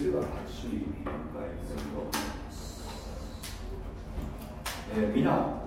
中では主に臨界すると思います。えー、皆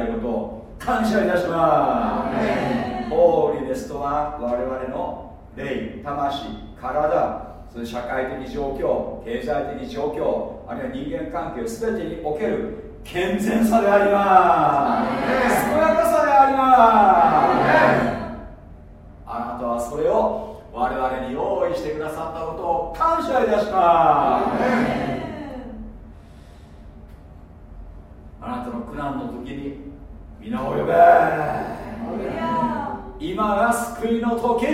あることを感謝いたします。ホーリネスとは我々の霊魂体それ社会的状況経済的状況あるいは人間関係全てにおける健全さであります。健やかさであります。あなたはそれを我々に用意してくださったことを感謝いたします。あなたの苦難の時に皆を呼べ。今が救いの時。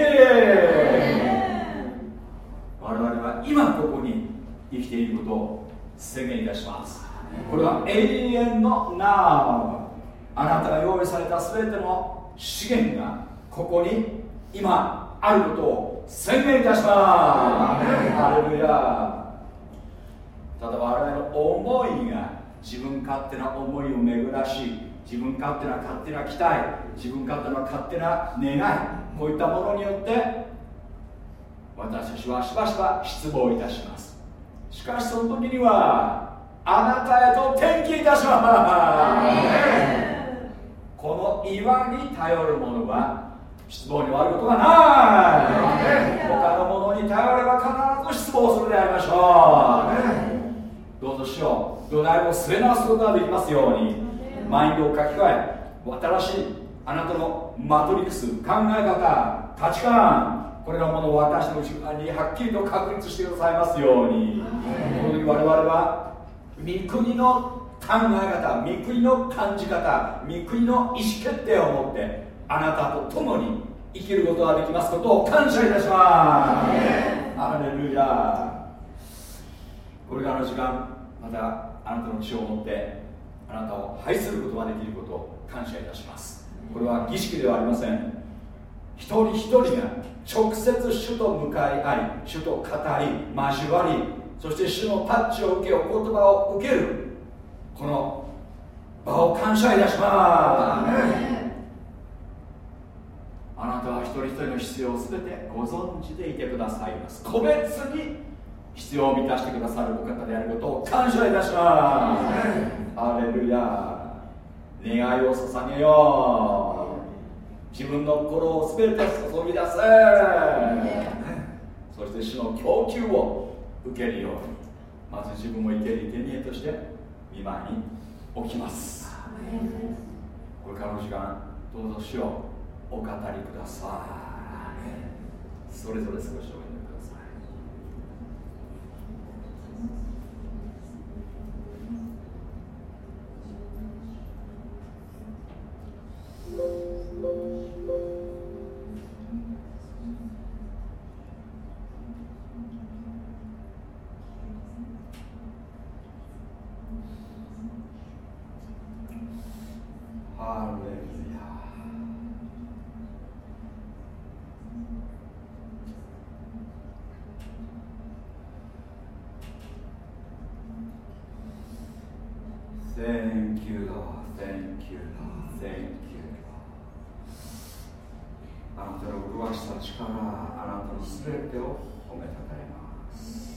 我々は今ここに生きていることを宣言いたします。これは永遠の Now あなたが用意された全ての資源がここに今あることを宣言いたします。ハレルヤ。ただ我々の思いが自分勝手な思いを巡らし自分勝手な勝手な期待自分勝手な勝手な願いこういったものによって私たちはしばしば失望いたします。しかしその時にはあなたへと転機いたします。この岩に頼るものは失望に終わることがない。他のものに頼れば必ず失望するでありましょう。どうぞしよう。土台を据え直すことができますように。マインドを書き換え新しいあなたのマトリックス考え方価値観これらものを私の内側にはっきりと確立してくださいますように。この時我々は御国の考え方御国の感じ方御国の意思決定を持ってあなたと共に生きることができますことを感謝いたします。アレルヤこれからの時間またあなたの血を持ってあなたを愛することができることを感謝いたします。これは儀式ではありません。一人一人が直接主と向かい合い主と語り交わりそして主のタッチを受けお言葉を受ける。この場を感謝いたします。あなたは一人一人の必要を全てご存知でいてくださいます。個別に必要を満たしてくださるお方であることを感謝いたします。アレルヤ願いを捧げよう。自分の心を全て注ぎ出せ。そして主の供給を受けるようにまず自分も生ける生贄として見舞いに置きます。これからの時間どうぞ主をお語りください。それぞれ少しお祈りくださいハレルヤ Thank you thank you thank you あなたの麗しさ力あなたのすべてを褒めたたえます。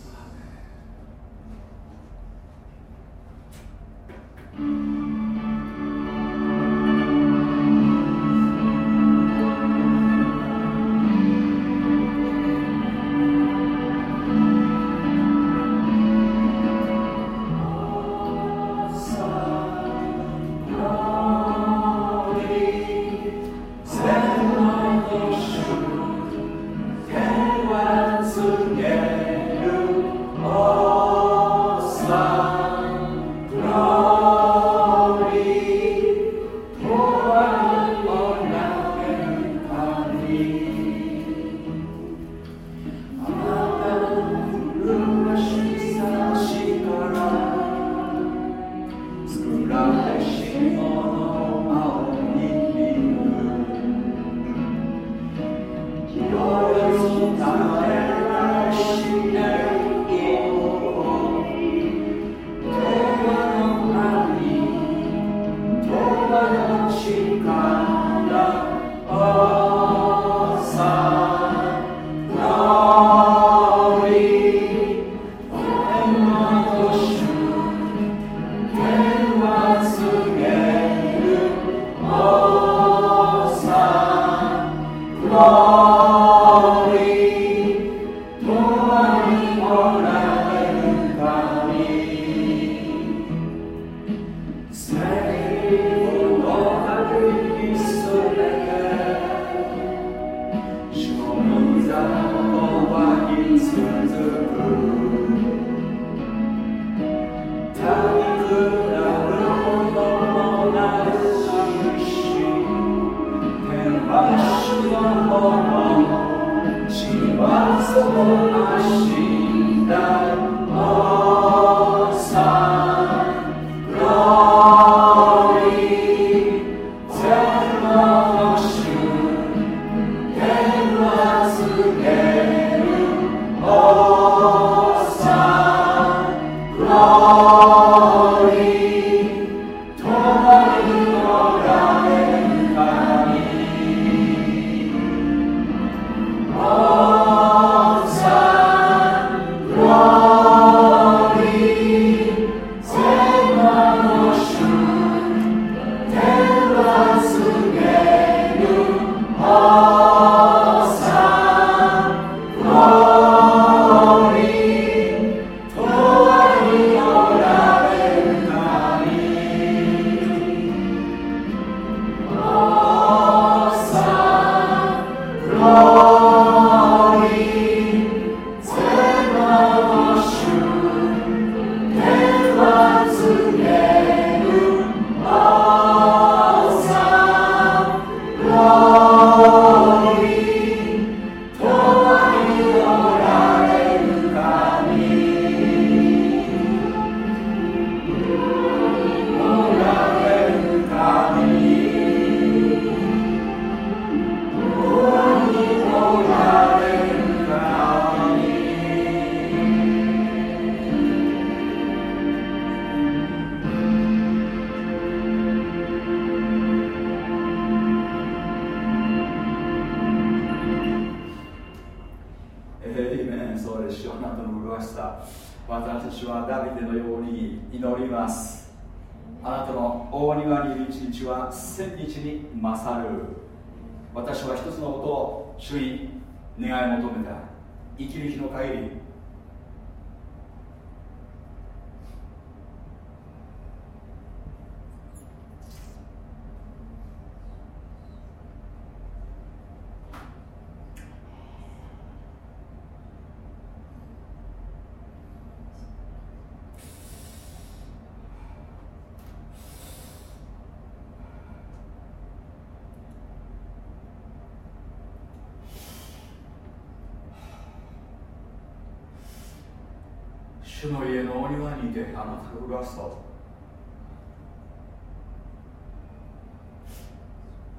主の家のお庭にいてあなたがうらすと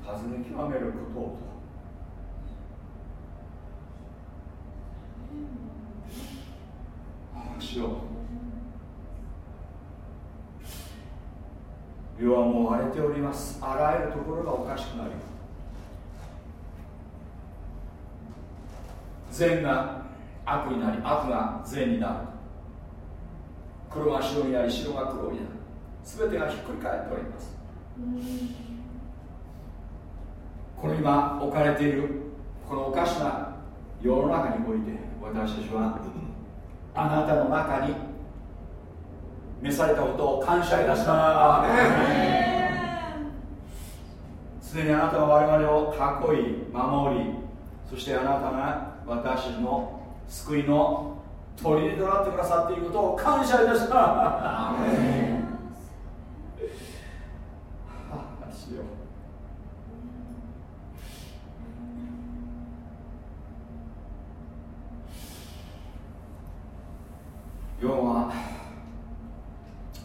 尋ね極めることをと。主よ世はもう荒れております。あらゆるところがおかしくなり。善が悪になり悪が善になる。黒が白になり白が黒にな。る全てがひっくり返っております。この今置かれているこのおかしな世の中において私たちはあなたの中に召されたことを感謝いたします。常にあなたは我々を囲い守りそしてあなたが私の救いの取りとなってくださっていることを感謝いたします。よ。世は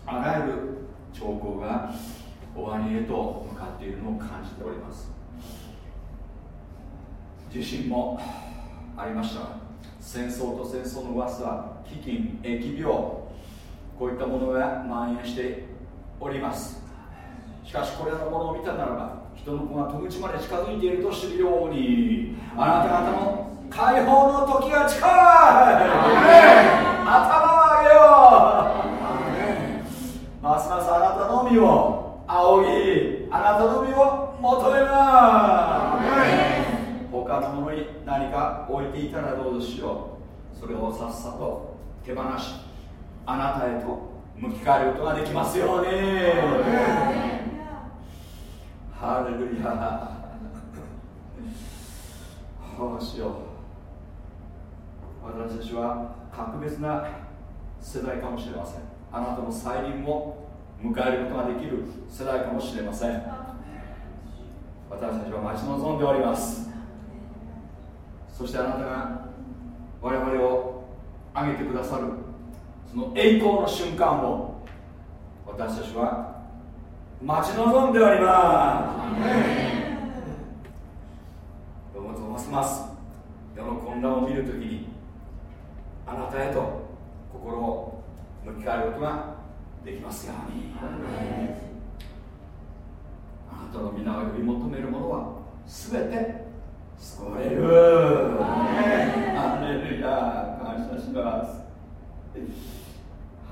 あらゆる兆候が終わりへと向かっているのを感じております。地震もありました。戦争と戦争の噂は飢饉疫病こういったものが蔓延しておりますしかしこれらのものを見たならば人の子が戸口まで近づいていると知るようにあなた方の解放の時が近い頭を上げようますますあなたのみを仰ぎあなたのみを求めます他のものに何か置いていたらどうしよう。それをさっさと手放しあなたへと向き変えることができますように。ハレルヤ。どうしよう。私たちは格別な世代かもしれません。あなたの再臨を迎えることができる世代かもしれません。私たちは待ち望んでおります。そしてあなたが我々を挙げてくださるその栄光の瞬間を私たちは待ち望んでおります。どうもますます。世の混乱を見るときにあなたへと心を向き変えることができますようにあなたの皆が呼び求めるものは全て救えるハレルヤ感謝します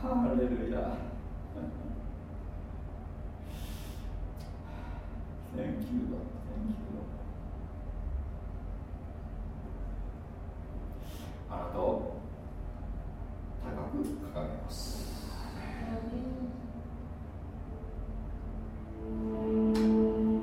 ハレルヤ Thank you, Lord. Thank you, Lord. あなたを高く掲げます。Thank you.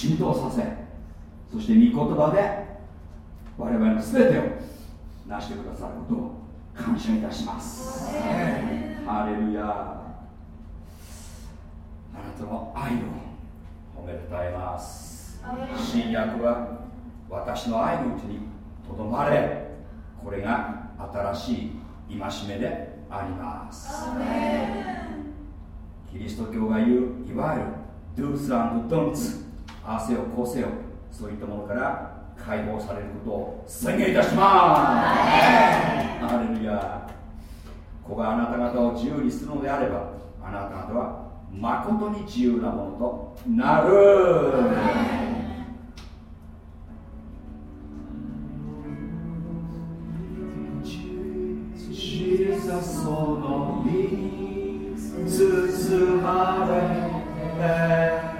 浸透させそして御言葉で我々の全てを成してくださることを感謝いたします。ハレルヤ。あなたの愛を褒めたえます。新約は私の愛のうちにとどまれこれが新しい戒めであります。キリスト教が言ういわゆる Do's and Don'ts あせよこうせよそういったものから解放されることを宣言いたしますアレルヤ子があなた方を自由にするのであればあなた方はまことに自由なものとなる、その身包まれて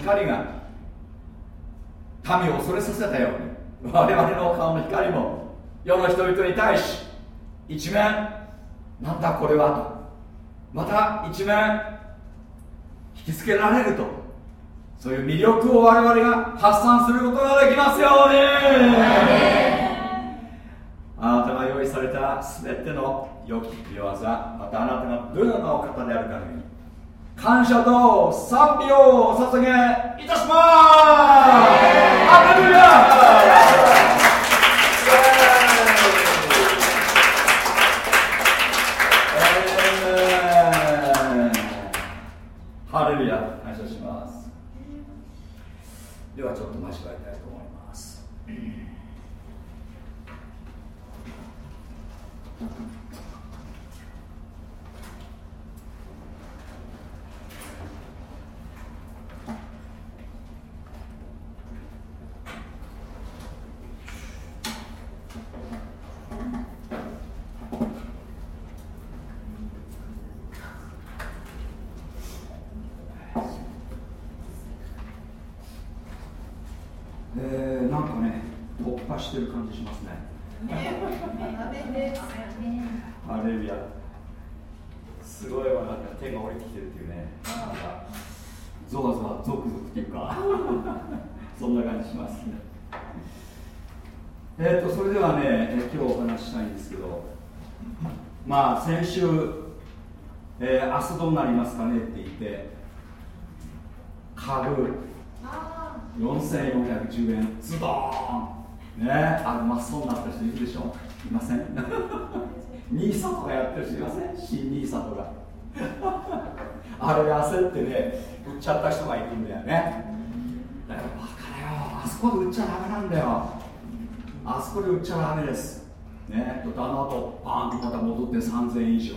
光が神を恐れさせたように我々の顔の光も世の人々に対し一面なんだこれはとまた一面引きつけられるとそういう魅力を我々が発散することができますように。あなたが用意された全ての良き弱さまたあなたがどのようなお方であるかのように感謝と賛美をお捧げいたします。アレルヤ!感謝します。ではちょっと間違えたいと思います。してる感じしますね。アレルヤ。すごいわなんてきてるっていうね。なんかゾワゾワゾクゾクっていうか。そんな感じします。えっ、とそれではね、今日お話ししたいんですけど、まあ先週、えー、明日どうなりますかねって言って、株。4410円。ズドーン。ね。あの真っ青になった人いるでしょ。いません。ニーサとかやってる人いません？新ニーサとか あれで焦ってね売っちゃった人がいるんだよね。だからバカだよ。あそこで売っちゃダメなんだよ。あそこで売っちゃダメです。ねとあの後バーンとまた戻って3000円以上。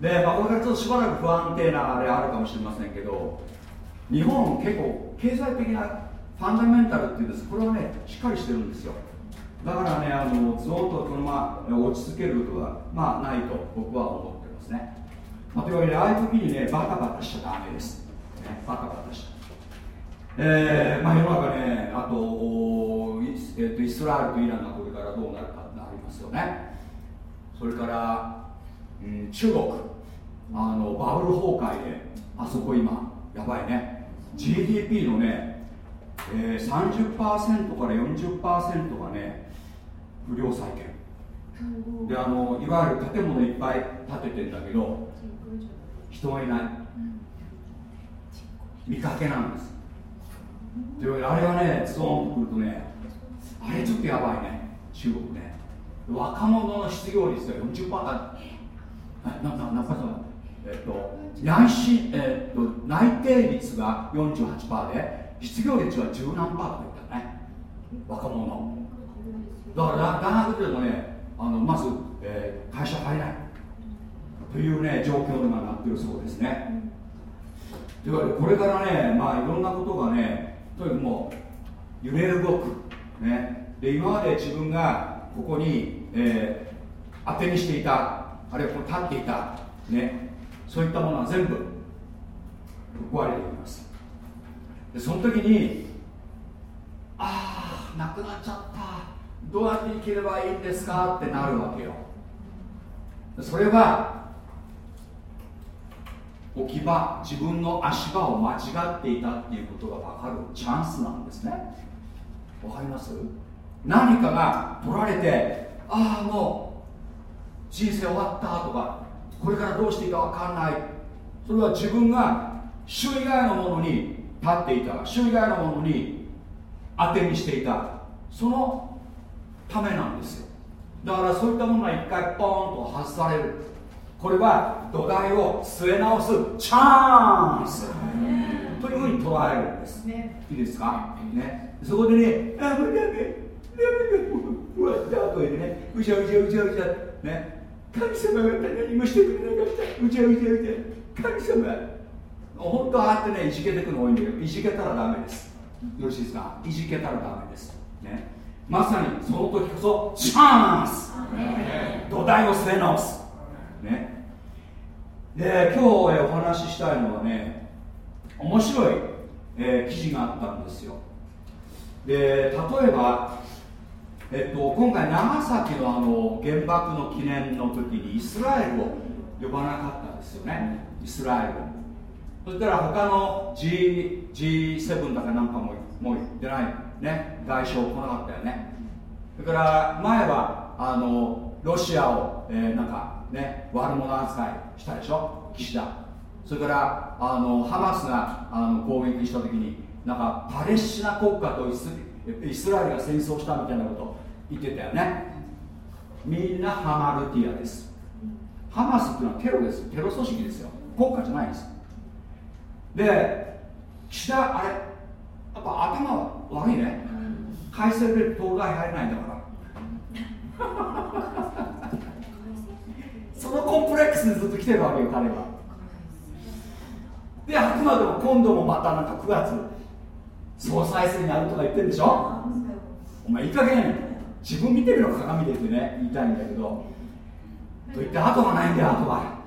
で、まあ、これからちょっとしばらく不安定なあれあるかもしれませんけど日本結構経済的なファンダメンタルっていうんです。これはねしっかりしてるんですよ。だからねあのずっとこのまま落ち着けることはまあないと僕は思って、まあ、というわけでああいう時にねバタバタしちゃダメです、ね、バタバタしちゃえーまあ、世の中ねあと,、えーと、イスラエルとイランがこれからどうなるかってありますよね。それから、うん、中国。あのバブル崩壊であそこ今やばいね。GDP のねえー、30%から40%がね不良債権。であのいわゆる建物いっぱい建ててんだけど人がいない。見かけなんです。というわけであれはねズドンとくるとねあれちょっとやばいね。中国ね。若者の失業率が40%あなななえっと内心、えっと、内定率が48%で失業率は十何パーとか言ったね若者だから大学でもねあのまず、えー、会社入れないというね状況になってるそうですね。というわけでこれからねまあいろんなことがねとにかくもう揺れ動くねで今まで自分がここに、えー、当てにしていたあるいはここに立っていたねそういったものは全部壊れていきます。でその時にああなくなっちゃった。どうやって生きればいいんですか？ってなるわけよ。それは置き場自分の足場を間違っていたっていうことが分かるチャンスなんですね。わかります？何かが取られてああもう人生終わったとかこれからどうしていいか分かんない。それは自分が主以外のものに立っていた主以外のものに当てにしていた。そのためなんですよ。だからそういったものが一回ポーンと外される。これは土台を据え直すチャンス。というふうに捉えるんです、ね、いいですか、ね、そこでねあもうダメダメダメ終わったと言ってねうじゃうじゃうじゃうじゃね。神様が何もしてくれなかった。うじゃうじゃうじゃ。神様。本当はあってねいじけてくの多いんだけどいじけたらダメです。よろしいですか？いじけたらダメです。ね。まさにその時こそチャンス。土台を据え直すね。で今日お話ししたいのはね面白い、えー、記事があったんですよ。で例えば、えっと、今回長崎のあの原爆の記念の時にイスラエルを呼ばなかったんですよね。イスラエルを。そしたら他の G G7 だかなんかももう出ないね。外相来なかったよね。それから前はあのロシアを、えー、なんかね悪者扱いしたでしょ？岸田それからあのハマスがあの攻撃した時になんかパレスチナ国家とイスイスラエルが戦争したみたいなこと言ってたよね。みんなハマルティアです。ハマスっていうのはテロです。テロ組織ですよ。国家じゃないです。で岸田あれやっぱ頭悪いね。改正で東大入れないんだからそのコンプレックスでずっと来てるわけよ彼は。であくまでも今度もまたなんか9月総裁選になるとか言ってるでしょ？お前いい加減自分見てるの鏡でってね言いたいんだけどと言って後がないんだよ後は。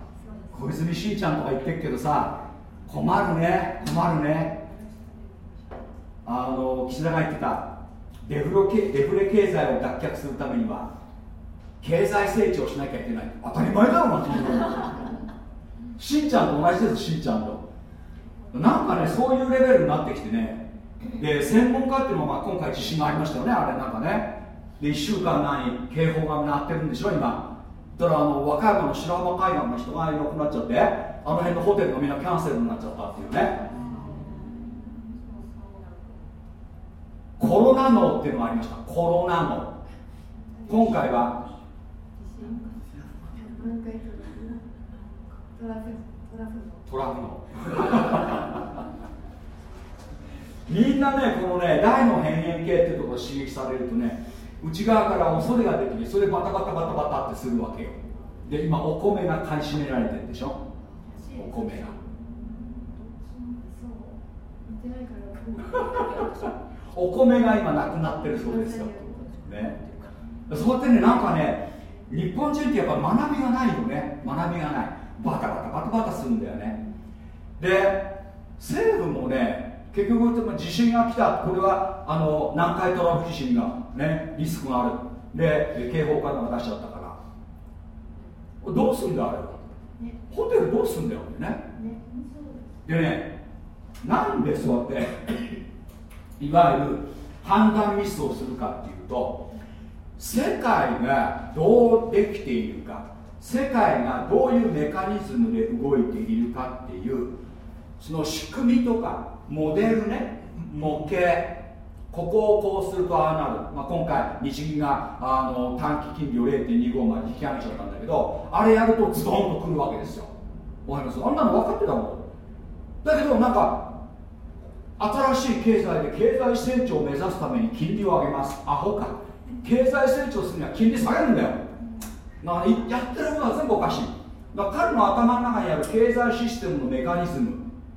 小泉しんちゃんとか言ってるけどさ困るね困るね。あの岸田が言ってたデフロデフレ経済を脱却するためには経済成長しなきゃいけない。当たり前だろうなしんちゃんと同じですしんちゃんと。なんかねそういうレベルになってきてね。で専門家っていうのは今回地震がありましたよねあれなんかね。で1週間何警報が鳴ってるんでしょ今。だからあの和歌山の白浜海岸の人がいなくなっちゃってあの辺のホテルがみんなキャンセルになっちゃったっていうね。コロナ脳っていうのがありました。コロナ脳。今回はトラフ脳みんなねこのね大の辺縁系っていうところ刺激されるとね内側から恐れが出てきてそれでバタバタバタバタってするわけよ。で今お米が買い占められてるでしょ？お米が。お米が今なくなってるそうですよ、ね、そうやってねなんかね日本人ってやっぱ学びがないよね。学びがない。バタバタバタバタするんだよね。で政府もね結局地震が来た。これはあの南海トラフ地震がねリスクがある。で警報からが出しちゃったから。どうすんだあれは、ね、ホテルどうすんだよね。ね。でねなんでそうやっていわゆる判断ミスをするかっていうと世界がどうできているか世界がどういうメカニズムで動いているかっていうその仕組みとかモデルね模型ここをこうするとああなる、まあ、今回日銀があの短期金利を0.25まで引き上げちゃったんだけどあれやるとズドンとくるわけですよ。わかります？あんなの分かってたもん。だけどなんか新しい経済で経済成長を目指すために金利を上げます。アホか。経済成長するには金利下げるんだよ。なやってることは全部おかしい。だから彼の頭の中にある経済システムのメカニズム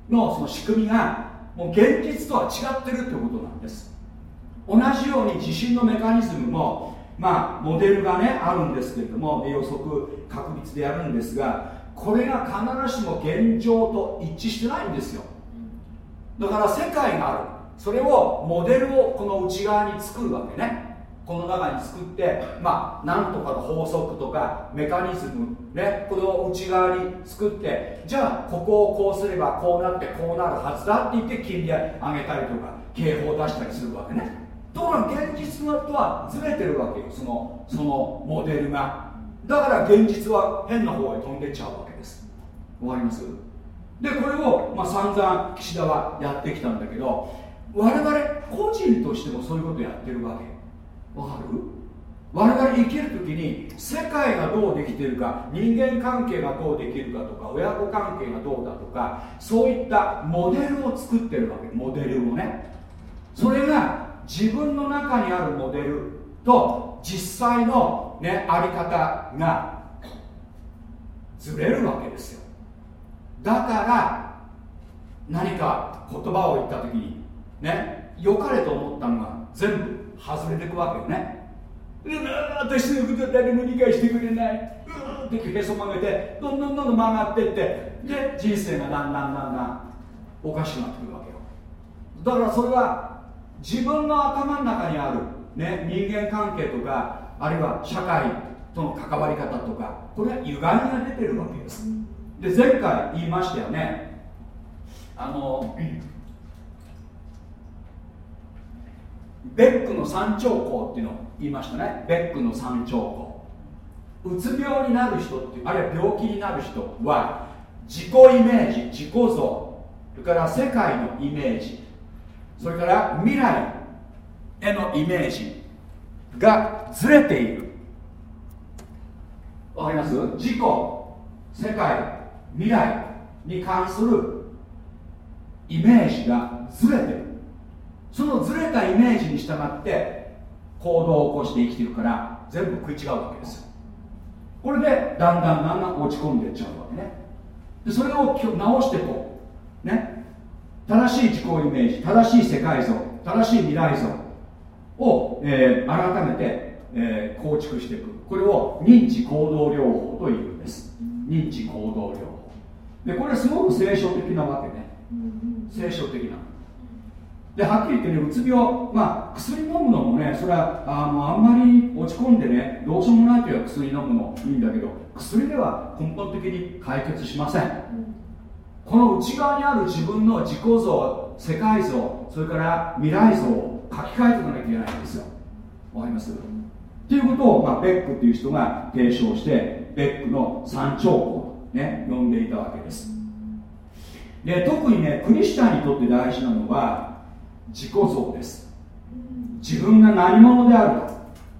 のその仕組みがもう現実とは違ってるってことなんです。同じように地震のメカニズムもまあモデルがねあるんですけれども予測確率でやるんですがこれが必ずしも現状と一致してないんですよ。だから世界がある。それをモデルをこの内側に作るわけね。この中に作ってまあなんとかの法則とかメカニズムねこの内側に作ってじゃあここをこうすればこうなってこうなるはずだって言って金利上げたりとか警報を出したりするわけね。ところが現実とはずれてるわけよそのそのモデルが。だから現実は変な方へ飛んでっちゃうわけです。わかります？でこれを、まあ、散々岸田はやってきたんだけど我々個人としてもそういうことやってるわけわかる？我々生きる時に世界がどうできてるか人間関係がどうできるかとか親子関係がどうだとかそういったモデルを作ってるわけ。モデルをね。それが自分の中にあるモデルと実際の、ね、あり方がずれるわけですよ。だから何か言葉を言った時にね良かれと思ったのが全部外れていくわけよね。私のこと誰も理解してくれない。うーってへそ曲げてどんどんどんどん曲がっていってで人生がだんだんだんだんおかしくなってくるわけよ。だからそれは自分の頭の中にある、ね、人間関係とかあるいは社会との関わり方とかこれは歪みが出てるわけです。で前回言いましたよね。あのベックの三兆候っていうのを言いましたね。ベックの三兆候。うつ病になる人ってあるいは病気になる人は自己イメージ自己像それから世界のイメージそれから未来へのイメージがずれている。わかります？自己世界未来に関するイメージがずれてる。そのずれたイメージに従って行動を起こして生きてるから全部食い違うわけですよ。これでだんだんだんだん落ち込んでいっちゃうわけね。でそれを直していこう。ね。正しい自己イメージ正しい世界像正しい未来像を、えー、改めて、えー、構築していく。これを認知行動療法というんです。認知行動療法。でこれすごく聖書的なわけね。聖書的なではっきり言ってねうつ病まあ薬飲むのもねそれはあのあんまり落ち込んでねどうしようもないという薬飲むのいいんだけど薬では根本的に解決しません、うん、この内側にある自分の自己像世界像それから未来像を書き換えていかなきゃいけないんですよ。わかります？っていうことを、まあ、ベックっていう人が提唱してベックの三兆候とね呼んでいたわけです。で特にねクリスチャンにとって大事なのは自己像です。自分が何者であるか。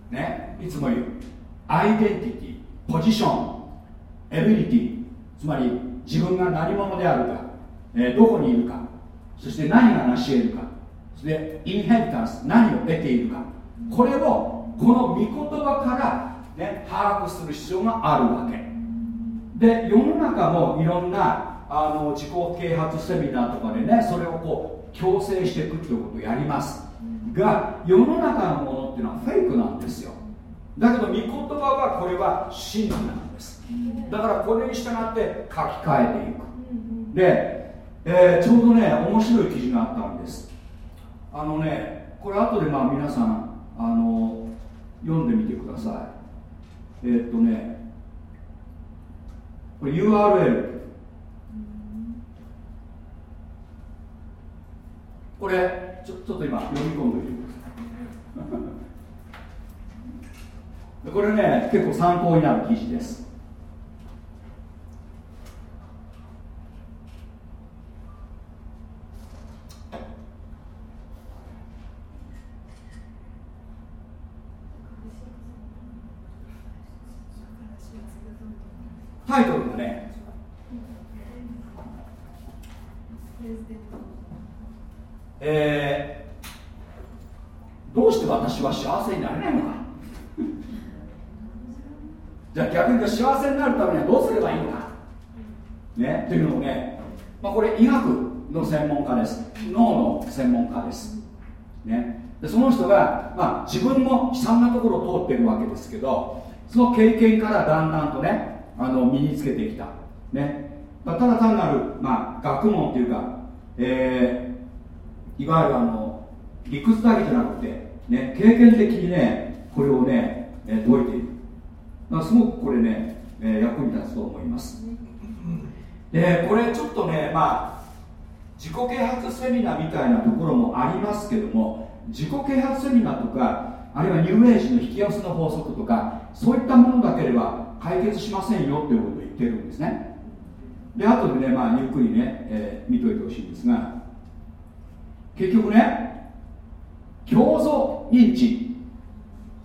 ね。いつも言う。アイデンティティポジションエビリティつまり自分が何者であるか、えー、どこにいるか。そして何が成し得るか。そしてインヘリタンス何を得ているか。これをこの御言葉から、ね、把握する必要があるわけ。で世の中もいろんなあの自己啓発セミナーとかでねそれをこう強制していくっていうことをやりますが世の中のものっていうのはフェイクなんですよ。だけど御言葉はこれは真理なんです。だからこれに従って書き換えていく。で、えー、ちょうどね面白い記事があったんです。あのねこれ後でまあ皆さんあの読んでみてください。えー、っとねこれ URL これちょちょっと今読み込んでおいてくださいこれね結構参考になる記事です。タイトルがねえー、どうして私は幸せになれないのか？じゃあ逆に言うと幸せになるためにはどうすればいいのか？ねというのをね、まあ、これ医学の専門家です。脳の専門家です。ね。でその人が、まあ、自分も悲惨なところを通ってるわけですけどその経験からだんだんとねあの身につけてきた、ね、ただ単なる、まあ、学問というか、えーいわゆるあの理屈だけじゃなくて、ね、経験的にねこれをね解いている、まあ、すごくこれね、え役に立つと思います。でこれちょっとねまあ自己啓発セミナーみたいなところもありますけども自己啓発セミナーとかあるいはニューエイジの引き寄せの法則とかそういったものだけでは解決しませんよっていうことを言ってるんですね。で後でね、まあ、ゆっくりね、えー、見といてほしいんですが結局ね共造認知。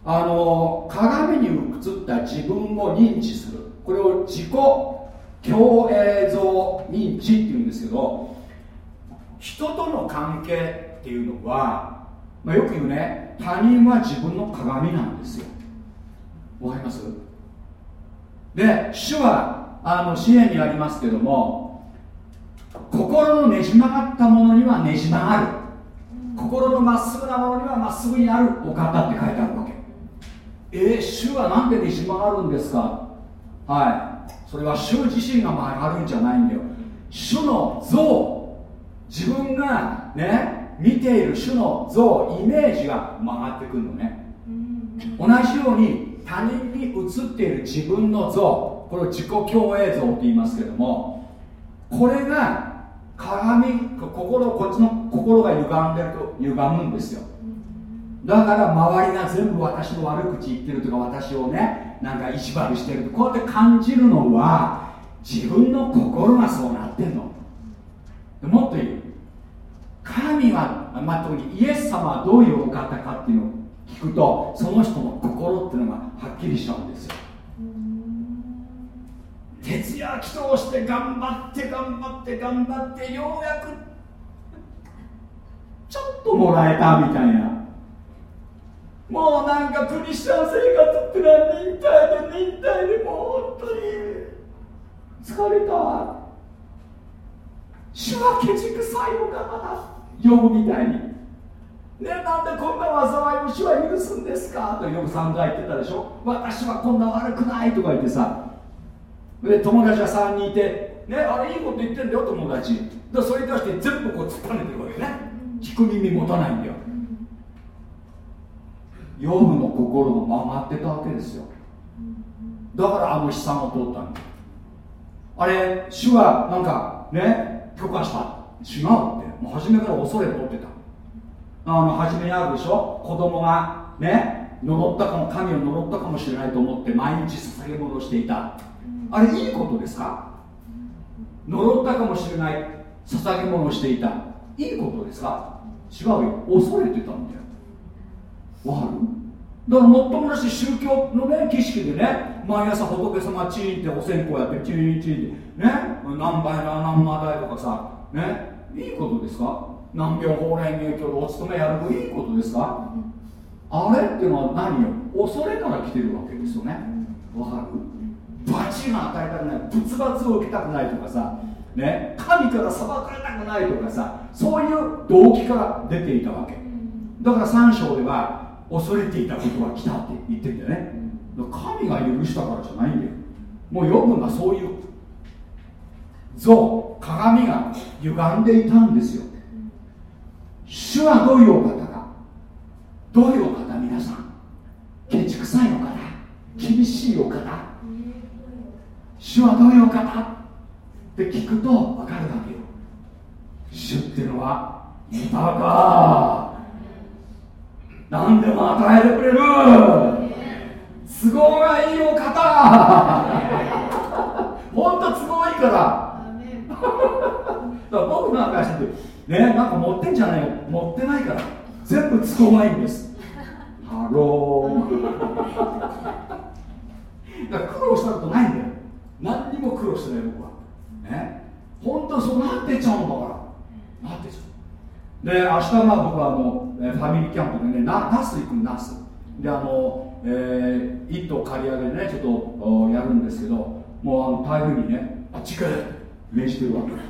あの鏡に映った自分を認知する。これを自己共映像認知っていうんですけど人との関係っていうのは、まあ、よく言うね他人は自分の鏡なんですよ。わかります？で主はあの支援にありますけども心のねじ曲がったものにはねじ曲がる。心のまっすぐなものにはまっすぐになるお方って書いてあるわけ。えー、主は何でねじ曲がるんですか？はい。それは主自身が曲がるんじゃないんだよ。主の像。自分がね見ている主の像イメージが曲がってくるのね。同じように他人に映っている自分の像。これを自己共栄像って言いますけども。これが鏡心こっちの心が歪んでると歪むんですよ。だから周りが全部私の悪口言ってるとか私をねなんか意地悪してるとこうやって感じるのは自分の心がそうなってんの。もっと言う。神は、まあ、特にイエス様はどういうお方かっていうのを聞くとその人の心っていうのがはっきりしちゃうんですよ。徹夜祈祷して頑張って頑張って頑張ってようやくちょっともらえたみたいな。もうなんかクリスチャン生活ってのは忍耐で忍耐でもう本当に疲れた。わ主はケチくさいお方だヨブみたいに。ねなんでこんな災いを主は許すんですか？とヨブ散々言ってたでしょ。私はこんな悪くないとか言ってさで友達が3人いてねあれいいこと言ってんだよ友達。だそれに対して全部こう突っぱねてるわけね。聞く耳持たないんだよ。ヨブの心も曲がってたわけですよ。だからあの悲惨を通ったんだあれ主はなんかね許可した。違うって。もう初めから恐れ持ってた。あの初めにあるでしょ。子供がね呪ったかも神を呪ったかもしれないと思って毎日捧げ物をしていたあれいいことですか？呪ったかもしれない。捧げ物をしていた。いいことですか？違うよ。恐れてたんだよ。わかる？だからもっともなし宗教のね儀式でね毎朝仏様チーンってお線香やってチーンチーンって。ね？何倍だ何万台とかさ。ね？いいことですか？難病法蓮華経でお勤めやるといいことですか？あれっていうのは何よ？恐れから来てるわけですよね。わかる？罰が与えたくない仏罰を受けたくないとかさね神から裁かれたくないとかさそういう動機から出ていたわけ。だから3章では恐れていたことは来たって言ってるんだよね。神が許したからじゃないんだよ。もうヨブがそういう像鏡が歪んでいたんですよ。主はどういうお方かどういうお方？皆さん。ケチくさいお方？厳しいお方？主はどういうお方？って聞くと分かるわけよ。主っていうのは豊か。何でも与えてくれる。都合がいいお方。本当都合いいから。だから僕なんかしてねなんか持ってんじゃないよ。持ってないから。全部都合がいいんです。 Hello。だから苦労したことないんだよ何にも苦労してない僕は。ね。本当そうなってっちゃうんだから。なってっちゃう。で明日まあ僕はあのファミリーキャンプでねナナス行くナス。であの、えー、一頭刈り上げでねちょっとやるんですけどもうあの台風にねあっちか命じてるわけ。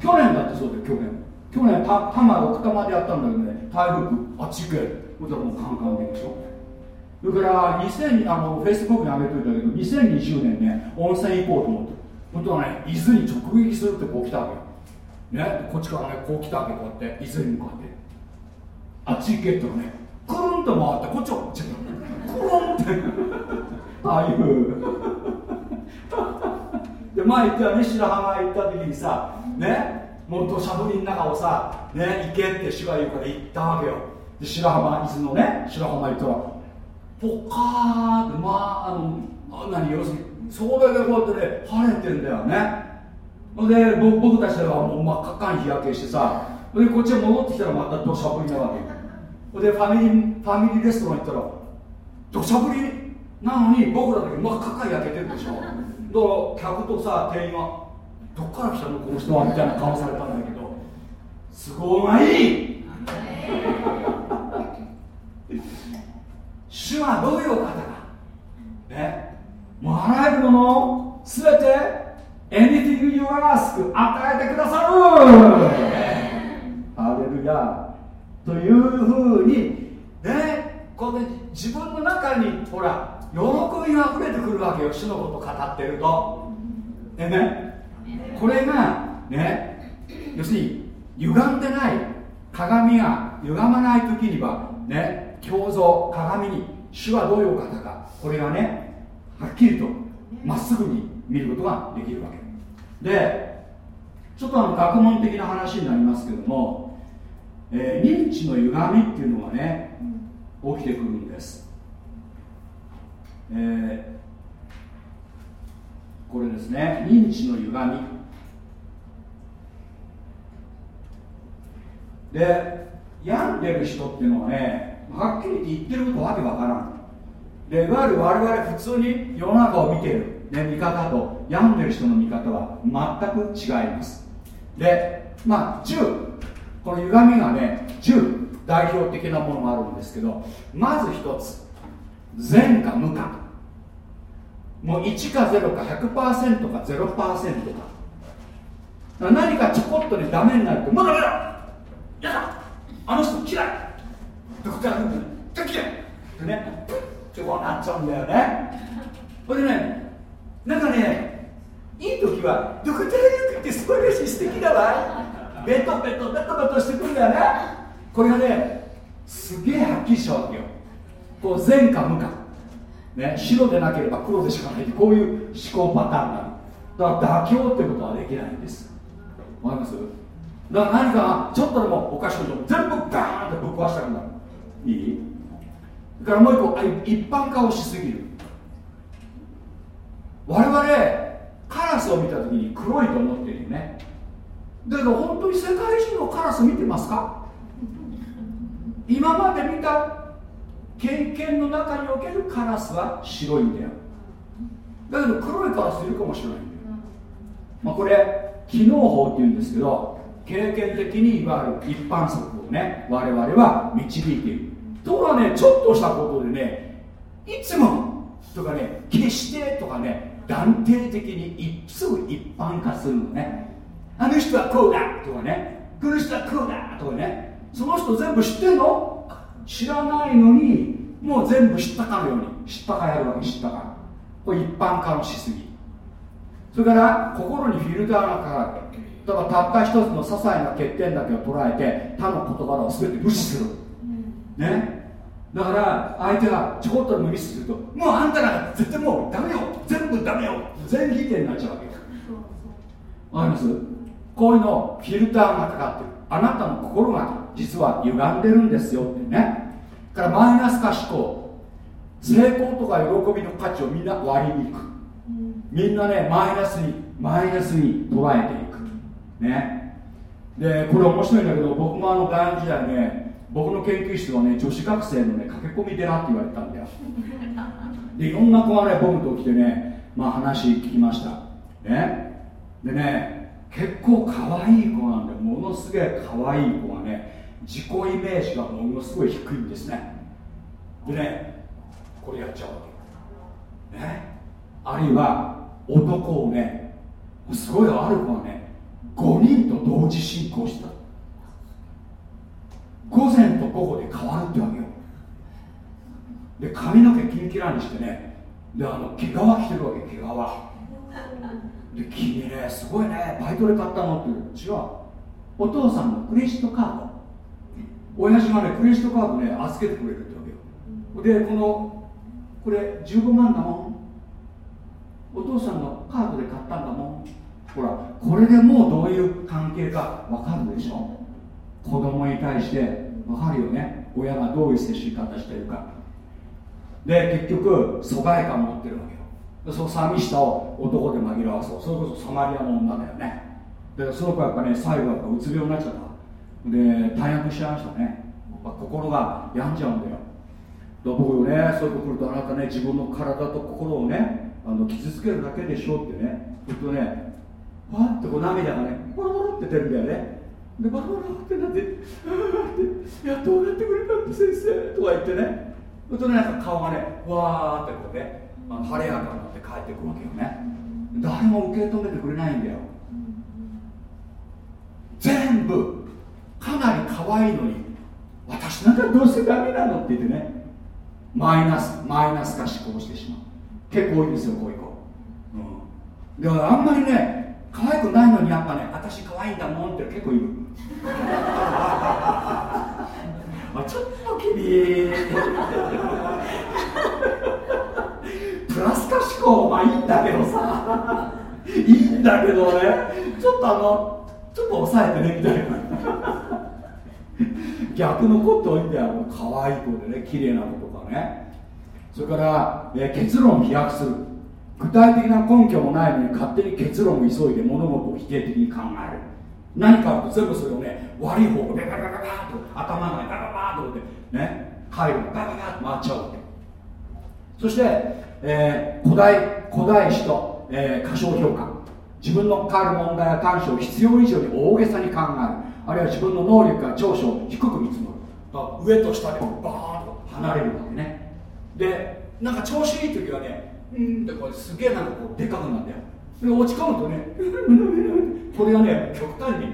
去年だってそうだよ去年。去年た多摩奥多摩でやったんだけどね台風あっち行けそしたらもうカンカンでしょそれから2000あのフェイスブックに上げといたけど2020年ね温泉行こうと思って本当はね伊豆に直撃するってこう来たわけよ。ねこっちからねこう来たわけこうやっていずれに向かって。あっち行けったらねくるんと回ってこっちをこっちくるんって。ああいう。で前言ったね白浜行った時にさねもう土砂降りの中をさね行けって主が言うから行ったわけよ。で白浜伊豆のね白浜行ったらポカーってまああの何要するにそこだけこうやってね晴れてんだよね。で僕たちはもう真っ赤っかに日焼けしてさでこっちへ戻ってきたらまた土砂降りなわけ。でファミリーファミリーレストラン行ったら土砂降り？なのに僕らだけ真っ赤っかに焼けてるでしょ。だから客とさ店員はどっから来たのこの人は？みたいな顔されたんだけど都合がいい主はどういうお方か。ね。もうあらゆるものを全て anything you ask 与えてくださる。アレルヤ。というふうにね。こうね自分の中にほら喜びが溢れてくるわけよ主のこと語ってると。えねこれがね。要するに歪んでない鏡が歪まない時にはね。胸像鏡に主はどういう方かこれがねはっきりとまっすぐに見ることができるわけ。でちょっとあの学問的な話になりますけども、えー、認知の歪みっていうのがね起きてくるんです。えー、これですね。認知の歪み。で病んでる人っていうのはねはっきり言ってることわけわからん。でいわゆる我々普通に世の中を見ている、ね、見方と病んでる人の見方は全く違います。でまあ10この歪みがね10代表的なものがあるんですけどまず一つ。善か無かもう1か0か100%か0%か。何かちょこっとでダメになるともうダメだ。やだ。あの人嫌い。ってことやるんだよ敵だってねってこうなっちゃうんだよね。ほれでねなんかねいい時はドクター・ユーって素晴らしい素敵だわ。ベトベトベトベトしてくるんだよね。これがねすげえはっきりしちゃうわけよ。こう善か無かね、白でなければ黒でしかないってこういう思考パターンがある。だから妥協ってことはできないんです。わかります？だから何かちょっとでもおかしいこと全部バーンってぶっ壊したくなる。いい？それからもう一個一般化をしすぎる。我々カラスを見た時に黒いと思ってるよね。だけど本当に世界中のカラス見てますか？今まで見た経験の中におけるカラスは白いんだよ。だけど黒いカラスいるかもしれないんだよ、まあ、これ機能法っていうんですけど経験的にいわゆる一般則をね我々は導いている。ところがねちょっとしたことでねいつもとかね決してとかね断定的にすぐ一般化するのね。あの人はこうだとかねこの人はこうだとかねその人全部知ってんの？知らないのにもう全部知ったかのように知ったかやるわけ知ったか。これ一般化のしすぎ。それから心にフィルターがかかる。だからたった一つの些細な欠点だけを捉えて他の言葉を全て無視する、ね。だから相手がちょこっとでもミスするともうあんたなんか絶対もうダメよ。全部ダメよ。全否定になっちゃうわけわかります？こういうのフィルターがかかってる。あなたの心が実は歪んでるんですよ。ってねからマイナス化思考。成功とか喜びの価値をみんな割りにいく。みんなねマイナスにマイナスに捉えていく。ね。でこれ面白いんだけど僕もあの大学時代ね僕の研究室はね女子学生のね駆け込み寺って言われたんだよ。でいろんな子がね僕と来てねまあ話聞きました。ね。でね結構可愛い子なんでものすげえ可愛い子がね自己イメージがものすごい低いんですね。でねこれやっちゃうわけ。ね。あるいは男をねすごいある子がね5人と同時進行した。午前と午後で変わるってわけよ。で髪の毛キンキラにしてね。であの毛皮着てるわけ毛皮。で君ねすごいね。バイトで買ったのって違う。お父さんのクレジットカード。親父がねクレジットカードね預けてくれるってわけよ。でこのこれ15万だもん。お父さんのカードで買ったんだもん。ほらこれでもうどういう関係か分かるでしょ。子供に対して分かるよね？親がどういう接し方してるか。で結局疎外感を持ってるわけよ。その寂しさを男で紛らわそう。それこそサマリアの女だよね。でその子はやっぱね最後やっぱうつ病になっちゃった。で大役しちゃいましたね。心が病んじゃうんだよ。だ僕ねそういうこと来るとあなたね自分の体と心をねあの傷つけるだけでしょってね。ずっとねわってこう涙がねボロボロって出るんだよね。でバラバラってなって「ああってやっと分かってくれたって先生」とか言ってね。そとねなんか顔がねわーってこうねあ晴れやかになって帰ってくわけよね。誰も受け止めてくれないんだよ。全部かなり可愛いのに私なんかどうせダメなのって言ってね。マイナスマイナス化思考してしまう。結構多いんですよこういう子、うん、だからあんまりね可愛くないのにやっぱね私可愛いんだもんって結構いる まあちょっと君プラス化思考まあいいんだけどさ。いいんだけどね。ちょっとあのちょっと抑えてねみたいな。逆の子って多いんだよ。可愛い子でね綺麗な子とかね。それから、えー、結論を飛躍する。具体的な根拠もないのに勝手に結論を急いで物事を否定的に考える。何かあると全部それをね悪い方向でガガガガガと頭がガガガッとってね回路がガガガッと回っちゃうわけそして、えー、古代古代史と、えー、過小評価自分の関わる問題や短所を必要以上に大げさに考えるあるいは自分の能力や長所を低く見積もる上と下でバーンと離れるわけねでなんか調子いい時はねうんってこれすげえなんかこうでかくなるんだよ落ち込むとね これがね極端に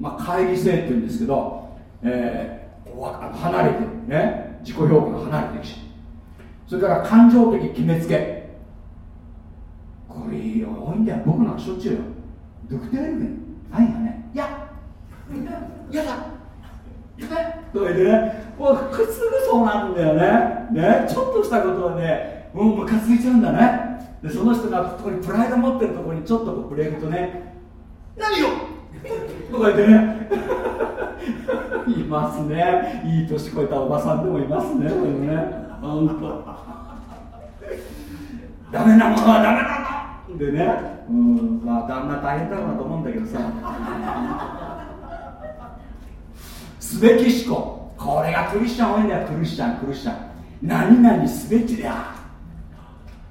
まあ会議性っていうんですけど、えー、離れてね自己評価が離れてきちゃうそれから感情的決めつけ。これ多いんだよ。僕なんかしょっちゅうよ。ドクテルグないよねいややだやだとか言ってね。もうすぐそうなんだよね。ねちょっとしたことはねもうムカついちゃうんだね。でその人がここにプライド持ってるところにちょっとこう触れるとね何よとか言ってね。いますね。いい年こえたおばさんでもいますねこれね。本当。ダメなものはダメなのでね。うん。まあ旦那大変だろうなと思うんだけどさ。すべき思考。これがクリスチャン多いんだよ。クリスチャンクリスチャン。何々すべきだ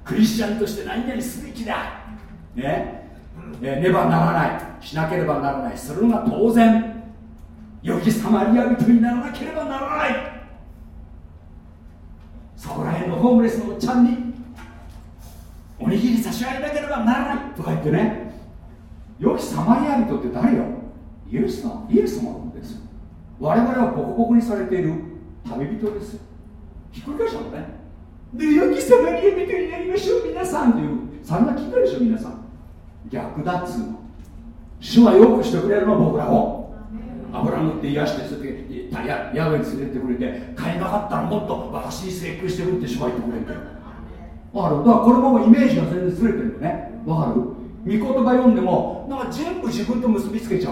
クリスチャンとして何々すべきだ。ね。ねねばならない。しなければならない。するのが当然。良きサマリア人にならなければならない。そこら辺のホームレスのおっちゃんにおにぎり差し上げなければならない。とか言ってね。良きサマリア人って誰よ？イエス様。イエス様なんです。よ我々はボコボコにされている旅人です。よひっくり返したのね。で良きサマリア人になりましょう皆さんっていう。そんな聞いたでしょ皆さん。逆だっつうの。主はよくしてくれるの僕らを。油塗って癒してそれでやヤに連れてくれて買えなかったらもっと私に請求してくれって主は言ってくれる。わかる？だからこれもイメージが全然ずれてるよね。わかる？御言葉読んでもなんか全部自分と結びつけちゃ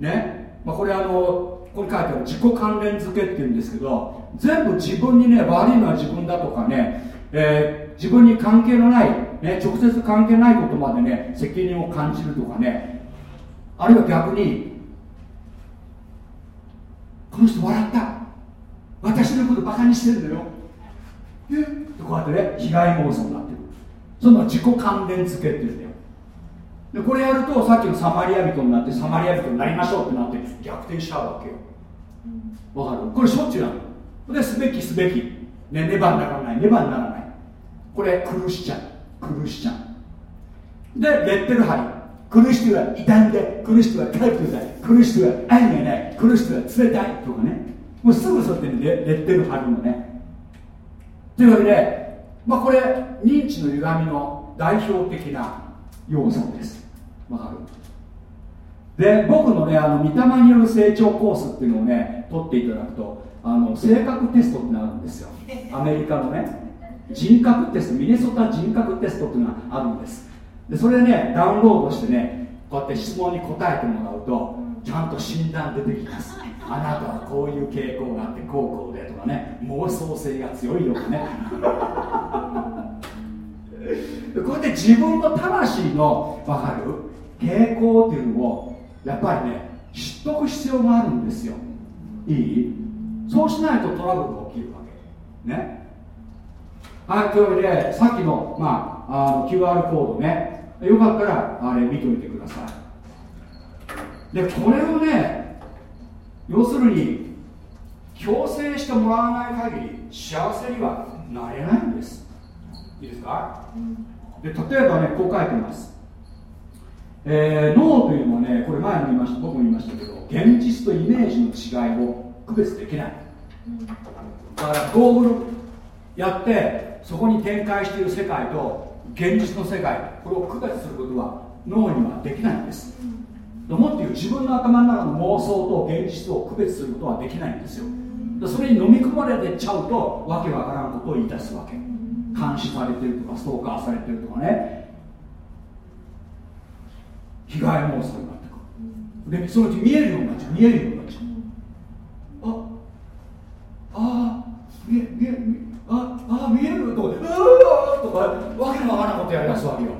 う。ね、まあ、これあのここに書いてある自己関連付けっていうんですけど全部自分にね悪いのは自分だとかね、えー、自分に関係のない、ね、直接関係ないことまでね責任を感じるとかねあるいは逆にこの人笑った。私のことバカにしてるんだよ。え？こうやってね被害妄想になってる。その自己関連付けっていうんだよ。でこれやるとさっきのサマリア人になってサマリア人になりましょうってなって逆転しちゃうわけよ。わかる？これしょっちゅうなのですべきすべき。ねねばならない。ねばならない。これ苦しちゃう。苦しちゃう。でレッテル貼り。苦しくは痛んで苦しくは帰ってください。苦しくは愛がない。苦しくは冷たい。とかね。もうすぐそうやってレッテル貼るのね。というわけで、まあ、これ認知の歪みの代表的な要素です。わかる？で僕のねあの御霊による成長コースっていうのをね取っていただくとあの性格テストってなるんですよ。アメリカのね。人格テストミネソタ人格テストっていうのがあるんです。でそれでねダウンロードしてねこうやって質問に答えてもらうとちゃんと診断出てきます。あなたはこういう傾向があってこうこうでとかね妄想性が強いよとかね こうやって自分の魂の分かる？傾向っていうのをやっぱりね知っとく必要があるんですよ。いい？そうしないとトラブルが起きるわけ。ね。はいというわけでさっきの,、まあ、あの QR コードね。よかったらあれ見といてください。でこれをね要するに強制してもらわない限り幸せにはなれないんです。いいですか、で例えばねこう書いてます。えー、脳というのはねこれ前も言いました僕も言いましたけど現実とイメージの違いを区別できない。だからゴーグルやってそこに展開している世界と現実の世界これを区別することは脳にはできないんです。もっと言う自分の頭の中の妄想と現実を区別することはできないんですよ。それに飲み込まれてちゃうとわけわからんことを言い出すわけ。監視されてるとかストーカーされてるとかね。被害妄想になってくる。でそのうち見えるようになっちゃう。見えるようになっちゃうああ見え見えああ見えるとかうわとかわけのわからんことやりだすわけよ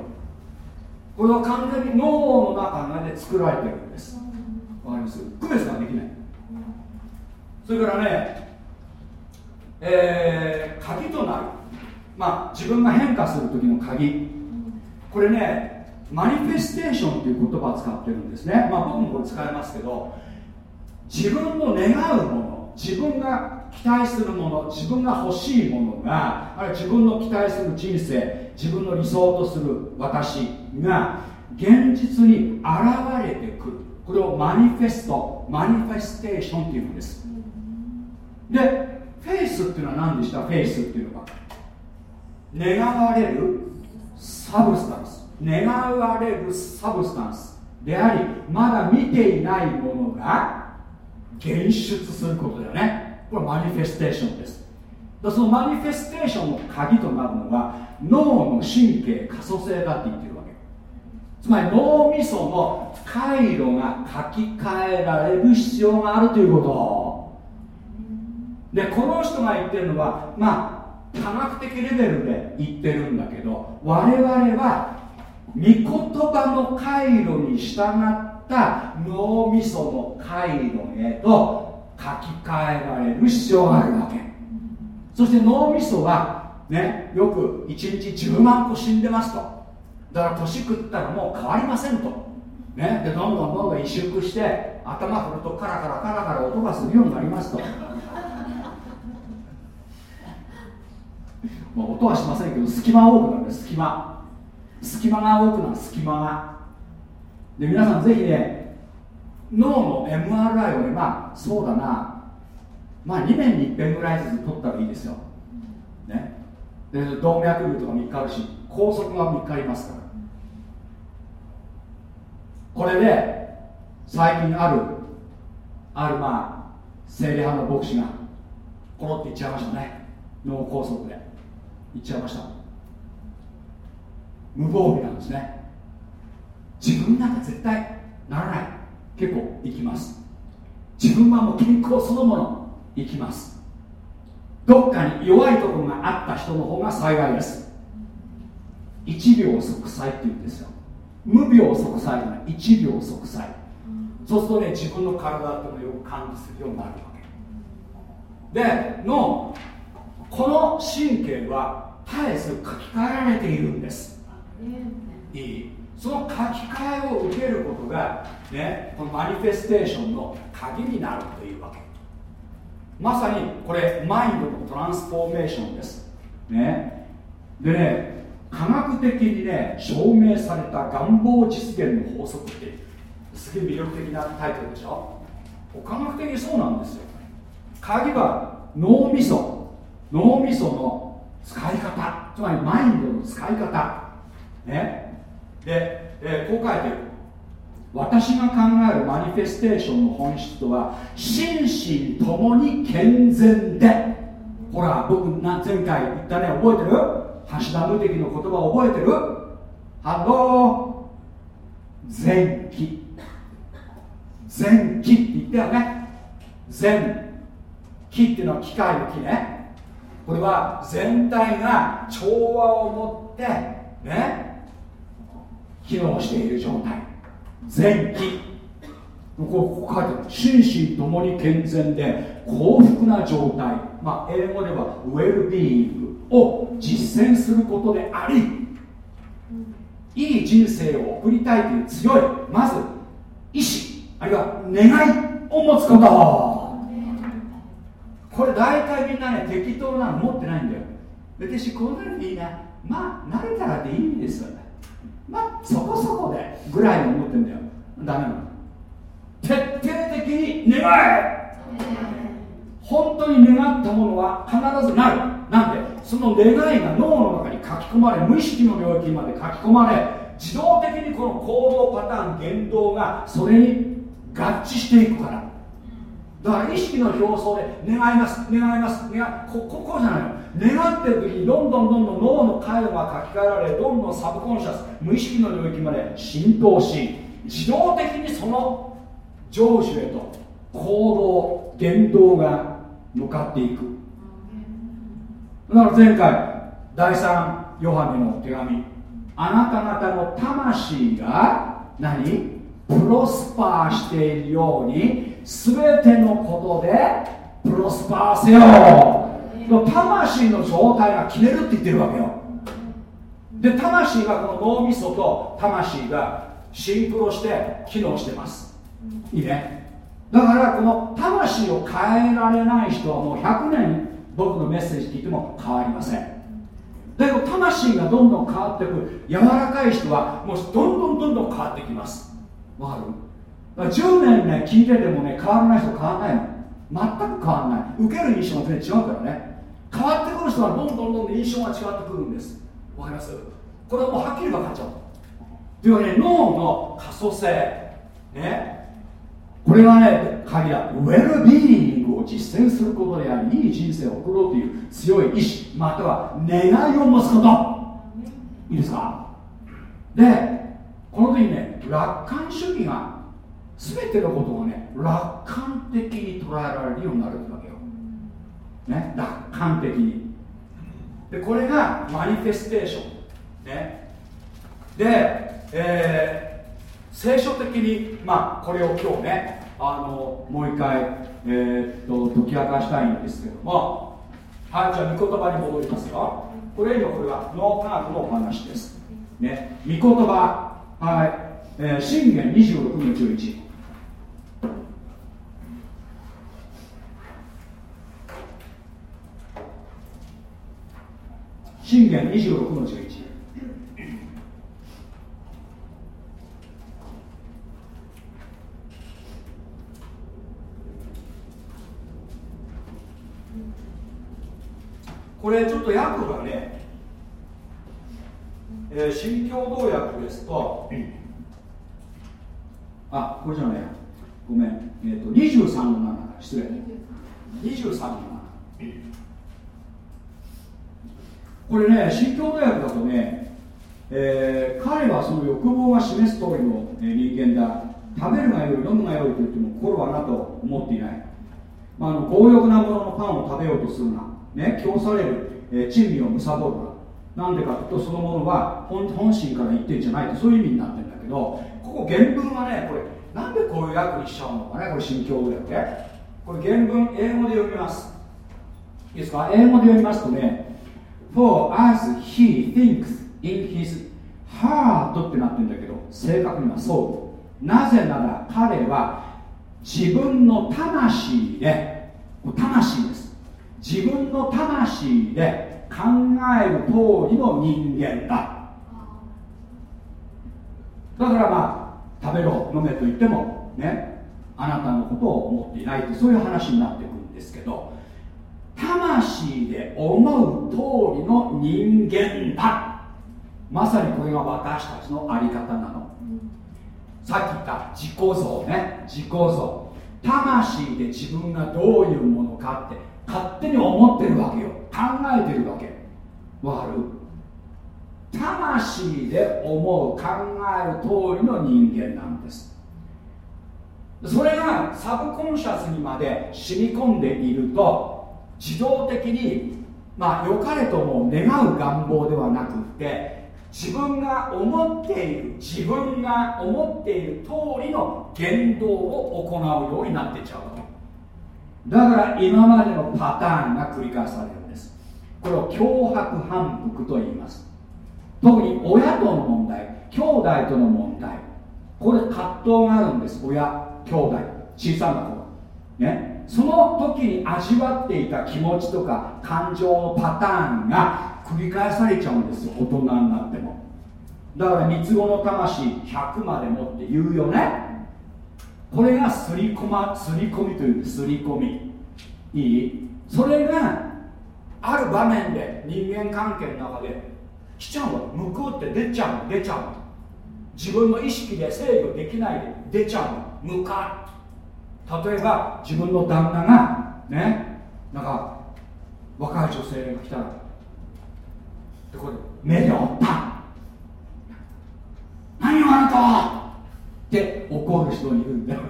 これは完全に脳の中で作られてるんですわかります区別ができないそれからねえー、鍵となるまあ自分が変化する時の鍵これねマニフェステーションという言葉を使ってるんですね、まあ、僕もこれ使いますけど自分の願うもの自分が期待するもの自分が欲しいものがあるいは自分の期待する人生自分の理想とする私が現実に現れてくる。これを manifest manifestation っていうんです。でフェイスっていうのは何でした？フェイスっていうのは。願われる substance。願われる substance。でありまだ見ていないものが現出することだよね。これ manifestation です。その manifestation の鍵となるのは脳の神経可塑性だって言ってるわけ。つまり脳みその回路が書き換えられる必要があるということ。でこの人が言ってるのはまあ科学的レベルで言ってるんだけど我々は御言葉の回路に従った脳みその回路へと書き換えられる必要があるわけ。そして脳みそはねよく1日10万個死んでますと。だから年食ったらもう変わりませんと。ねでどんどんどんどん萎縮して頭振るとカラカラカラカラ音がするようになりますと。まあ音はしませんけど隙間多くなるんです隙間。隙間が多くなる隙間が。で皆さんぜひね脳の MRI をねまあそうだな。まあ2年に1遍ぐらいずつ取ったらいいですよ。で動脈瘤とか3日あるし拘束が3日ありますから。これで最近あるあるまあ生理派の牧師がコロっていっちゃいましたね。脳梗塞で。いっちゃいました。無防備なんですね。自分なんか絶対ならない。結構いきます。自分はもう健康そのものいきます。どっかに弱いところがあった人の方が幸いです。1秒息災って言うんですよ。無病息災じゃない。1秒息災。そうするとね自分の体っていうのをよく感じするようになるわけ。でのこの神経は絶えず書き換えられているんです。いい。その書き換えを受けることが、ね、このマニフェステーションの鍵になるというわけまさにこれマインドのトランスフォーメーションです、ね、でね科学的にね証明された願望実現の法則ってすげえ魅力的なタイトルでしょ？科学的にそうなんですよ。鍵は脳みそ。脳みその使い方。つまりマインドの使い方。ね。で、え、こう書いてる。私が考える manifestation の本質とは心身ともに健全で。ほら僕前回言ったね覚えてる？橋田無敵の言葉覚えてる？ Hello。全機。全機って言ったよね全機っていうのは機械の機ね。これは全体が調和を持ってね機能している状態。前期。ここ書いてある。心身ともに健全で幸福な状態。まあ英語ではウェルビーイングを実践することでありいい人生を送りたいという強いまず意志あるいは願いを持つこと。これ大体みんなね適当なの持ってないんだよ。私こうなるといいな。まあ慣れたらでいいんですよね。まあそこそこでぐらいの思ってんだよ。ダメなの。徹底的に願え。本当に願ったものは必ずなる。なんで？その願いが脳の中に書き込まれ無意識の領域まで書き込まれ自動的にこの行動パターン言動がそれに合致していくから。だから意識の表層で願います願います。願こここじゃないの。願ってる時にどんどんどんどん脳の回路が書き換えられどんどんサブコンシャス無意識の領域まで浸透し自動的にその成就へと行動言動が向かっていく。だから前回第3ヨハネの手紙。あなた方の魂が何？プロスパーしているように全てのことでプロスパーせよ。魂の状態が決めるって言ってるわけよ。で魂がこの脳みそと魂がシンクロして機能してます。いいね。だからこの魂を変えられない人はもう100年僕のメッセージ聞いても変わりません。だけど魂がどんどん変わっていく柔らかい人はもうどんどんどんどん変わってきます。わかる？10年ね聞いててもね変わらない人変わらないの。全く変わらない。受ける印象が全然違うからね。変わってくる人はどんどんどんどん印象が違ってくるんです。わかります？これはもうはっきり分かっちゃう。というわけで脳の可塑性ね。これがね鍵だ。ウェルビーイングを実践することでありいい人生を送ろうという強い意志または願いを持つこと。いいですか？でこの時ね楽観主義が全てのことをね楽観的に捉えられるようになるわけよ、ね、楽観的に。でこれがマニフェステーション、ね、で、えー、聖書的に、まあ、これを今日ねあのもう一回、えー、っと解き明かしたいんですけども。はいじゃあ御言葉に戻りますよ。これ以上これは脳科学のお話です。ね。御言葉。はい、えー、信玄26の11信玄26の11これちょっと訳がね、えー、新共同訳ですと、あこれじゃないや。ごめん、えーと、23の7失礼。23の7これね新共同訳だとね、えー、彼はその欲望が示す通りの、人間だ。食べるがよい飲むがよいと言っても心はなと思っていない、まあ、あの強欲なもののパンを食べようとするな、ね、供される、えー、珍味を貪るな。なんでかというとそのものは本本心から言ってんじゃないとそういう意味になってるんだけどここ原文はねこれなんでこういう訳にしちゃうのかねこれ新共同訳。これ原文英語で読みます。いいですか？英語で読みますとね For as he thinks in his heart ってなってるんだけど正確にはそう。なぜなら彼は自分の魂で魂です。自分の魂で考える通りの人間だ。だからまあ食べろ飲めと言ってもねあなたのことを思っていないとそういう話になってくるんですけど。魂で思う通りの人間だ。まさにこれが私たちのあり方なの、さっき言った自己像ね。自己像。魂で自分がどういうものかって勝手に思ってるわけよ。考えてるわけ。わかる？魂で思う考える通りの人間なんです。それがサブコンシャスにまで染み込んでいると自動的にまあ良かれとも願う願望ではなくって自分が思っている自分が思っている通りの言動を行うようになってっちゃうわけ。だから今までのパターンが繰り返されるんです。これを脅迫反復と言います。特に親との問題兄弟との問題。これ葛藤があるんです。親兄弟小さな子がね。その時に味わっていた気持ちとか感情のパターンが繰り返されちゃうんですよ。大人になっても。だから三つ子の魂100までもって言うよね。これがすり込ま、すり込みというすり込み。いい？それがある場面で人間関係の中で来ちゃうの。向こうって出ちゃうの。出ちゃうの。自分の意識で制御できないで出ちゃうの。向か例えば自分の旦那がねなんか若い女性が来たらでこれ目で追った。何をあなたって怒る人いるんだよ。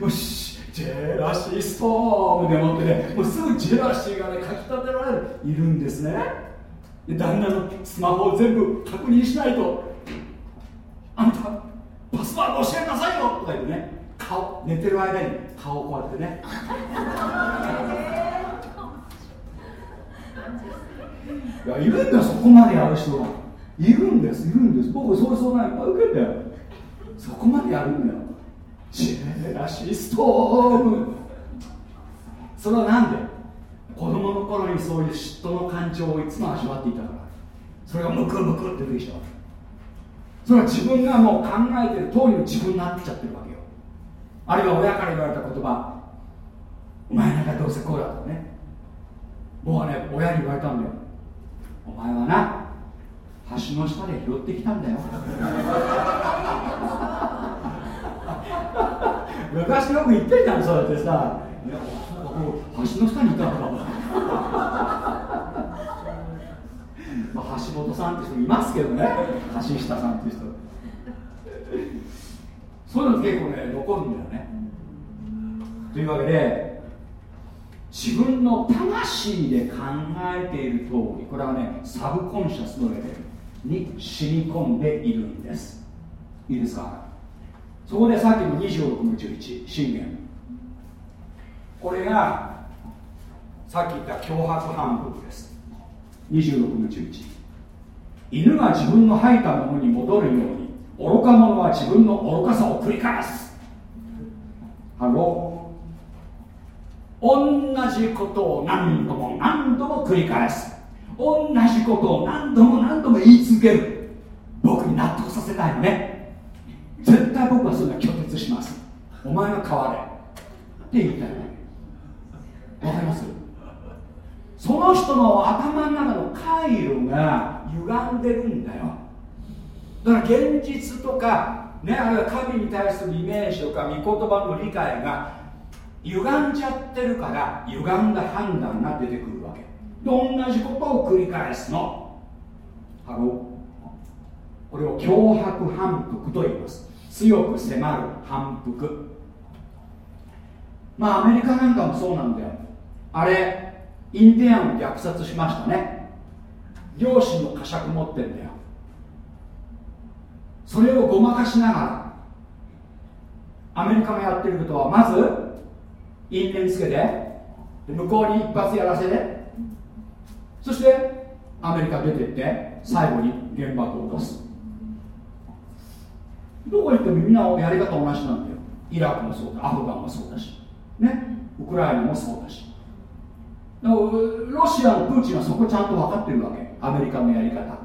よしジェラシーストームでもってねもうすぐジェラシーがねかきたてられる。いるんですね。で旦那のスマホを全部確認しないと。あんたパスワード教えなさいよとか言ってね顔寝てる間に顔をこうやってね。いやいるんだよそこまでやる人が。いるんですいるんです。僕そういう相談いっぱい受けて。そこまでやるんだよ。ジェラシストーム。それはなんで？子供の頃にそういう嫉妬の感情をいつも味わっていたから。それがムクムクって出てきちゃうそれは自分がもう考えてる通りの自分になってちゃってるわけよ。あるいは親から言われた言葉。お前なんかどうせこうだとね。僕はね親に言われたんだよ。お前はな橋の下で拾ってきたんだよ。昔よく言ってるじゃんそうやってさ。橋の下にいたのか。まあ、橋本さんって人いますけどね。橋下さんっていう人。そういうの結構ね残るんだよね。というわけで自分の魂で考えている通りこれはねサブコンシャスのレベルに染み込んでいるんです。いいですか？そこでさっきの26の11箴言。これがさっき言った強迫反復です。26の11犬が自分の吐いたものに戻るように愚か者は自分の愚かさを繰り返す。ハロー同じことを何度も何度も繰り返す。同じことを何度も何度も言い続ける。僕に納得させたいのね。絶対僕はそんな拒絶します。お前が変われ。って言いたいわかります？その人の頭の中の回路が歪んでるんだよ。だから現実とかねあるいは神に対するイメージとか御言葉の理解が歪んじゃってるから歪んだ判断が出てくるわけ。で同じことを繰り返すの。ハロこれを脅迫反復と言います。強く迫る反復。まあアメリカなんかもそうなんだよ。あれインディアンを虐殺しましたね。両親の呵責持ってんだよ。それをごまかしながらアメリカがやってることはまず因縁つけてで向こうに一発やらせてそしてアメリカ出てって最後に原爆を落とす。どこ行ってもみんなやり方同じなんだよ。イラクもそうだアフガンもそうだし。ね。ウクライナもそうだし。ロシアのプーチンはそこちゃんと分かってるわけ。アメリカのやり方。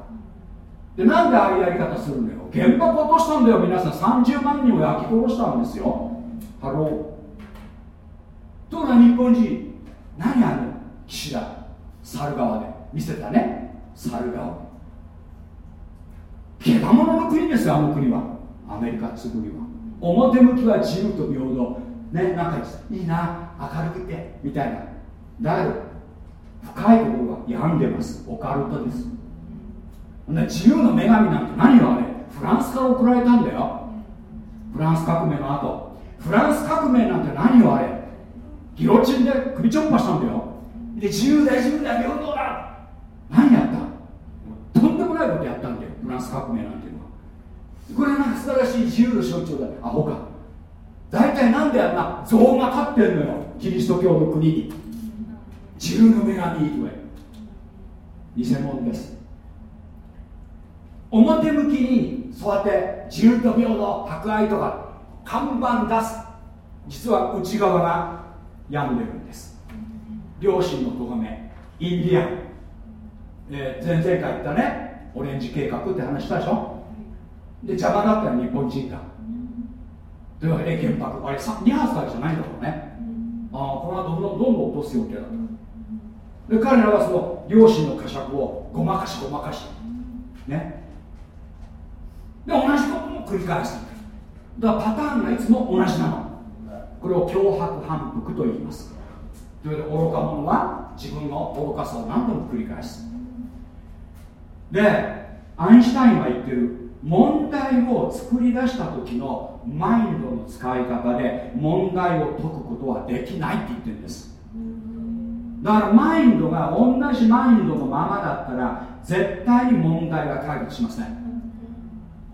でなんでああいうやり方するんだよ。原爆落としたんだよ。皆さん30万人を焼き殺したんですよ。Hello。ところが日本人。何あの岸田。猿側で。見せたね。猿側けだものの国ですよあの国は。アメリカつぐりは。表向きは自由と平等。ねなんかいいな明るくてみたいな。だけど深いところは病んでます。オカルトです。自由の女神なんて何よあれ。フランスから送られたんだよ。フランス革命の後。フランス革命なんて何よあれ。ギロチンで首ちょっぱしたんだよ。で自由だ自由だ平等だ。何やった。とんでもないことやったんだよフランス革命なんていうのは。これなんか素晴らしい自由の象徴だアホか。大体なんであんな像が立ってんのよ。キリスト教の国に。自由の女神と偽物です。表向きにそうやって自由と平等博愛とか看板出す実は内側が病んでるんです。両親の咎めインディアン、えー、前々回言ったねオレンジ計画って話したでしょ？で邪魔だったら日本人だというわけで原爆あれ2発だけじゃないんだろうね。ああこの後どんどんどんどん落とす予定だった。で彼らはその両親の呵責をごまかしごまかしね。で同じことも繰り返す。だからパターンがいつも同じなの。これを脅迫反復と言います。というわけで愚か者は自分の愚かさを何度も繰り返す。でアインシュタインは言ってる問題を作り出した時のマインドの使い方で問題を解くことはできないって言ってるんです。だからマインドが同じマインドのままだったら絶対に問題が解決しません。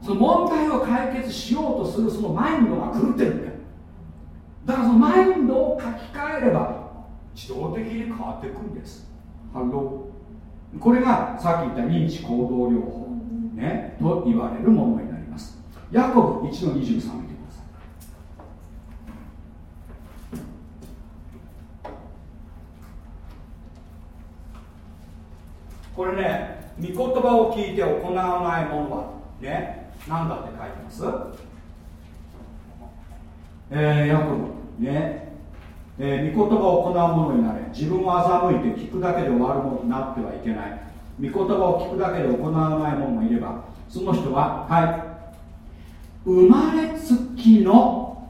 その問題を解決しようとするそのマインドが狂ってるんだよ。だからそのマインドを書き換えれば自動的に変わっていくんです。 Hello。これがさっき言った認知行動療法ねと言われるものになります。ヤコブ1の23見てくださいこれね御言葉を聞いて行わないものはね何だって書いてます？えー、ヤコブね。えー、御言葉を行うものになれ。自分を欺いて聞くだけで終わるものになってはいけない。御言葉を聞くだけで行わない者もいればその人ははい。生まれつきの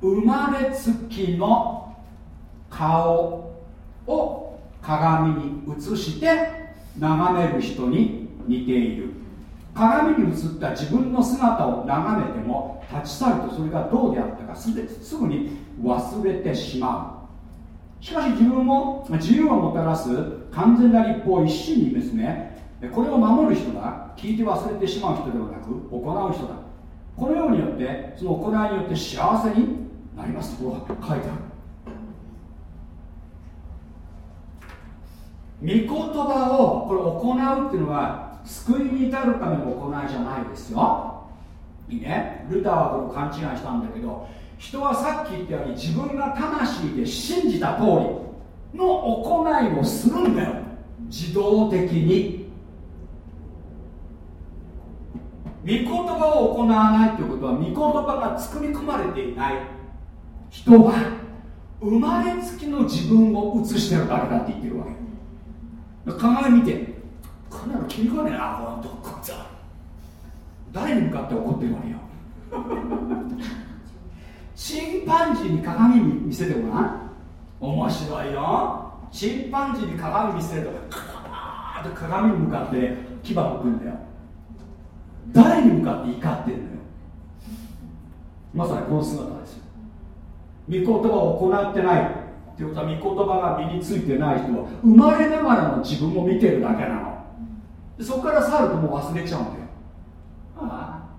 生まれつきの顔を鏡に映して眺める人に似ている。鏡に映った自分の姿を眺めても立ち去るとそれがどうであったかすすぐに忘れてしまう。しかし自分も自由をもたらす完全な立法を一心にですねこれを守る人が聞いて忘れてしまう人ではなく行う人だ。このようによってその行いによって幸せになりますと書いてある御言葉をこれ行うっていうのは救いに至るための行いじゃないですよ。いいね。ルターはこれ勘違いしたんだけど人はさっき言ったように自分が魂で信じた通りの行いをするんだよ。自動的に。御言葉を行わないということは御言葉が作り込まれていない。人は生まれつきの自分を映してるだけだって言ってるわけ。鏡見てこんなの気に食わねえなこのどこさ誰に向かって怒ってるわよ。チンパンジーに鏡見せてごらん。面白いよ。チンパンジーに鏡見せるとカーッと鏡に向かって牙をくんだよ。誰に向かって怒ってるのよ。まさにこの姿ですよ。御言葉を行ってない。っていうことは御言葉が身についてない人は生まれながらの自分を見てるだけなの。そこから去るともう忘れちゃうんだよ。ああ。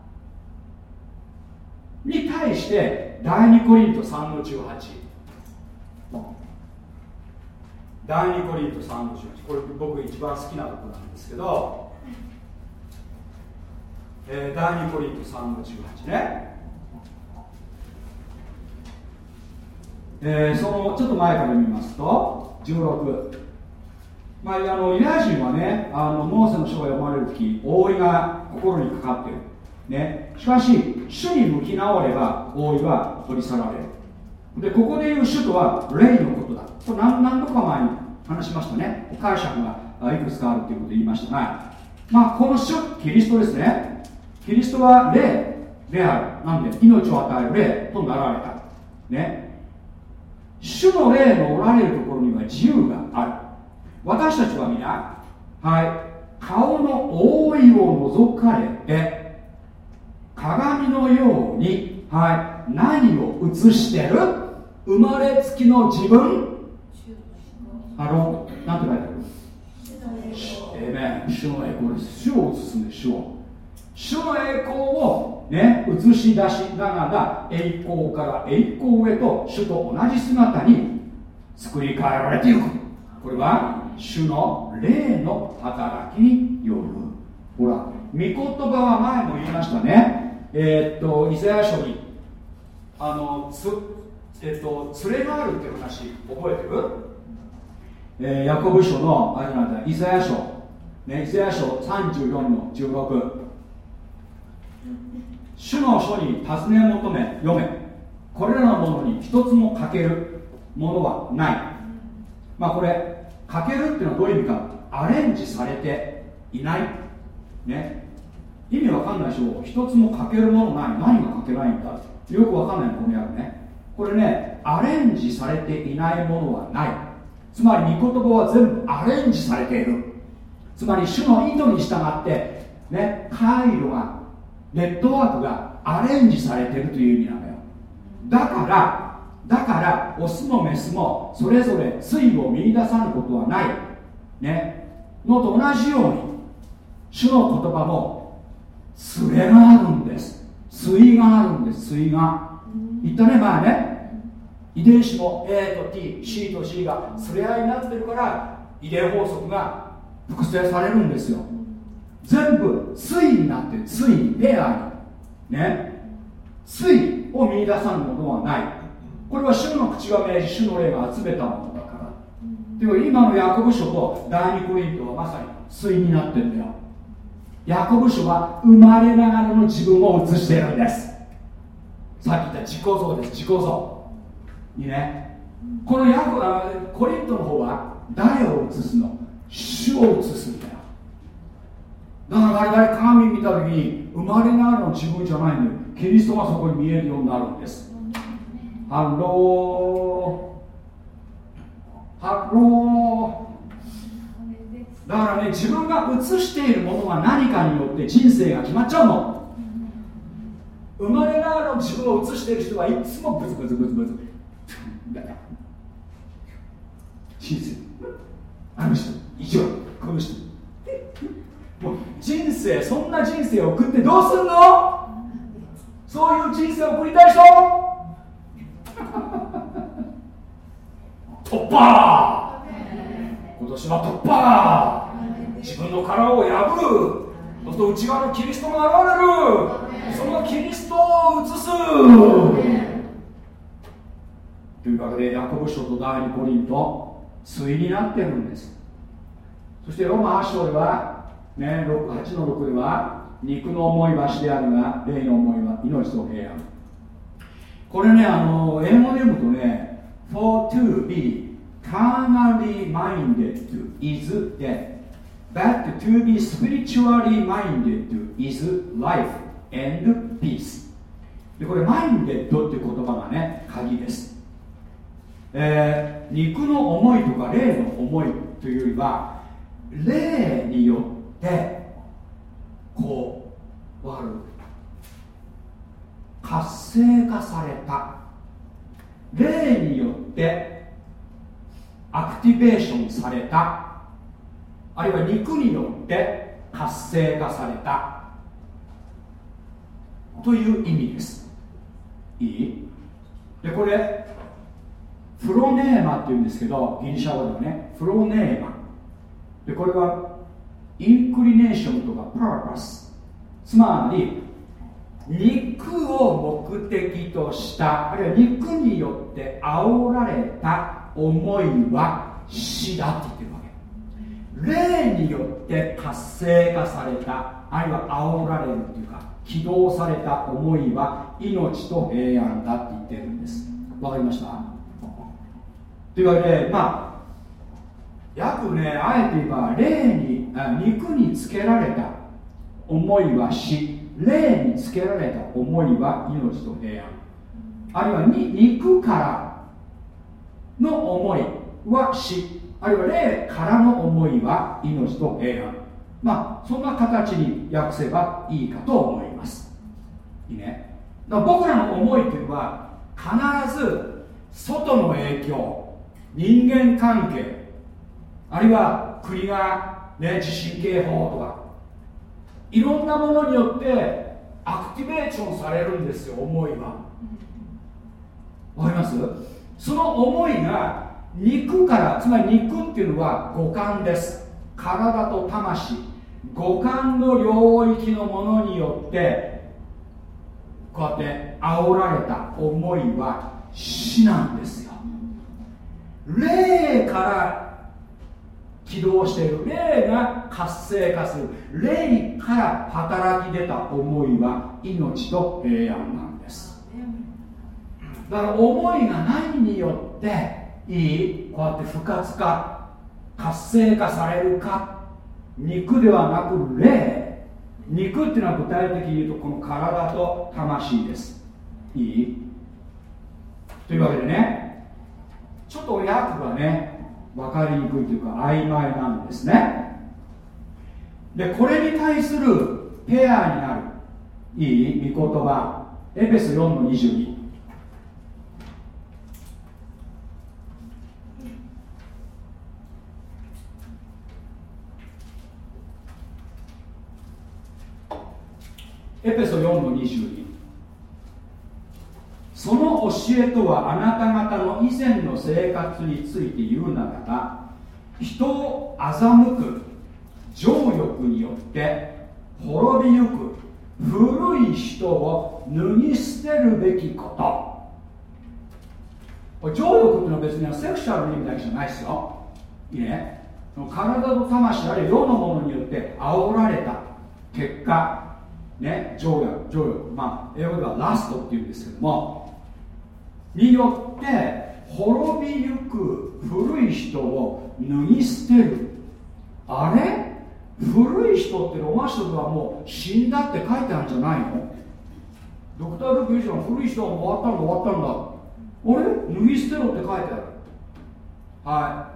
に対して第2コリント3の18第2コリント3の18これ僕一番好きなとこなんですけど。えー、第2コリント3の18ね、えー、そのちょっと前から見ますと16まあ、あのユダヤ人はねあのモーセの書が読まれる時覆いが心にかかっている、ね、しかし主に向き直れば覆いは取り去られる。でここで言う主とは霊のことだ。これ何何度か前に話しましたね。解釈がいくつかあるということを言いましたがまあこの主キリストですね。キリストは霊である。なんで命を与える霊となられた。ね。主の霊のおられるところには自由がある。私たちは皆はい顔の覆いを除かれて鏡のように、はい、何を映してる生まれつきの自分？あの何て書いてある？主の栄光です主を映すんです主を主の栄光をね映し出しながら栄光から栄光へと主と同じ姿に作り変えられていく。これは主の霊の働きによる。ほら御言葉は前も言いましたね。えー、っとイザヤ書にあのつえ、っと連れがあるっていう話覚えてる？えー、ヤコブ書のあれなんだイザヤ書。ねイザヤ書34の16主の書に尋ね求め読め。これらのものに一つも欠けるものはない。まあこれかけるっていうのはどういう意味か。アレンジされていない。ね。意味わかんないでしょ。一つもかけるものない。何がかけないんだ。よくわかんないこの訳ね。これねアレンジされていないものはない。つまり御言葉は全部アレンジされている。つまり主の意図に従ってね回路がネットワークがアレンジされてるという意味なのよ。だからだからオスもメスもそれぞれ対を見出さぬことはない。ね。のと同じように主の言葉も連れがあるんです。対があるんです。対が。言ったね前ね。遺伝子も A と TC と C が連れ合いになってるから遺伝法則が複製されるんですよ。全部対になってる対にペアに。ね。対を見出さぬものはない。これは主の口が命じ主の霊が集めたものだから。でも今のヤコブ書と第二コリントはまさに対になってるんだよ。ヤコブ書は生まれながらの自分を映しているんです。さっき言った自己像です。自己像。いいね。このヤココリントの方は誰を映すの？主を映すんだよ。だから我々鏡見た時に生まれながらの自分じゃないんだよ。キリストがそこに見えるようになるんです。Hello。Hello。だからね自分が映しているものが何かによって人生が決まっちゃうの。生まれながらの自分を映している人はいつもブツブツブツブツ。人生。あの人。以上この人。もう人生そんな人生を送ってどうすんの？そういう人生を送りたい人？突破！今年は突破！自分の殻を破る！そうすると内側のキリストが現れる！そのキリストを映す！というわけでヤコブ書と第二コリント対になってるんです。そしてローマ8章では、ね、8の6では肉の思いは死であるが霊の思いは命と平安。これねあの英語で読むとね For to be carnally minded is death but to be spiritually minded is life and peace. でこれマインデッドっていう言葉がね鍵です、えー、肉の思いとか霊の思いというよりは霊によっててこうわかる？活性化された。霊によってアクティベーションされた。あるいは肉によって活性化された。という意味です。いい？でこれフロネーマっていうんですけどギリシャ語ではねフロネーマ。でこれはインクリネーションとかパーパス。つまり肉を目的としたあるいは肉によって煽られた思いは死だって言ってるわけ。霊によって活性化されたあるいは煽られるというか起動された思いは命と平安だって言ってるんです。わかりました？というわけでまあ約ねあえて言えば霊にあ肉につけられた。思いは死。霊につけられた思いは命と平安。あるいはに肉からの思いは死。あるいは霊からの思いは命と平安。まあそんな形に訳せばいいかと思います。いいね。ら僕らの思いっていうのは必ず外の影響人間関係あるいは国が、ね、地震警報とか。いろんなものによってアクティベーションされるんですよ思いは。わかります？その思いが肉からつまり肉っていうのは五感です。体と魂。五感の領域のものによってこうやって煽られた思いは死なんですよ。霊から起動している。霊が活性化する。霊から働き出た思いは命と平安なんです。だから思いが何によっていいこうやって不活化活性化されるか。肉ではなく霊。肉っていうのは具体的に言うとこの体と魂です。いい？というわけでねちょっと訳がね分かりにくいというか曖昧なんですね。でこれに対するペアになる。いい御言葉。エペス4の22エペソ4の22の教えとはあなた方の以前の生活について言うならば人を欺く情欲によって滅びゆく古い人を脱ぎ捨てるべきこと。情欲っていうのは別にセクシャルの意味だけじゃないですよ。いいね。体と魂あるいは世のものによって煽られた。結果ね情欲情欲。まあ英語ではラストっていうんですけどもによって滅びゆく古い人を脱ぎ捨てる。あれ？古い人ってロマ書ではもう死んだって書いてあるんじゃないの？ドクター・ルク・イジョン古い人は終わったんだ終わったんだ。あれ？脱ぎ捨てろって書いてある。はい。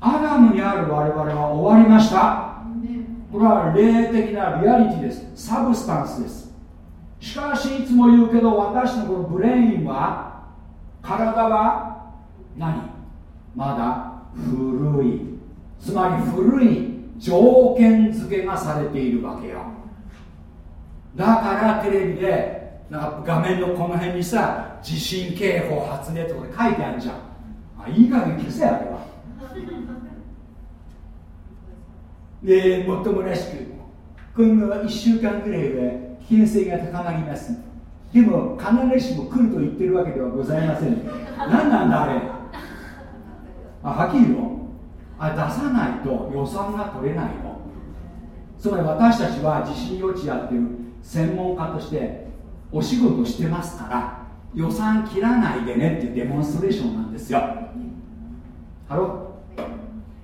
アダムにある我々は終わりました。これは霊的なリアリティです。 substance です。しかしいつも言うけど私のこの brain は体は何？まだ古い。つまり古い条件付けがされているわけよ。だからテレビでなんか画面のこの辺にさ地震警報発令とか書いてあるじゃん。あいい加減消せあれは。でもっともらしく今後は1週間ぐらいは危険性が高まりますでも必ずしも来ると言ってるわけではございません。何なんだあれ。あはっきり言うの？あ出さないと予算が取れないの。つまり私たちは地震予知やってる専門家としてお仕事してますから予算切らないでねっていうデモンストレーションなんですよ。ハロ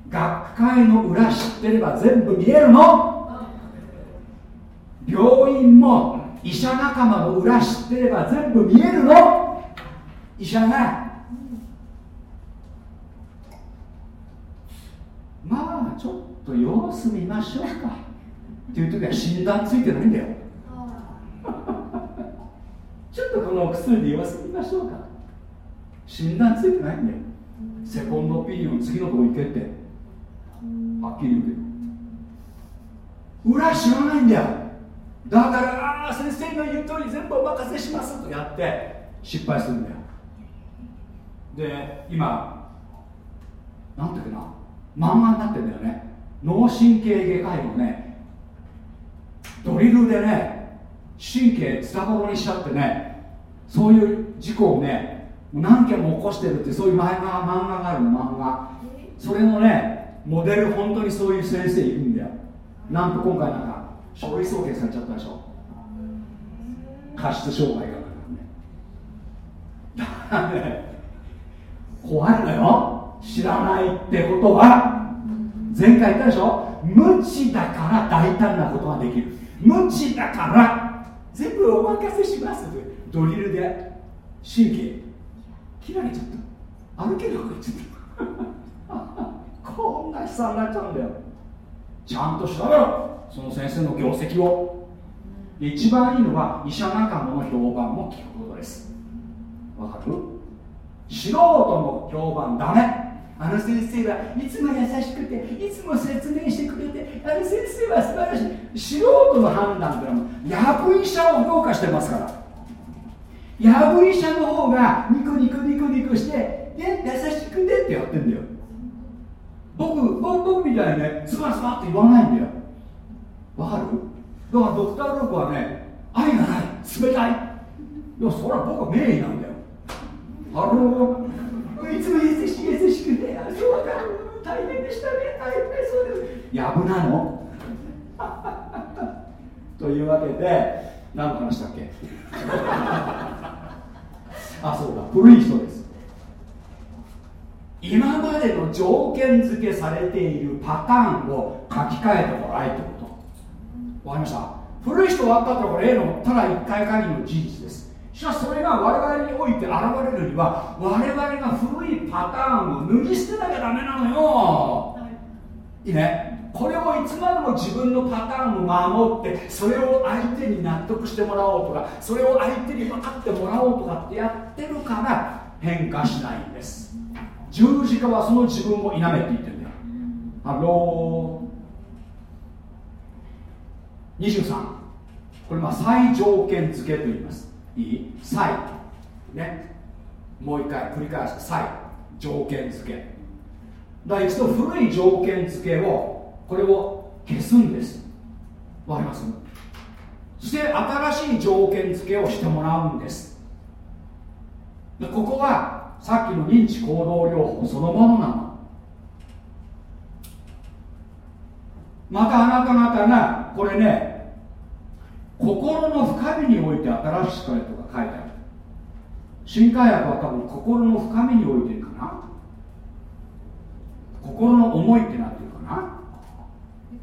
学会の裏知ってれば全部見えるの。病院も医者仲間の裏知ってれば全部見えるの。医者が。まあちょっと様子見ましょうか。っていう時は診断ついてないんだよ。ちょっとこのお薬で様子見ましょうか。診断ついてないんだよ。セコンドオピニオン次のとこ行けって。はっきり言うけど。裏知らないんだよ。だからああ先生の言う通り全部お任せしますとやって失敗するんだよ。で今なんていうかな漫画になってんだよね。脳神経外科医のねドリルでね神経ズタボロにしちゃってねそういう事故をね何件も起こしてるってそういう漫画漫画があるの漫画。それのねモデル本当にそういう先生いるんだよ。なんと今回なんか書類送検されちゃったでしょ。過失傷害が。だからね怖いのよ。知らないってことは。前回言ったでしょ。無知だから大胆なことができる。無知だから。全部お任せしますドリルで。神経切られちゃった。歩けなくなっちゃった。こんな悲惨になっちゃうんだよ。ちゃんと調べろ。その先生の業績を。一番いいのは医者仲間の評判も聞くことです。わかる？素人の評判ダメ。あの先生はいつも優しくていつも説明してくれてあの先生は素晴らしい。素人の判断っていうのはやぶ医者を評価してますから。やぶ医者の方がニコニコニコニコして「ね優しくて」ってやってんだよ。僕僕僕みたいにねスバスバって言わないんだよ。わかる？だからドクター・ロークはね愛がない。冷たい。でもそれは僕は名医なんだよ。ハローいつも優しい優しくてあそうか大変でしたね。大変そうです。やぶなの。というわけで何の話だっけ？あそうだ古い人です。今までの条件付けされているパターンを書き換えてもらえってこと。わかりました。古い人はあったと例のただ一回限りの事実です。しかしそれが我々において現れるには我々が古いパターンを脱ぎ捨てなきゃダメなのよ、いいね。これをいつまでも自分のパターンを守ってそれを相手に納得してもらおうとかそれを相手に分かってもらおうとかってやってるから変化しないんです。十字架はその自分を否めって言ってるんだよハロー23これまあ再条件付けと言います。いい？再。ね。もう一回繰り返す再。条件付け。だから一度古い条件付けをこれを消すんです。わかります？そして新しい条件付けをしてもらうんです。ここはさっきの認知行動療法そのものなの。またあなた方がこれね心の深みにおいて新しくとか書いてある。新海薬は多分心の深みにおいてかな。心の思いってなってるかな。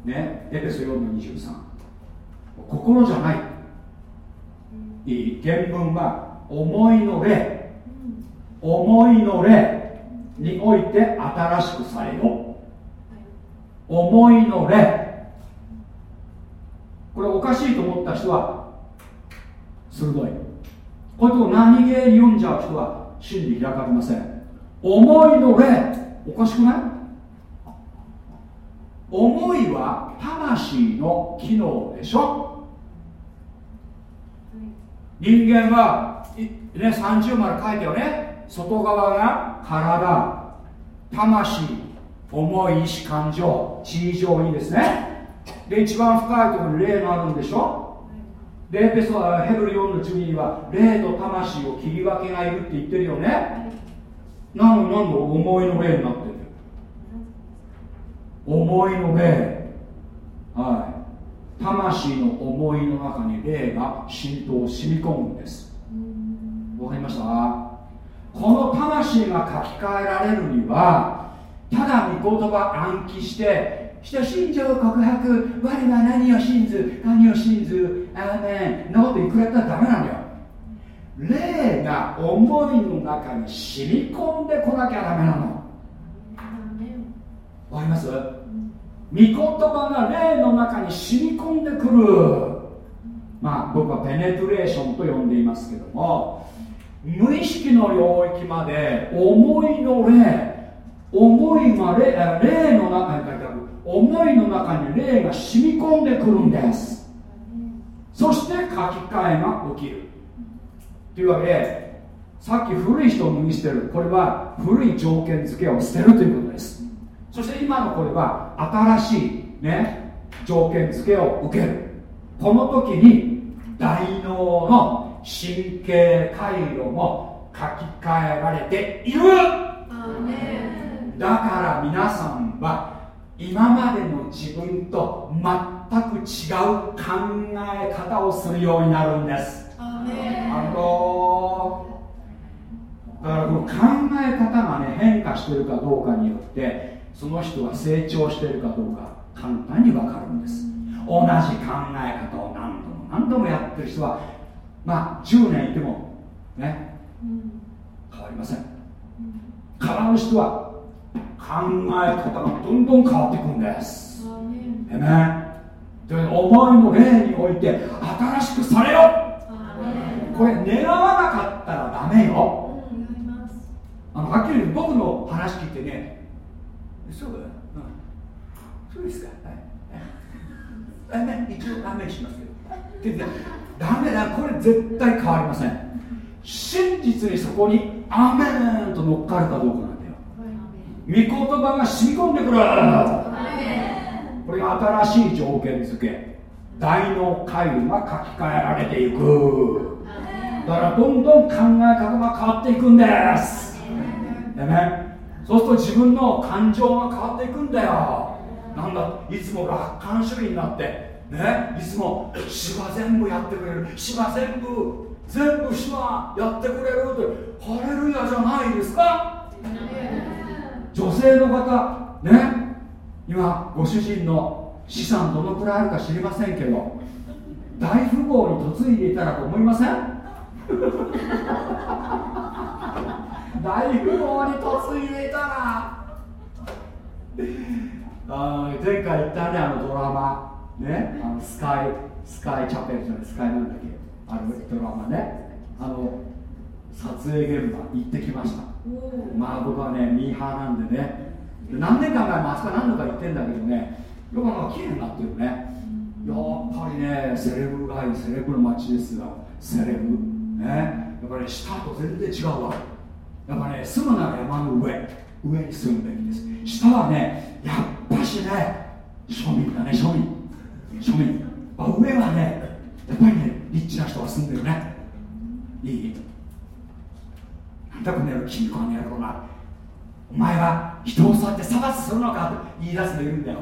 ねエペソ4の23心じゃない。いい。原文は思いの霊思いの霊において新しくされよ。思いの霊これおかしいと思った人は鋭い。これと何気に読んじゃう人は真理開かれません。思いの霊おかしくない？思いは魂の機能でしょ。人間は、ね、30まで書いてよね。外側が体魂思い意志感情地位上にですね。で一番深いところに霊があるんでしょ？でペソヘブル4の12には霊と魂を切り分けがいるって言ってるよね。なのになんで思いの霊になってる思いの霊。はい。魂の思いの中に霊が浸透染み込むんです。わかりました？この魂が書き換えられるにはただ御言葉暗記して人信条告白我は何を信ず何を信ずアーメンなこといくらやったらダメなんだよ。霊が思いの中に染み込んでこなきゃダメなの。わかります？御言葉が霊の中に染み込んでくる。まあ僕はペネトレーションと呼んでいますけども無意識の領域まで思いの霊思いが霊霊の中に書いてある。思いの中に霊が染み込んでくるんです。そして書き換えが起きる。というわけでさっき古い人を脱ぎ捨てる。これは古い条件付けを捨てるということです。そして今のこれは新しいね条件付けを受ける。この時に大脳の神経回路も書き換えられている。だから皆さんは今までの自分と全く違う考え方をするようになるんです。あのだからこの考え方がね変化してるかどうかによってその人が成長しているかどうか簡単に分かるんです。同じ考え方を何度も何度もやってる人はまあ10年いてもね変わりません。変わる人は考え方がどんどん変わっていくんです。えね。で思いの例において新しくされよこれ願わなかったらダメよ。あのはっきり言う僕の話聞いてねそうだ、うん、そうですか。はい。ね一応ダメにしますけど。でダメだこれ絶対変わりません。真実にそこにアメンと乗っかるかどうかなんだよ。御言葉が染み込んでくる。これが新しい条件付け。大脳回路が書き換えられていく。だからどんどん考え方が変わっていくんです。でねそうすると自分の感情が変わっていくんだよ。なんだいつも楽観主義になってねいつも主は全部やってくれる。主は全部全部主はやってくれるってハレルヤじゃないですか。女性の方ね今ご主人の資産どのくらいあるか知りませんけど大富豪に嫁いでいたらと思いません？大富豪に嫁いでいたら。あ前回言ったねあのドラマ。ねあのスカイスカイチャペルじゃないスカイなんだっけあのドラマね。あの撮影現場行ってきました。まあ僕はねミーハーなんでね。何年間前もあそこ何度か行ってんだけどね。よくなんか綺麗になってるね。やっぱりねセレブ街セレブの街ですよ。セレブ。ね。やっぱり、ね、下と全然違うわ。やっぱね住むなら山の上。上に住むべきです。下はねやっぱしね庶民だね庶民庶民。あ上はねやっぱりねリッチな人が住んでるね。いい。なんだこの野郎金庫の野郎なお前は人を座って裁罰するのかと言い出すのいるんだよ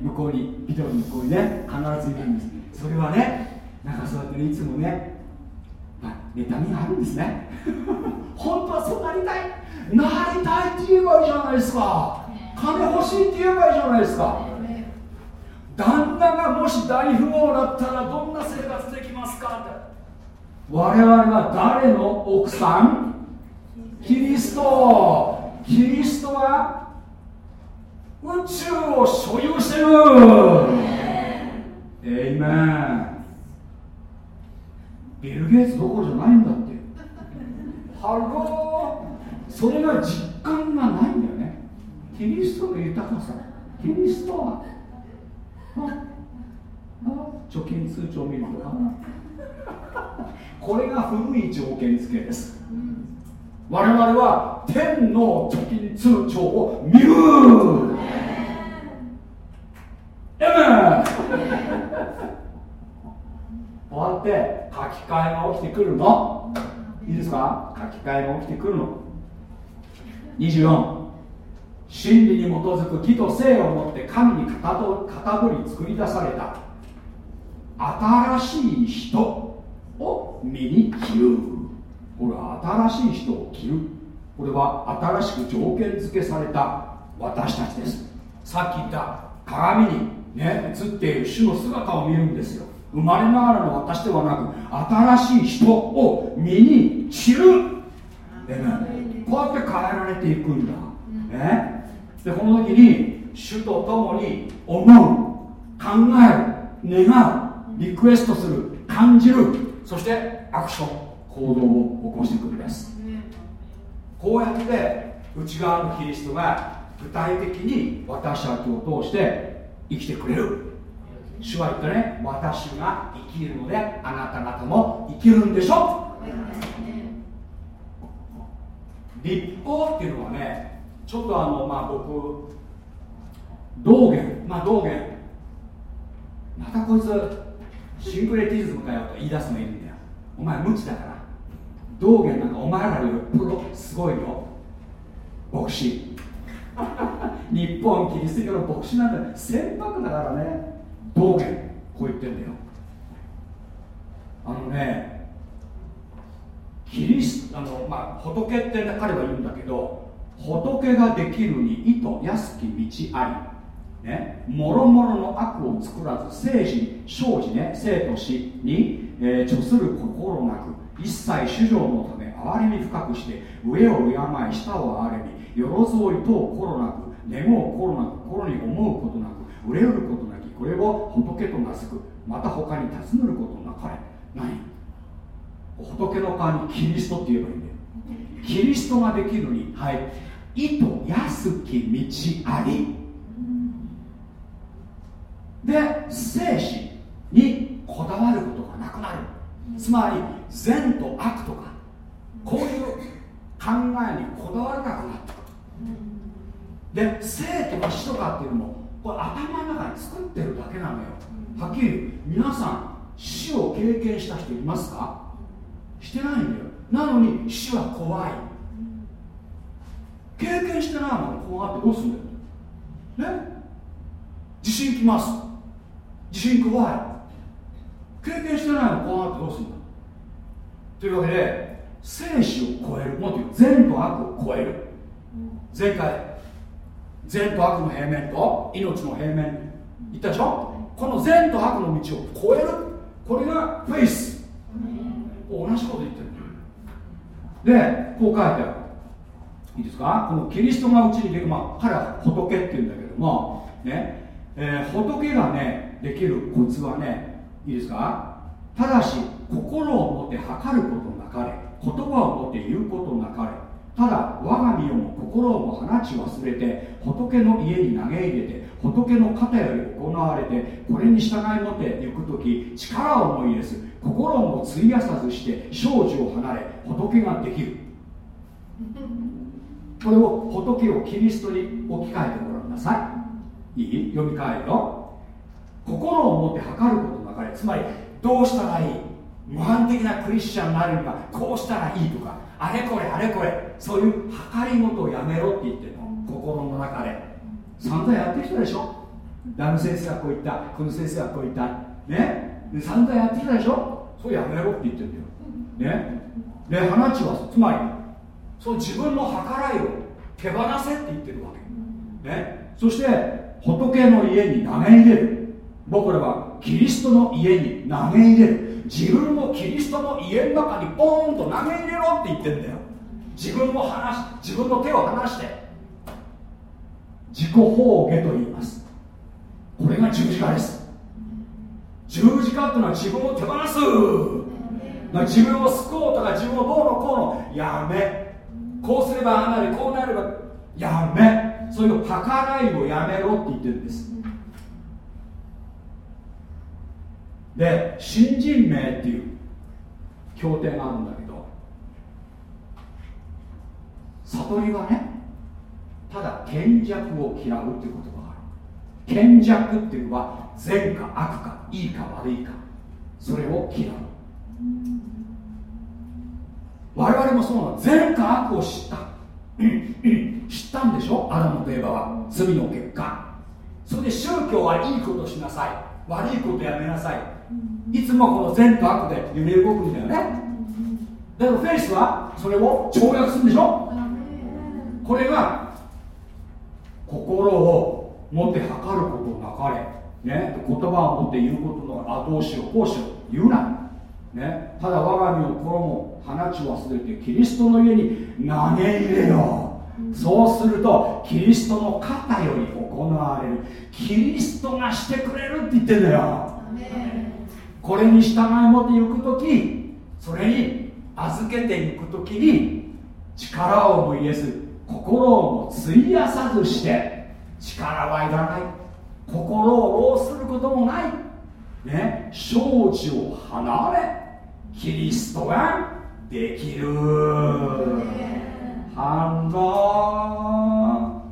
向こうにビデオの向こうにね必ずいるんです。それはねなんかそうやってねいつもねまあ妬みがあるんですね。本当はそうなりたい。なりたいって言えばいいじゃないですか。金欲しいって言えばいいじゃないですか。旦那がもし大富豪だったらどんな生活できますか？って。我々は誰の奥さん？キリスト。キリストは宇宙を所有してる。エイメンビル・ゲイツどころじゃないんだって。ハローそれが実感がないんだよね。キリストの豊かさ。キリストは貯金通帳を見るとかこれが古い条件付けです我々は天の貯金通帳を見るエメンこうやって書き換えが起きてくるのいいですか書き換えが起きてくるの24真理に基づく義と性を持って神にかたどり作り出された。新しい人を身に着る。これは新しい人を着る。これは新しく条件付けされた私たちです。さっき言った鏡にね映っている主の姿を見るんですよ。生まれながらの私ではなく新しい人を身に着る。でねこうやって変えられていくんだ。ねでこの時に主と共に思う考える願うリクエストする感じるそしてアクション行動を起こしていくんです。こうやって内側のキリストが具体的に私たちを通して生きてくれる。主は言ったね私が生きるのであなた方も生きるんでしょ。立法っていうのはねちょっとあのまあ僕道元まあ道元。またこいつシンクレティズムかよと言い出すのいるんだよ。お前無知だから。道元なんかお前らよりプロすごいよ。牧師。日本キリスト教の牧師なんて船舶だからね。道元こう言ってんだよ。あのねキリスあのまあ仏って彼は言うんだけど仏ができるに意図安き道あり。ね。もろもろの悪を作らず生死生じね生と死に、えー、する心なく一切主情のため憐れみ深くして上を敬い下を憐れみよろずをいとう心なく願う心なく心に思うことなく憂うることなきこれを仏と名付くまた他に尋ねることなかれ。何？仏の代わりにキリストって言えばいいんだよ。キリストができるにはい。意図安き道あり。で生死にこだわることがなくなる。つまり善と悪とかこういう考えにこだわらなくなった。で生とか死とかっていうのもこれ頭の中に作ってるだけなのよ。はっきり皆さん死を経験した人いますか？してないんだよ。なのに死は怖い。経験してないもの怖がってどうするんだよ。ね？地震来ます。地震怖い。経験してないの怖がってどうするんだというわけで生死を超えるもっと言う善と悪を超える。前回善と悪の平面と命の平面。言ったでしょ？この善と悪の道を超える。これがフェイス。同じこと言ってる。でこう書いてあるいいですか？このキリストがうちにできるまあ彼は仏っていうんだけどもね、えー、仏がねできるコツはねいいですか？ただし心を持って測ることなかれ言葉を持って言うことなかれただ我が身をも心をも放ち忘れて仏の家に投げ入れて仏の肩より行われてこれに従い持って行く時力を思い入れず心をも費やさずして生じを離れ仏ができる。これを仏をキリストに置き換えてごらんなさい。いい？読み替えるよ。心を持って測ることなかれつまりどうしたらいい？模範的なクリスチャンになるにはこうしたらいいとかあれこれあれこれそういう測り事をやめろって言ってるの。心の中で。散々やってきたでしょ。ダム先生はこう言った。この先生はこう言った。ね。で散々やってきたでしょ。そうやめろって言ってるんだよ。ね。で話はつまりその自分の計らいを手放せって言ってるわけ、ね、そして仏の家に投げ入れる。僕らはキリストの家に投げ入れる。自分もキリストの家の中にポーンと投げ入れろって言ってんだよ。自分も離し自分の手を離して。自己放下と言います。これが十字架です。十字架っていうのは自分を手放す。自分を救おうとか自分をどうのこうの。やめこうすればああなるこうなればやめそういう計らいをやめろって言ってるんです。で新人名っていう協定があるんだけど悟りはねただ賢弱を嫌うっていうことがある。賢弱っていうのは善か悪かいいか悪いかそれを嫌う。我々もそうなの。善か悪を知った。知ったんでしょ？アダムとエヴァは。罪の結果。それで宗教はいいことしなさい。悪いことやめなさい。いつもこの善と悪で揺れ動くんだよね。だけどフェイスはそれを跳躍するんでしょ？これが心を持って測ることなかれ、ね、言葉を持って言うことのあどうしようこうしよう。言うな、ね、ただ我が身を衣を放ち忘れてキリストの家に投げ入れよう。そうするとキリストの肩より行われる。キリストがしてくれるって言ってんだよ。これに従い持っていく時それに預けていく時に力をも入れず心をも費やさずして力はいらない。心を労することもないね生じを離れキリストができる。反応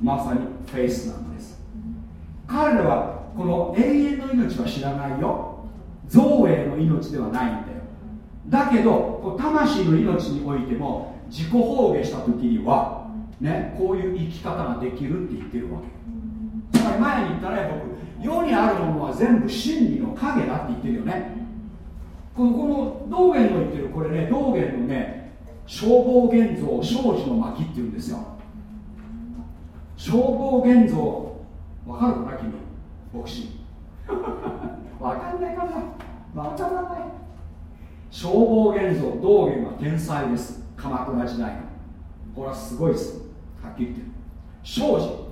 まさにフェイスなんです。彼らはこの永遠の命は知らないよ。造営の命ではないんだよ。だけど魂の命においても自己放下した時にはね、こういう生き方ができるって言ってるわけ。つまり前に言ったね僕世にあるものは全部真理の影だって言ってるよね。このこの道元の言ってるこれね道元のね消防現像少女の巻っていうんですよ。消防現像わかるかな君？牧師。わかんないかな。わからない。消防現像道元は天才です。鎌倉時代の。これはすごいです。はっきり言って。る庄司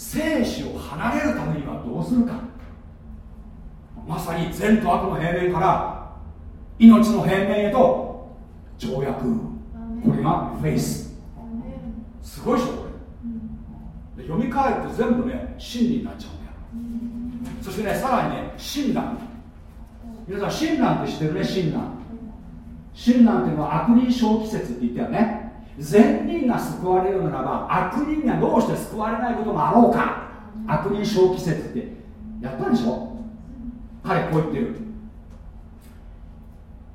生死を離れるためにはどうするか。まさに善と悪の平面から命の平面へと跳躍これがフェイス。すごいでしょこれ。読み替えると全部ね真理になっちゃうんだよ。そしてねさらにね親鸞。皆さん親鸞って知ってるね親鸞。親鸞っていうのは悪人小季節って言ったよね善人が救われるならば悪人がどうして救われないこともあろうか。悪人小季節って。やったんでしょ？彼こう言ってる。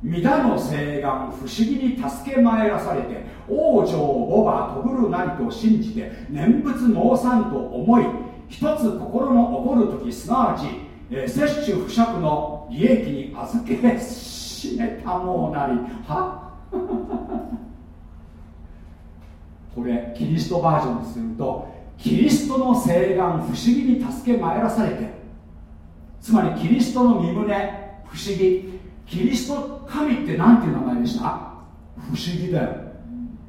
皆の誓願不思議に助け参らされて王女を母ばとぐるなりと信じて念仏申さんと思い一つ心の起こる時すなわち、え、摂取不釈の利益に預けしめたもうなり。は？これキリストバージョンにするとキリストの誓願不思議に助け参らされてつまりキリストの身胸不思議キリスト神って何ていう名前でした？不思議だよ。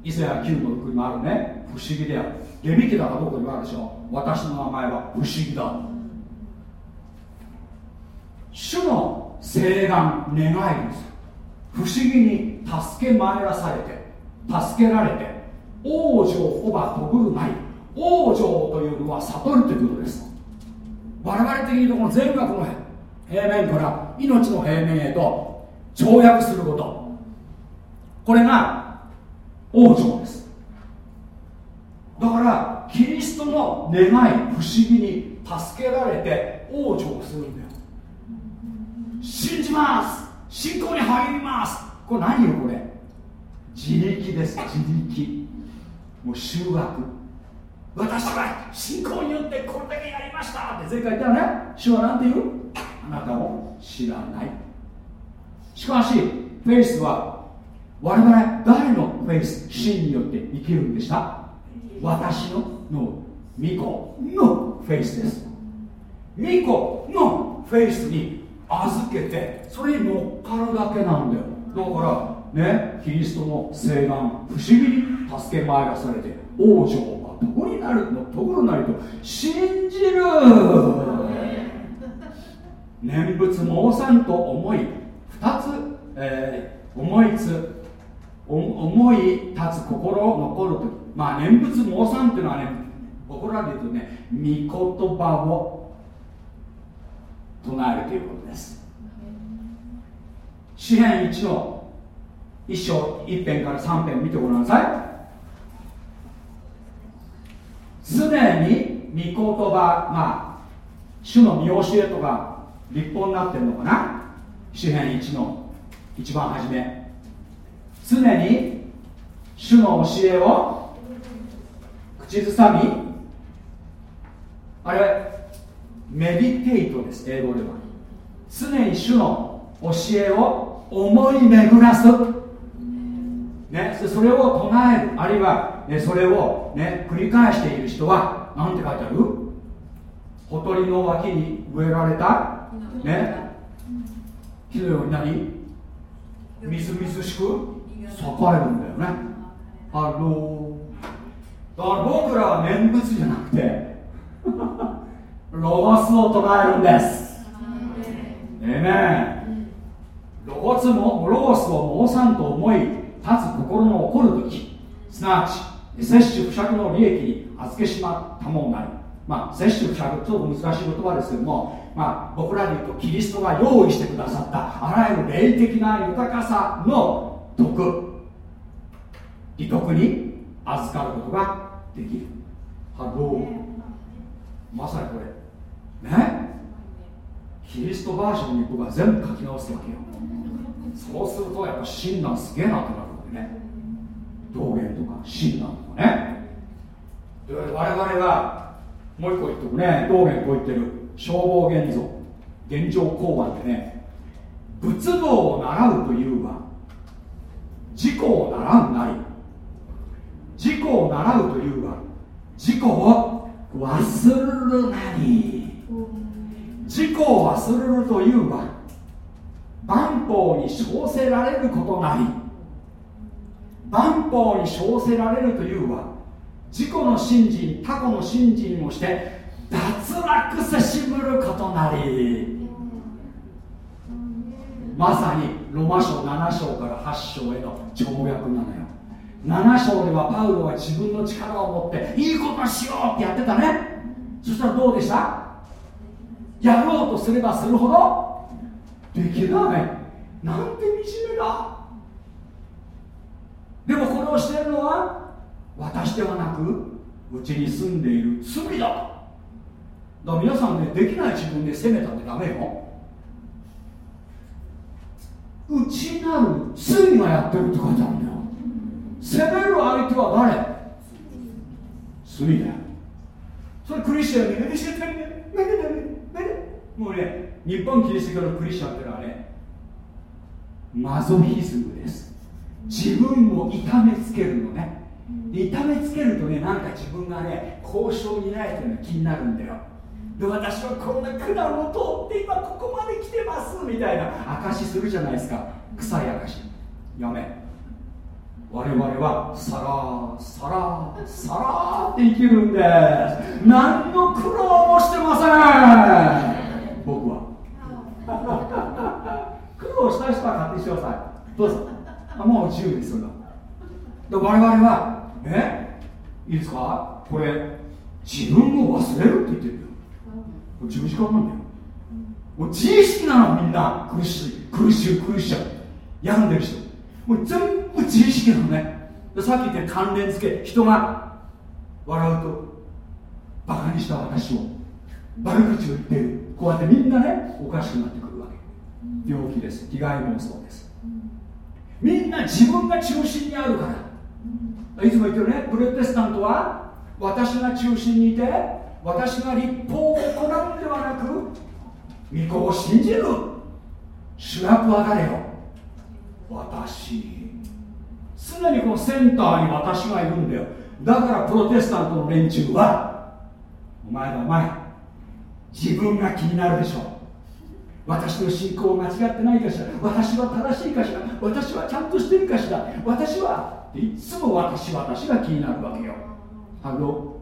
イザヤ9の6にもあるね。不思議だよ。レミケダがどこにもあるでしょ。私の名前は不思議だ。主の誓願願いです。不思議に助け参らされて助けられて王女をばとぐるなり王女というのは悟るということです。我々的にこの全額の平面から命の平面へと跳躍すること。これが王女です。だからキリストの願い不思議に助けられて王女をするんだよ。信じます。信仰に入ります。これ何よこれ？自力です自力。もう修学。私は信仰によってこれだけやりましたって前回言ったらね。主は何て言う？あなたを知らない。しかしフェイスは我々誰のフェイス？真によって生きるんでした？私のの巫女のフェイスです。巫女のフェイスに預けてそれに乗っかるだけなんだよ。だからねキリストの誓願不思議に助け参らされて王女はどこになるのどこになると信じる。念仏申さんと思い二つ、えー、思いつ思い立つ心残るとまあ念仏申さんっていうのはね僕らで言うとね御言葉を唱えるということです。詩篇1の1章1編から3編見てごらんなさい。常に御言葉まあ主の見教えとか立法になってるのかな？詩篇1の一番初め。常に主の教えを口ずさみあれメディテイトです英語では。常に主の教えを思い巡らす、ね、それを唱えるあるいは、ね、それを、ね、繰り返している人は何て書いてある？ほとりの脇に植えられた、ね、木のようになりみずみずしく栄えるんだよね。あのだから僕らは念仏じゃなくて ロゴスを唱えるんです。ええねロゴスもロゴスを申さんと思い立つ心の起こる時すなわち摂取不捨の利益にあずけしめたまうなりまあ摂取不捨ちょっと難しい言葉ですけどもまあ僕らで言うとキリストが用意してくださったあらゆる霊的な豊かさの徳。利得に預かることができる。ハローまさにこれ。ね？キリストバージョンに僕は全部書き直すわけよ。そうするとやっぱ親鸞すげえなってな道元とか親鸞とかね。で我々はもう一個言っておくね。道元こう言ってる。消防現像。現状公案でね。仏道を習うというは自己を習うなり。自己を習うというは自己を忘るなり。自己を忘れるというは万法に称せられることなり万法に称せられるというは自己の信心他己の信心をして脱落せしむることなり。まさにロマ書7章から8章への跳躍なのよ。7章ではパウロは自分の力を持っていいことしようってやってたね。そしたらどうでした？やろうとすればするほどできない。なんて惨めだ。でもこれをしているのは私ではなくうちに住んでいる罪だ。だから皆さんねできない自分で責めたってダメよ。内なる罪がやってるって書いてあるんだよ。責める相手は誰？罪だよ。それクリスチャンにめでしてたねめでたねめでもうね日本キリスト教のクリスチャンってのはねマゾヒズムです。自分を痛めつけるのね。痛めつけるとねなんか自分がね交渉にないっていうのが気になるんだよ。で私はこんな苦難を通って今ここまで来てますみたいな証しするじゃないですか。臭い証やめ。我々はさらさらさらって生きるんです。何の苦労もしてません。僕は。苦労した人は勝手にしてください。どうぞ。あもう自由ですそれはで我々はえいいですか？これ自分を忘れるって言ってるよ。十字架なんだよ。もう自意識なのみんな苦しい苦しい苦しちゃう病んでる人。もう全部自意識なのね。でさっき言った関連付け人が笑うとバカにした私を悪口を言ってる。こうやってみんなねおかしくなってくるわけ。病気です。被害妄想です。みんな自分が中心にあるから。いつも言ってるね。プロテスタントは私が中心にいて私が立法を行うんではなく御子を信じる。主役は誰よ。私。常にこのセンターに私がいるんだよ。だからプロテスタントの連中はお前だお前。自分が気になるでしょ。私の信仰間違ってないかしら？私は正しいかしら？私はちゃんとしてるかしら？私はいつも私私が気になるわけよ。ハロ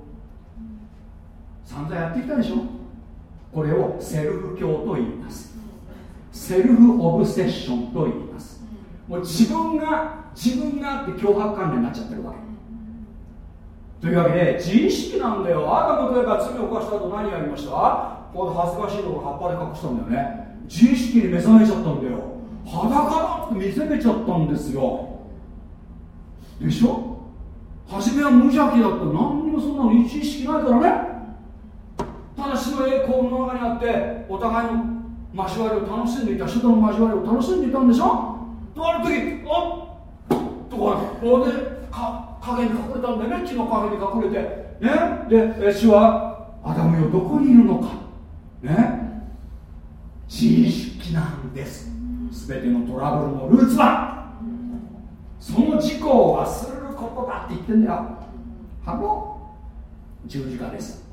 散々やってきたでしょ？これをセルフ教と言います。セルフオブセッションと言います。もう自分が自分がって脅迫観念になっちゃってるわけ。というわけで自意識なんだよ。あなた例えば罪を犯した後何やりました？ここで恥ずかしいところ葉っぱで隠したんだよね。自意識に目覚めちゃったんだよ。裸だって見せめちゃったんですよ。でしょ？初めは無邪気だった。何にもそんなの自意識ないからね。ただ死の栄光の中にあってお互いの交わりを楽しんでいた人との交わりを楽しんでいたんでしょ？とある時あっ！とかこれでか影に隠れたんだよね。木の陰に隠れて。ね？で死はアダムよどこにいるのか。ね？自意識なんです。全てのトラブルのルーツはその事故を忘れることだって言ってんだよ。ハロ十字架です。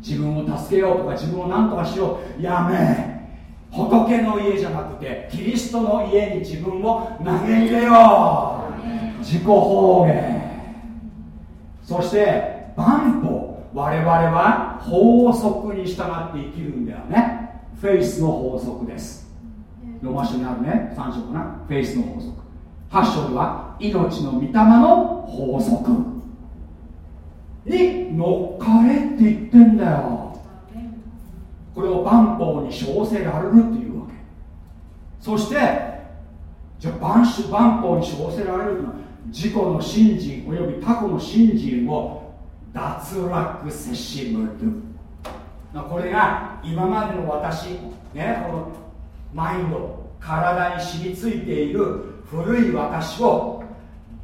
自分を助けようとか自分を何とかしよう。やめ仏の家じゃなくてキリストの家に自分を投げ入れよう。自己放言。そして万法。我々は法則に従って生きるんだよね。フェイスの法則です。ロマ書にあるね。3章かな。フェイスの法則。8章では命の御霊の法則。に乗っかれって言ってんだよ。これを万法に称せられるっていうわけ。そしてじゃあ万種万法に称せられるのは自己の信心および他己の信心を脱落せしむるこれが今までの私ねこのマインド体に染みついている古い私を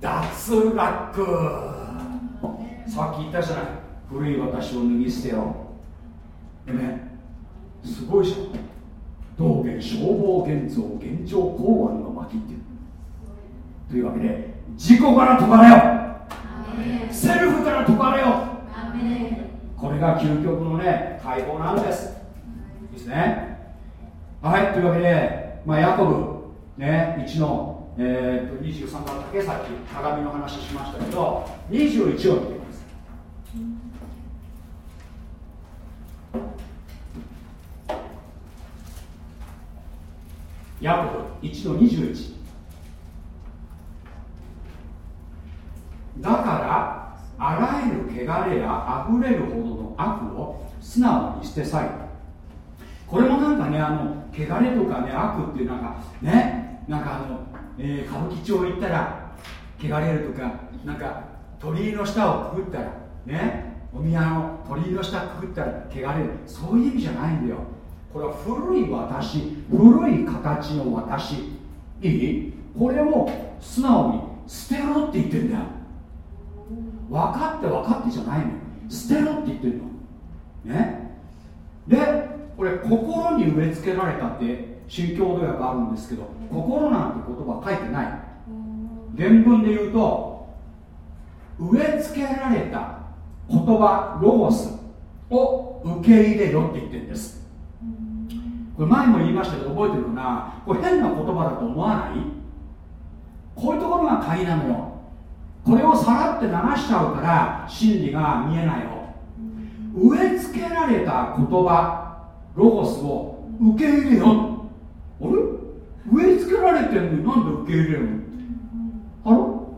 脱落。さっき言ったじゃない。古い私を脱ぎ捨てよう。でねすごいじゃん。道元消防現像現状公安の巻っていう。というわけで自己から解かれよ。セルフから解かれよこれが究極のね解放なんです。いいですね。はいというわけで、まあ、ヤコブ、ね、1の、えー、と23番だけさっき鏡の話しましたけど21を見てみます。ヤコブ1の21だからあらゆる汚れやあふれるほどの悪を素直に捨て去りこれもなんかねあの汚れとかね悪っていうなんかねなんかあの、えー、歌舞伎町行ったら汚れるとかなんか鳥居の下をくぐったらねお宮の鳥居の下くぐったら汚れる。そういう意味じゃないんだよ。これは古い私古い形の私。いい？これを素直に捨てろって言ってんだよ。分かって分かってじゃないの捨てろって言ってるの。ね？でこれ心に植え付けられたって宗教土訳あるんですけど心なんて言葉書いてない。原文で言うと植え付けられた言葉ロゴスを受け入れろって言ってるんです。これ前も言いましたけど覚えてるかな？これ変な言葉だと思わない？こういうところが鍵なのよ。これをさらって流しちゃうから真理が見えないよ植え付けられた言葉ロゴスを受け入れよあれ？植え付けられてるのになんで受け入れるの？あろ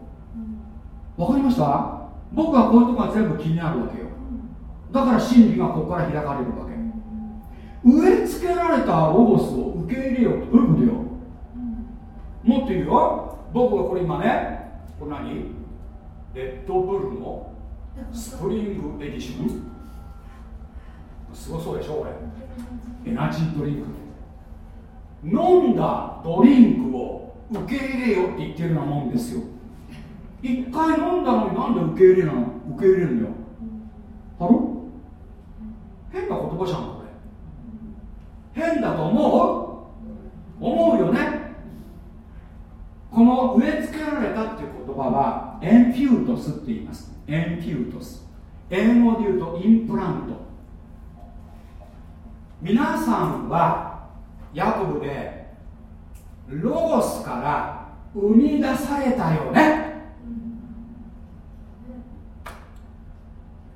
わかりました？僕はこういうとこが全部気になるわけよ。だから真理がここから開かれるわけ。植え付けられたロゴスを受け入れよう。ってどういうことよ？もっと言うよ。僕はこれ今ねこれ何？レッドブルのスプリングエディション。すごそうでしょこれ。エナジードリンク。飲んだドリンクを受け入れよって言ってるようなもんですよ。一回飲んだのになんで受け入れなの？受け入れるんだよ。ハロ変な言葉じゃんこれ。変だと思う？思うよね。この植え付けられたっていう言葉は emphutos って言います。 emphutos。英語で言うと implant。皆さんはヤコブでロゴスから生み出されたよね。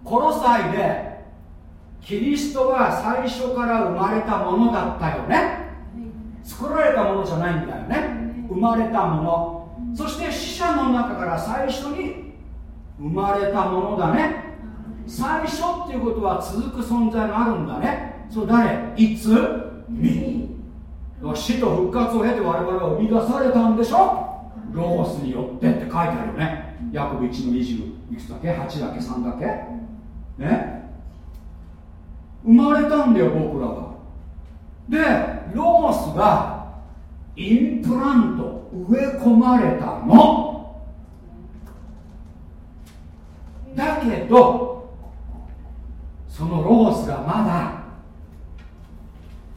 この際でキリストは最初から生まれたものだったよね。作られたものじゃないんだよね。生まれたものそして死者の中から最初に生まれたものだね。最初っていうことは続く存在があるんだね。そう誰？いつ？み。死と復活を経て我々は生み出されたんでしょ？ロゴスによってって書いてあるよね。ヤコブ1の20いくつだけ？8だけ？3だけ？ね。生まれたんだよ僕らはでロゴスがインプラント植え込まれたの。だけどそのロゴスがまだ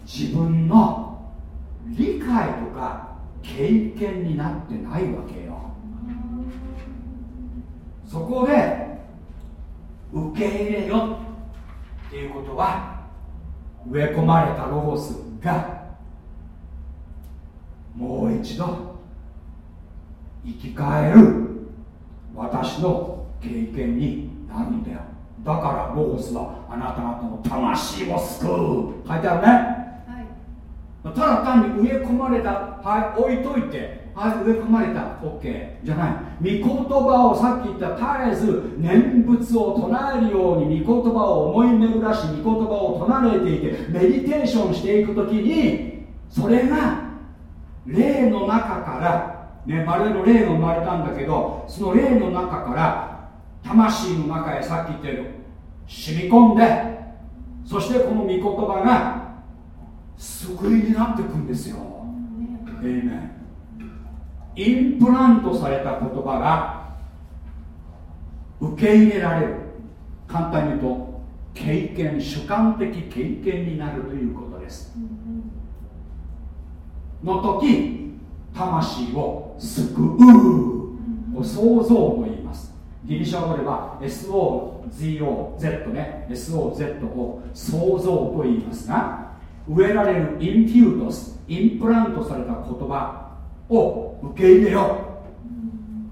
自分の理解とか経験になってないわけよ。そこで受け入れよっていうことは植え込まれたロゴスがもう一度生き返る。私の経験になるんだよ。だからロゴスはあなた方の魂を救う。書いてあるね、はい、ただ単に植え込まれた。はい置いといて。はい植え込まれた。OK じゃない。御言葉をさっき言った絶えず念仏を唱えるように御言葉を思い巡らし御言葉を唱えていてメディテーションしていく時にそれが霊の中からねまるでの霊が生まれたんだけどその霊の中から魂の中へさっき言ったように染み込んでそしてこの御言葉が救いになっていくんですよ。えいめインプラントされた言葉が受け入れられる。簡単に言うと経験主観的経験になるということです、うんの時魂を救う、う SOZO と言います。ギリシャ語では SOZO ね。SOZ を創造と言いますが植えられる emphutos implant された言葉を受け入れよ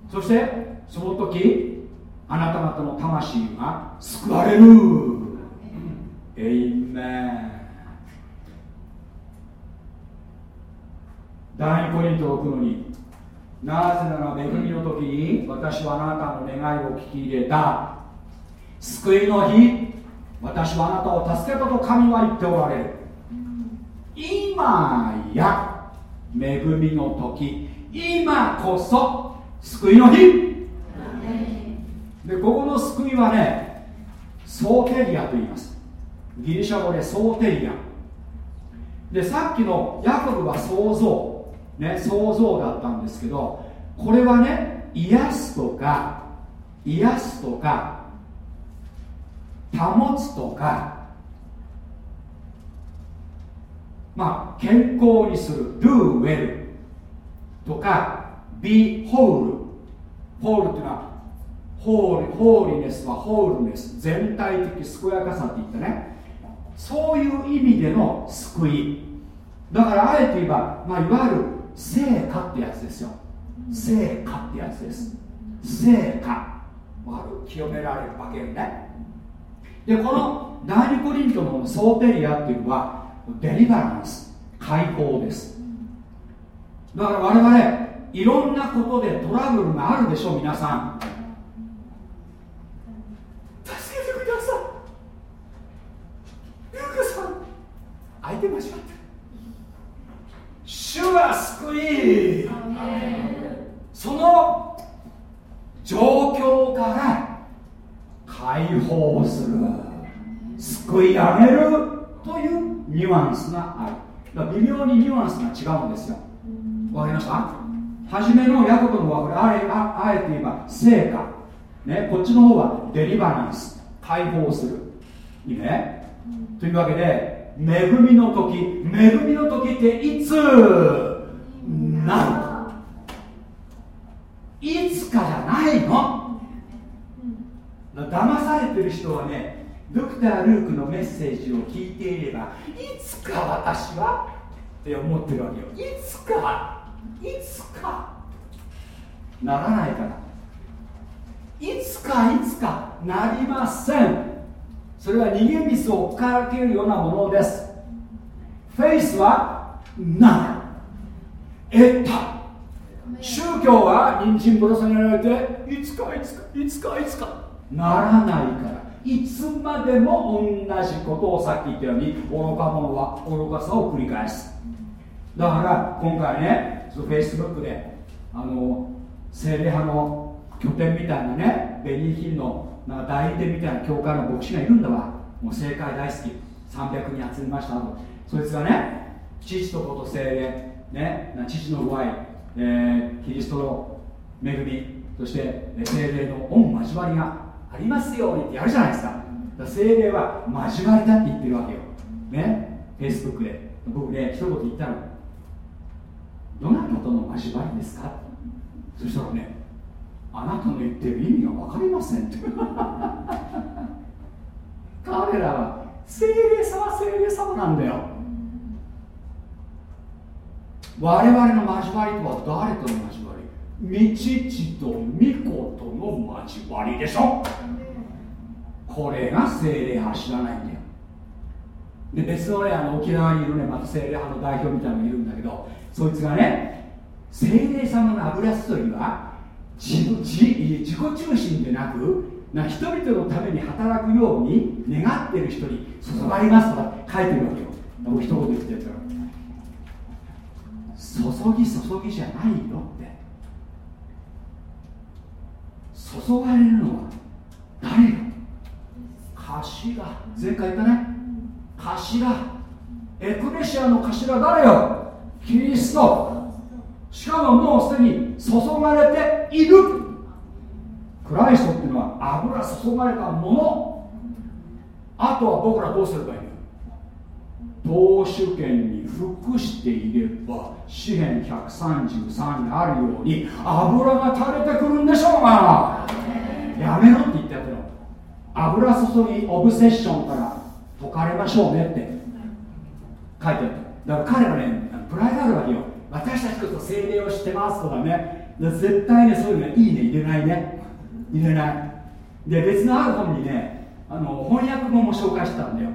う。そしてその時あなた方の魂が救われる。エイメン第二ポイントを置くのになぜなら恵みの時に私はあなたの願いを聞き入れた。救いの日私はあなたを助けたと神は言っておられる。今や恵みの時今こそ救いの日。でここの救いはねソーテリアと言います。ギリシャ語でソーテリア。でさっきのヤコブは創造。ね、想像だったんですけどこれはね癒すとか癒すとか保つとかまあ健康にする do well とか be whole ホールっていうのはホールホーリネスはホールネス全体的健やかさって言ってね。そういう意味での救い。だからあえて言えば、まあ、いわゆる成果ってやつですよ。成果ってやつです。成果清められるわけよね。でこの第二コリントのソーテリアっていうのはデリバランス。解放です。だから我々いろんなことでトラブルがあるでしょ皆さん助けてくださいルーカさん相手間違って主は救いその状況から解放する救い上げるというニュアンスがある。微妙にニュアンスが違うんですよ。わかりました？初めのヤコブのはこれあえああえて言えば成果、ね、こっちの方はデリバランス解放する。いいね？というわけで恵みの時恵みの時っていつないつかじゃないの？騙されてる人はねドクター・ルークのメッセージを聞いていればいつか私はって思ってるわけよ。いつかいつか。ならないからいつかいつかなりません。それは逃げ水を追っかけるようなものです。フェイスはない得た。宗教は人参ぶら下げられていつかいつかいつかいつか。ならないから。いつまでも同じことをさっき言ったように愚か者は愚かさを繰り返す。だから今回ねフェイスブックであの精霊派の拠点みたいなねベニーヒルのなんか代理店みたいな教会の牧師がいるんだわ。もう正解大好き。300人集めました。とそいつがね父と子と精霊ね父の具合、えー、キリストの恵みそして精霊の恩交わりがありますようにってやるじゃないですか。か精霊は交わりだって言ってるわけよ。ね？フェイスブックで。僕ね一言言ったの。どなたとの交わりですか？そしたらねあなたの言ってる意味が分かりませんって。彼らは精霊様精霊様なんだよ。我々の交わりとは誰との交わり？父と御子との交わりでしょ。これが精霊派知らないんだよ。で別のねあの沖縄にいるねまた精霊派の代表みたいなのがいるんだけどそいつがね精霊様の油注ぎは自自自己中心でなくな人々のために働くように願ってる人に注がりますと書いてるわけよ。僕一言言ってやったら。注ぎ注ぎじゃないよって注がれるのは誰よ？頭。前回言ったね。頭。エクレシアの頭誰よ？キリスト。しかももうすでに注がれている。クライストっていうのは油注がれたもの。あとは僕らどうすればいい投手権に服していれば詩篇133にあるように油が垂れてくるんでしょうが。やめろって言ってやってる油注ぎオブセッションから解かれましょうねって。書いてあった。だから彼はねプライドあるわけよ。私たちこそ精霊を知ってますとかね。絶対ねそういうのいいね入れないね。入れない。で別のある本にねあの翻訳本も紹介してたんだよ。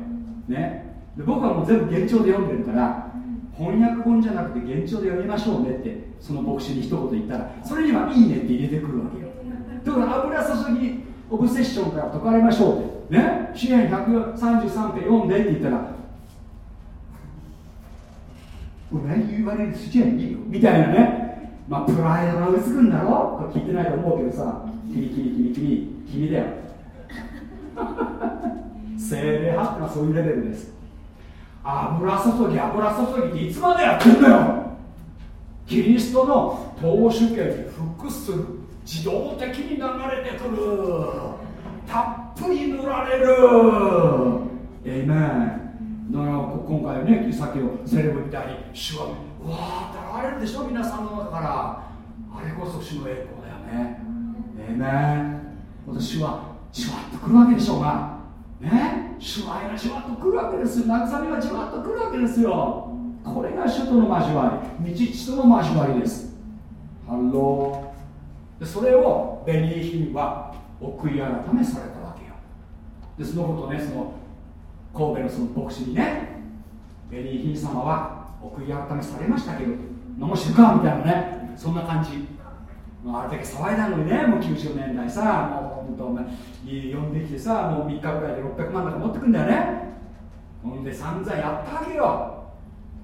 ね。で僕はもう全部現状で読んでるから翻訳本じゃなくて現状で読みましょうねってその牧師に一言言ったらそれにはいいねって入れてくるわけよ。だから油注ぎオブセッションから解かれましょうって。ね？支援133編読んでって言ったら何言われる筋合いいいよみたいなね。まあプライドがうつくんだろ？これ聞いてないと思うけどさ。キリキリキリキリ。君だよ。精霊派ってのはそういうレベルです。油注ぎ油注ぎっていつまでやってんだよ。キリストの投手権に服する自動的に流れてくる。たっぷり塗られる。えいめんだから今回ねさっきのセレブみたいに主はうわー現れるでしょ皆さんの中から。あれこそ主の栄光だよね。えいめん私はじわっとくるわけでしょうが。ね。主の愛がじわっとくるわけですよ。慰めがじわっとくるわけですよ。これが主との交わり。御父との交わりです。 Hello。でそれをベニーヒンはお悔い改めされたわけよ。でそのことねその神戸のその牧師にねベニーヒン様はお悔い改めされましたけど何も知るかみたいなね。そんな感じ。あれだけ騒いだのにねもう90年代さもう本当お前呼んできてさもう3日ぐらいで600万とか持ってくんだよね。ほんで散々やったわけよ。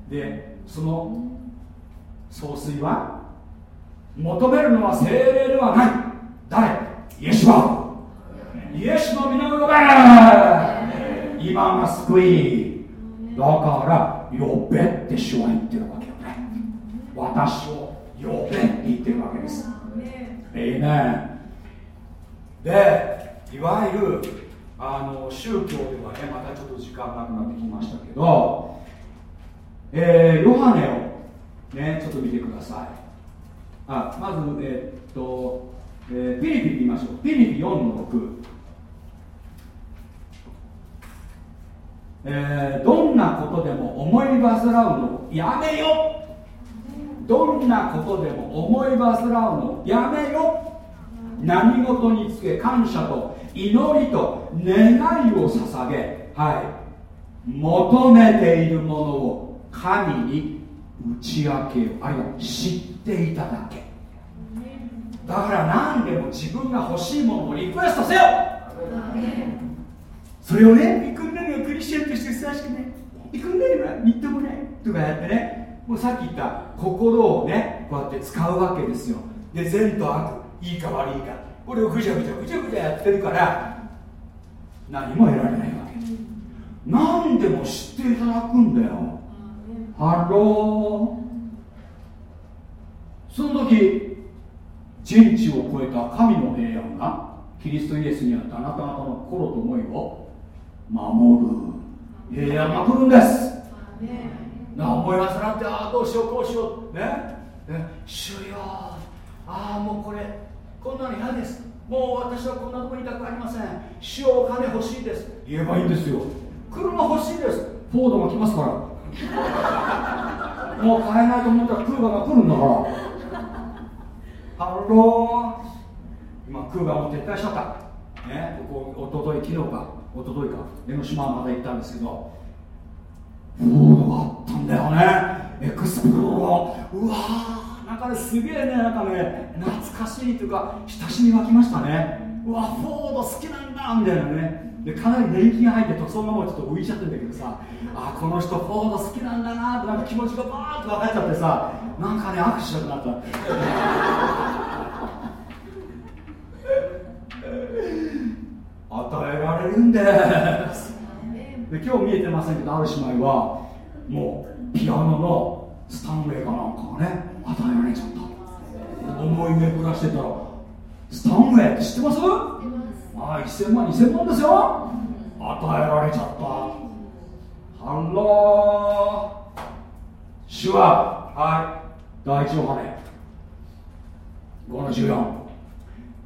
でその総帥は求めるのは精霊ではない。誰？イエスはイエスの皆を呼べ今が救い。だから呼べって主は言ってるわけよね。私を呼べって言ってるわけです。えいねでいわゆるあの宗教ではねまたちょっと時間なくなってきましたけどえー、ヨハネをねちょっと見てください。あまずえー、っと、えー、ピリピ見ましょう。ピリピ4の6えー、どんなことでも思い煩うのやめよ。どんなことでも思い煩うのやめよ。何事につけ感謝と祈りと願いを捧げ。はい。求めているものを神に打ち明けよあるいは知っていただけ。だから何でも自分が欲しいものをリクエストせよ。それをね行くんなりはクリスチャンとしてふさわしくね行くんなりはみっともない。とかやってね。もうさっき言った心をねこうやって使うわけですよ。で善と悪いいか悪いか。これをぐちゃぐちゃぐちゃぐちゃやってるから何も得られないわけ。何でも知っていただくんだよ。 Hello。その時人知を超えた神の平安がキリストイエスにあったあなた方の心と思いを守る平安が来るんです。な思い煩ってああどうしようこうしよう。ね。ね。主よああもうこれこんなの嫌です。もう私はこんなとこにいたくありません。主よお金欲しいです。言えばいいんですよ。車欲しいです。フォードが来ますから。もう買えないと思ったらクーガーが来るんだから。 Hello。今クーガーも撤退しちゃった。ね。ここおととい昨日か。おとといか。江ノ島はまだ行ったんですけど。フォードがあったん。だよねエクスプローラーうわーなん。かねすげえねなん。かね懐かしいというか親しみ湧きましたねうわフォード好きなん。だみたいなねでかなり年季が入って塗装がもうちょっと浮いちゃってるん。だけどさあこの人フォード好きなん。だなってなん。か気持ちがバーッと分かっちゃってさなん。かね握手したくなった与えられるん。ですで今日見えてませんけどある姉妹はもうピアノのスタンウェイかなんかがね与えられちゃった思い巡らしてたらスタンウェイって知ってます。あ1000万2000万ですよ。与えられちゃった。ハロー。主ははい。第一ヨハネ5の14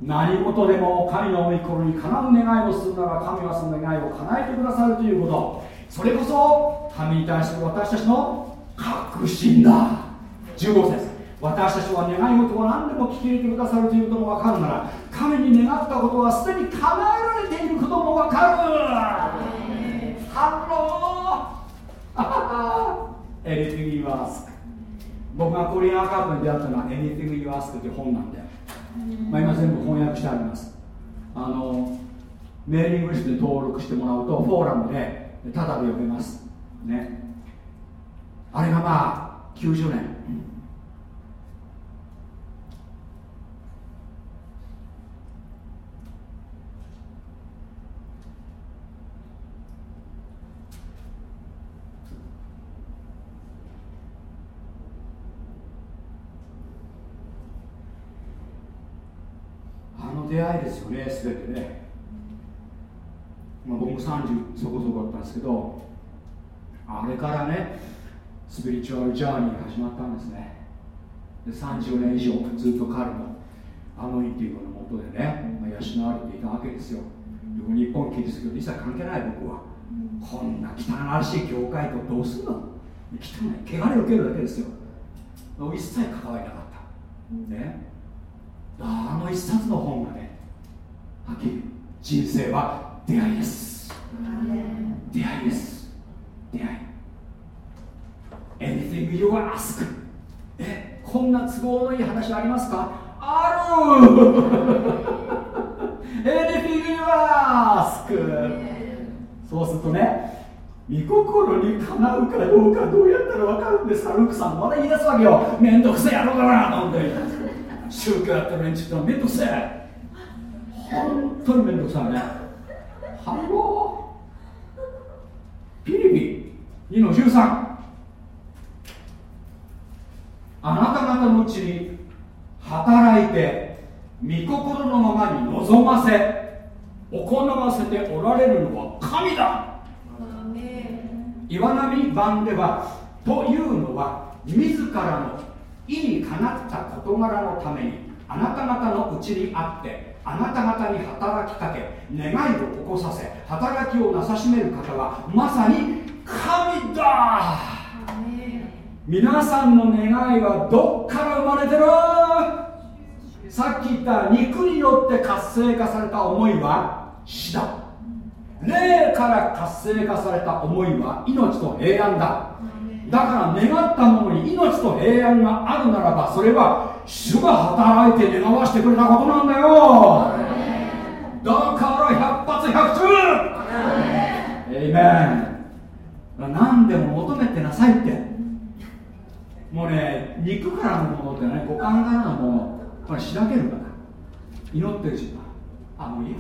何事でも神の御心にかなう願いをするなら神はその願いを叶えてくださるということ。それこそ神に対する私たちの確信だ。15節。私たちは願い事を何でも聞き入れてくださるということも分かるなら神に願ったことはすでに叶えられていることも分かる。ハロー。Anything you ask 僕がコリアンアカードに出会ったのは Anything you ask という本なんでまあ、今全部翻訳してあります。あのメーリングリストで登録してもらうとフォーラムでただで読めます。ね。あれがまあ90年あの出会いですよね全てね、まあ、僕も30そこそこだったんですけどあれからねスピリチュアルジャーニーが始まったんですね。で30年以上ずっと彼のあの日っていうののもとでね、まあ、養われていたわけですよ。で日本キリスト教一切関係ない僕は。こんな汚らしい教会とどうするの？汚い汚れを受けるだけですよ。一切関わりなかった。ね。あの一冊の本がねはっきり人生は出会いです。出会いです。出会い。Anything you ask? えこんな都合のいい話ありますか？ある。Anything you ask? そうするとね御心にかなうかどうかどうやったら分かるんですか？ルクさんまだ言い出すわけよ。めんどくせえやろうかなと思って。宗教やってる連中はめんどくせえ本当にめんどくさいね。ハローピリピ2の13あなた方のうちに働いて御心のままに望ませ行わせておられるのは神だ。岩波版ではというのは自らの意にかなった事柄のためにあなた方のうちにあってあなた方に働きかけ願いを起こさせ働きをなさしめる方はまさに神だ。皆さんの願いはどっから生まれてる？さっき言った肉によって活性化された思いは死だ。霊から活性化された思いは命と平安だだから願ったものに命と平安があるならばそれは主が働いて願わしてくれたことなんだよ。だから百発百中。エイメン。何でも求めてなさいって。もうね肉からのものってね五感からのもの。これしらけるから。祈ってるし。あもういいよ。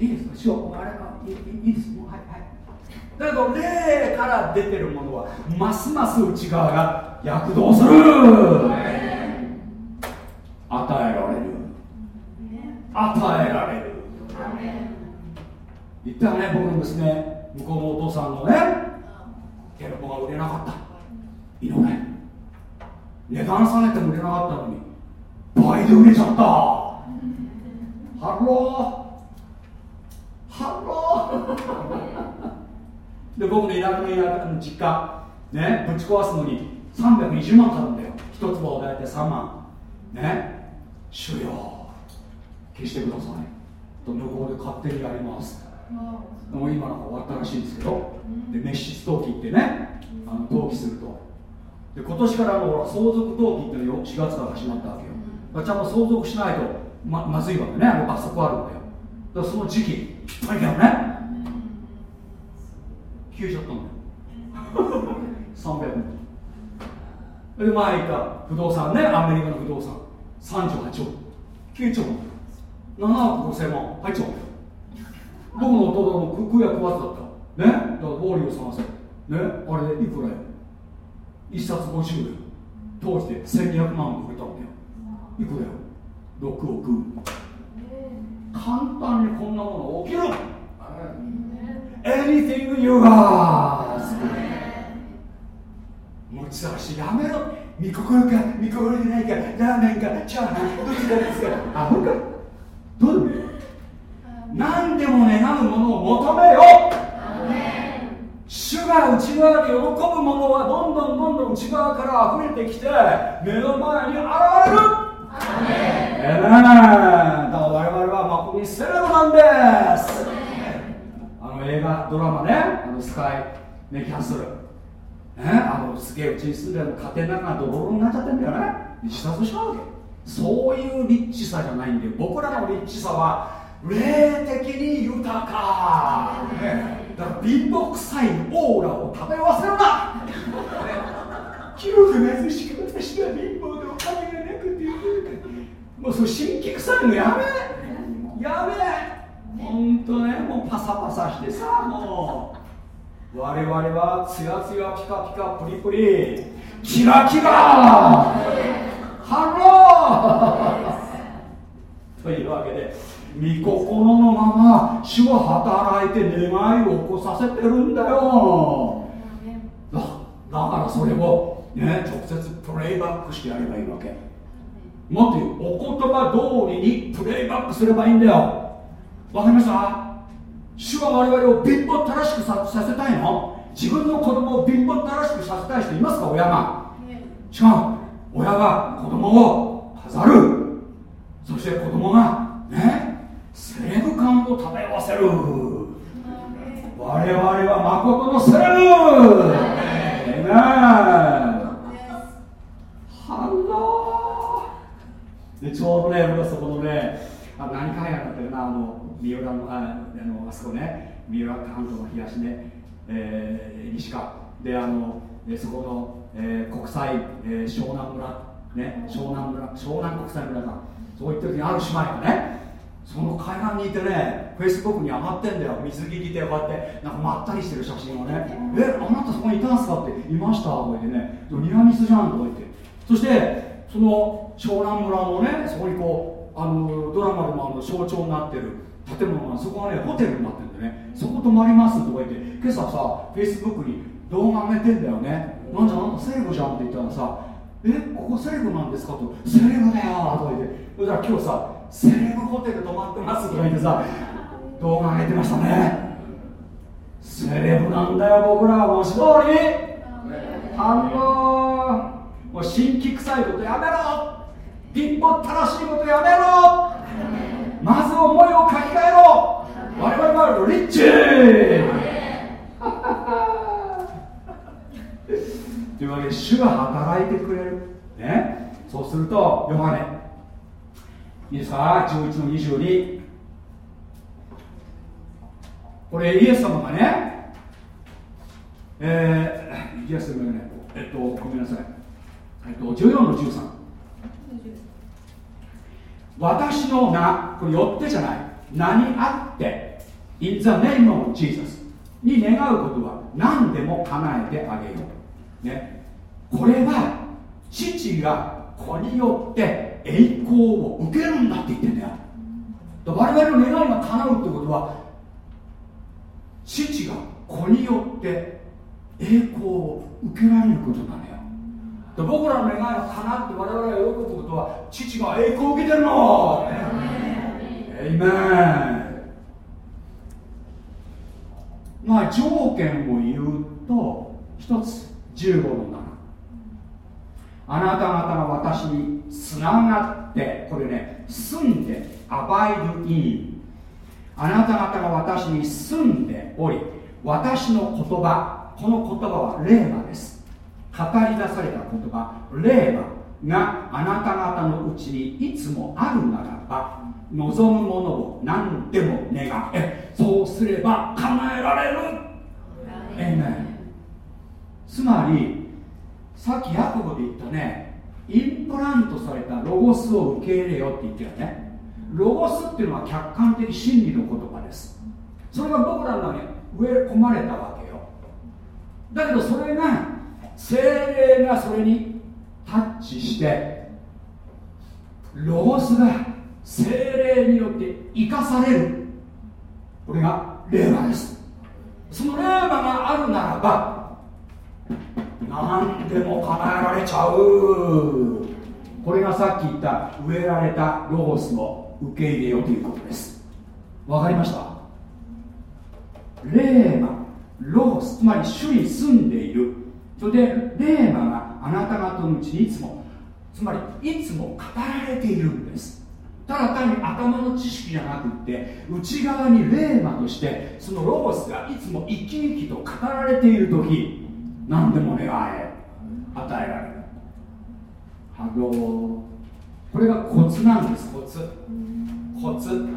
いいですか？師匠あれいいいいです。もうはいはいだけど霊から出てるものはますます内側が躍動する。与えられる。与えられる。言ったね僕の娘向こうのお父さんのねテロップが売れなかった。いいのね値段下げても売れなかったのに倍で売れちゃった。ハロー。ハロー。で僕の田舎の田舎の実家ねぶち壊すのに320万かかるんだよ。一坪大体3万。ね。主よ。消してください。と向こうで勝手にやります。もう今なんか終わったらしいんですけど。で滅失登記ってねあの登記すると。で今年からのほら相続登記っての4月から始まったわけよ。だからちゃんと相続しないとままずいわけね。あの罰則あるんだよ。だからその時期ぴったりだよね消えちゃったんだよ300万。で前言った不動産ね。アメリカの不動産。38億消えちゃうんだよ7億5000万。入っ僕の弟の空役わずだった。ね？だからウォーリーを探せ。ね？あれいくらよ1冊50円。当時で1200万売れたんだよいくらよ6億。簡単にこんなもの起きる Anything you ask. 持ち出しやめろ。見心か見心でないかラーメンかチャーハンどっちかですか。アホか？どうでも何でも願うものを求めよ。主が内側で喜ぶものはどんどんどんどん内側から溢れてきて目の前に現れる。ええだから我々はまこにセレブなんです。あの映画ドラマね。あのスカイねキャンセル。ね？あのすげえうちに住んでる家庭の中がドロドロになっちゃってんだよね。自殺しちゃうわけ。そういうリッチさじゃないんで僕らのリッチさは霊的に豊か、ね、だから貧乏臭いオーラを食べ忘れるな。広く貧しく私は貧乏でお金がなくてもうそれ新規臭いのやめ。やめ。本当ねもうパサパサしてさもう我々はツヤツヤピカピカプリプリキラキラハローというわけで御心のまま主は働いて願いを起こさせてるんだよだだからそれをね直接プレイバックしてやればいいわけもっと言うお言葉通りにプレイバックすればいいんだよわかりました。主は我々を貧乏ったらしくささせたいの。自分の子供を貧乏ったらしくさせたい人いますか？親が。違う親が子供を飾る。そして子供がねセレブ感を食べわせる。我々は誠のセレブ。えなハロー。でちょうどね僕はそこのねあ何回やったっけなあの三浦のああのあそこね三浦関東の東ね、えー、西川であのでそこの、えー、国際、えー、湘南村ね湘南村湘南国際村か。そういった時にある姉妹がね。その海岸にいてねフェイスブックに上がってんだよ。水着着てこうやってなんかまったりしてる写真をね。えあなたそこにいたんすかっていましたとか言ってね。ニラミスじゃんとか言って。そしてその湘南村のねそこにこうあのドラマでもあの象徴になってる建物がそこがねホテルになってるんでね。そこ泊まりますとか言って今朝さフェイスブックに動画上げてんだよね。なんじゃなんかセレブじゃんって言ったらさえここセレブなんですかとセレブだよとか言って。そしたら今日さセレブホテル泊まってますとか言ってさ動画上げてましたね。セレブなんだよ僕らは。文字通り反応。もう新規臭いことやめろ。貧乏ったらしいことやめろ。まず思いを書き換えろ。我々はリッチ というわけで主が働いてくれる。ね。そうするとヨハネ。いいですか11の22これイエス様がねえー、イエス様がね。えっとごめんなさい。えっと14の13私の名これよってじゃない。名にあって In the name of Jesus に願うことは何でも叶えてあげよう。ね。これは父が子によって栄光を受けるんだって言ってんだよ。我々の願いが叶うってことは父が子によって栄光を受けられることなのよ僕らの願いが叶って我々が喜ぶことは父が栄光を受けてるの。エイメン。まあ条件を言うと一つ15の7あなた方が私につながってこれね住んでアバイドインあなた方が私に住んでおり私の言葉この言葉は霊馬です。り出された言葉霊馬があなた方のうちにいつもあるならば望むものを何でも願え。そうすれば叶えられる。えめつまりさっきヤコブで言ったねインプラントされたロゴスを受け入れよって言ってよね。ロゴスっていうのは客観的真理の言葉です。それが僕らの中に植え込まれたわけよ。だけどそれが精霊がそれにタッチしてロゴスが精霊によって生かされる。これが霊馬です。その霊馬があるならば何でも叶えられちゃう。これがさっき言った植えられたロゴスを受け入れようということです。わかりました？レーマロゴスつまり主に住んでいる。それでレーマがあなた方のうちにいつもつまりいつも語られているんです。ただ単に頭の知識じゃなくって内側にレーマとしてそのロゴスがいつも生き生きと語られている時何でも願え与えられる。ハローこれがコツなんですコツ。コツ。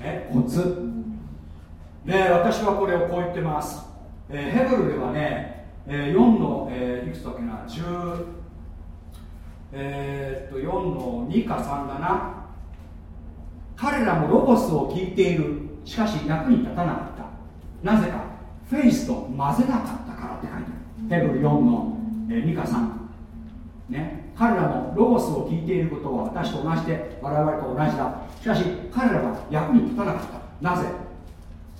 えコツ。で私はこれをこう言ってます、えー、ヘブルではね、えー、4の、えー、いくつだっけな？10えー、っと4の2か3だな。彼らもロゴスを聞いている。しかし役に立たなかった。なぜかフェイスと混ぜなかったからって書いてある。ヘブル4の、え2か3ね。彼らもロゴスを聞いていることは私と同じで我々と同じだ。しかし彼らは役に立たなかった。なぜ？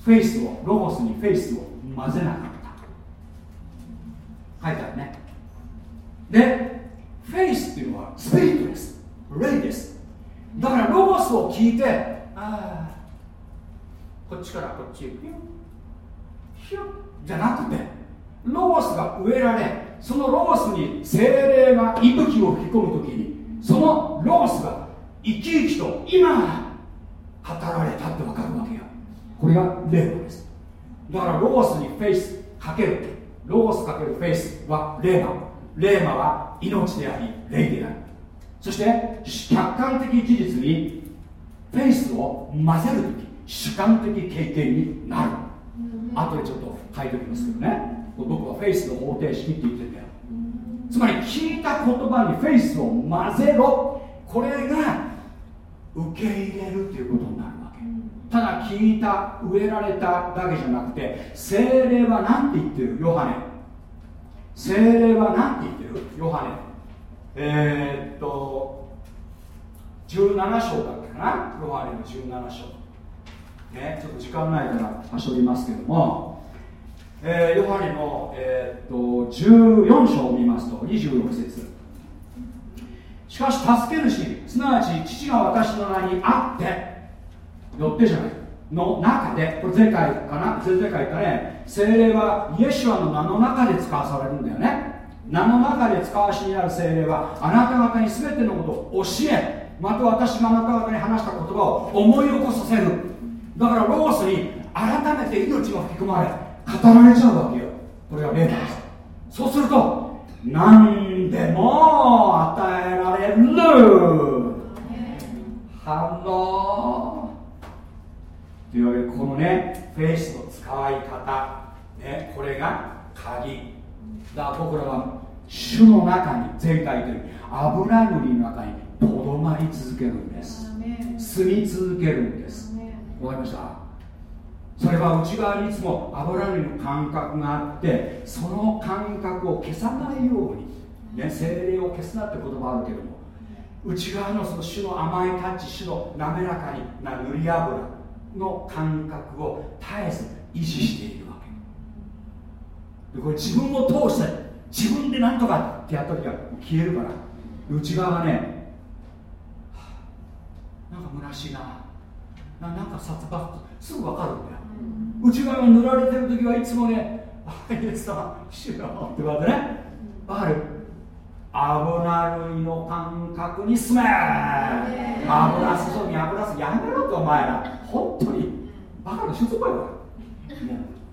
フェイスをロゴスにフェイスを混ぜなかった。書いてあるね。でフェイスっていうのはスピリットです。霊です。だからロゴスを聞いてああこっちからこっちへヒュッヒュッじゃなくてロゴスが植えられそのロゴスに精霊が息吹を吹き込む時にそのロゴスが生き生きと今語られたって分かるわけよ。これが霊です。だからロゴスにフェイスかける。ロゴスかけるフェイスは霊マ。霊マは命であり霊である。そして客観的事実にフェイスを混ぜるとき主観的経験になる。後でちょっと書いておきますけどね。僕はフェイスの方程式って言ってんだよ。つまり聞いた言葉にフェイスを混ぜろ。これが受け入れるっていうことになるただ聞いた植えられただけじゃなくて精霊は何て言ってる？ヨハネ。精霊は何て言ってる？ヨハネ。えー、っと17章だっけかな？ヨハネの17章。ねちょっと時間ないから端折りますけども、えー、ヨハネの、えー、っと14章を見ますと26節。しかし助け主すなわち父が私の名にあってよってじゃない。の中でこれ前回かな？前々回言ったね。精霊はイエシュアの名の中で使わされるんだよね。名の中で使わしになる精霊はあなた方に全てのことを教えまた私があなた方に話した言葉を思い起こさせる。だからロースに改めて命が吹き込まれ語られちゃうわけよ。これが霊なんです。そうすると何でも与えられる。反応というわけでこのねフェイスの使い方ねこれが鍵。だから僕らは主の中に前回という油塗りの中にとどまり続けるんです。住み続けるんです。わかりました？それは内側にいつも油塗りの感覚があってその感覚を消さないように、ね、精霊を消すなって言葉あるけども内側のその主の甘いタッチ主の滑らかにな塗り油の感覚を絶えず維持しているわけ。これ自分を通して自分で何とかってやった時は消えるから内側がね、はあ、なんか虚しいな。ななんか殺伐とすぐ分かるんだよ、うん、内側が塗られてる時はいつもね「あイエス様主よ」って言われてね分かる？油類の感覚に住め。油注ぎ油注ぎやめろってお前ら本当にバカな出場よ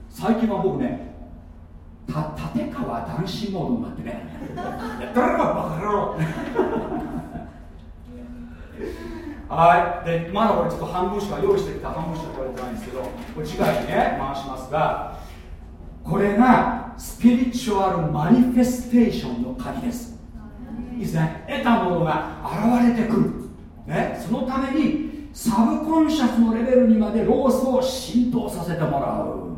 最近は僕ねた立川男子モードになってね。誰がバカ野郎。はい。でまだこれちょっと半分しか用意してきた半分しか取れてないんですけどこれ次回にね回しますがこれがスピリチュアルマニフェステーションの鍵です。いいですね得たものが現れてくる、ね、そのためにサブコンシャスのレベルにまでロースを浸透させてもらう。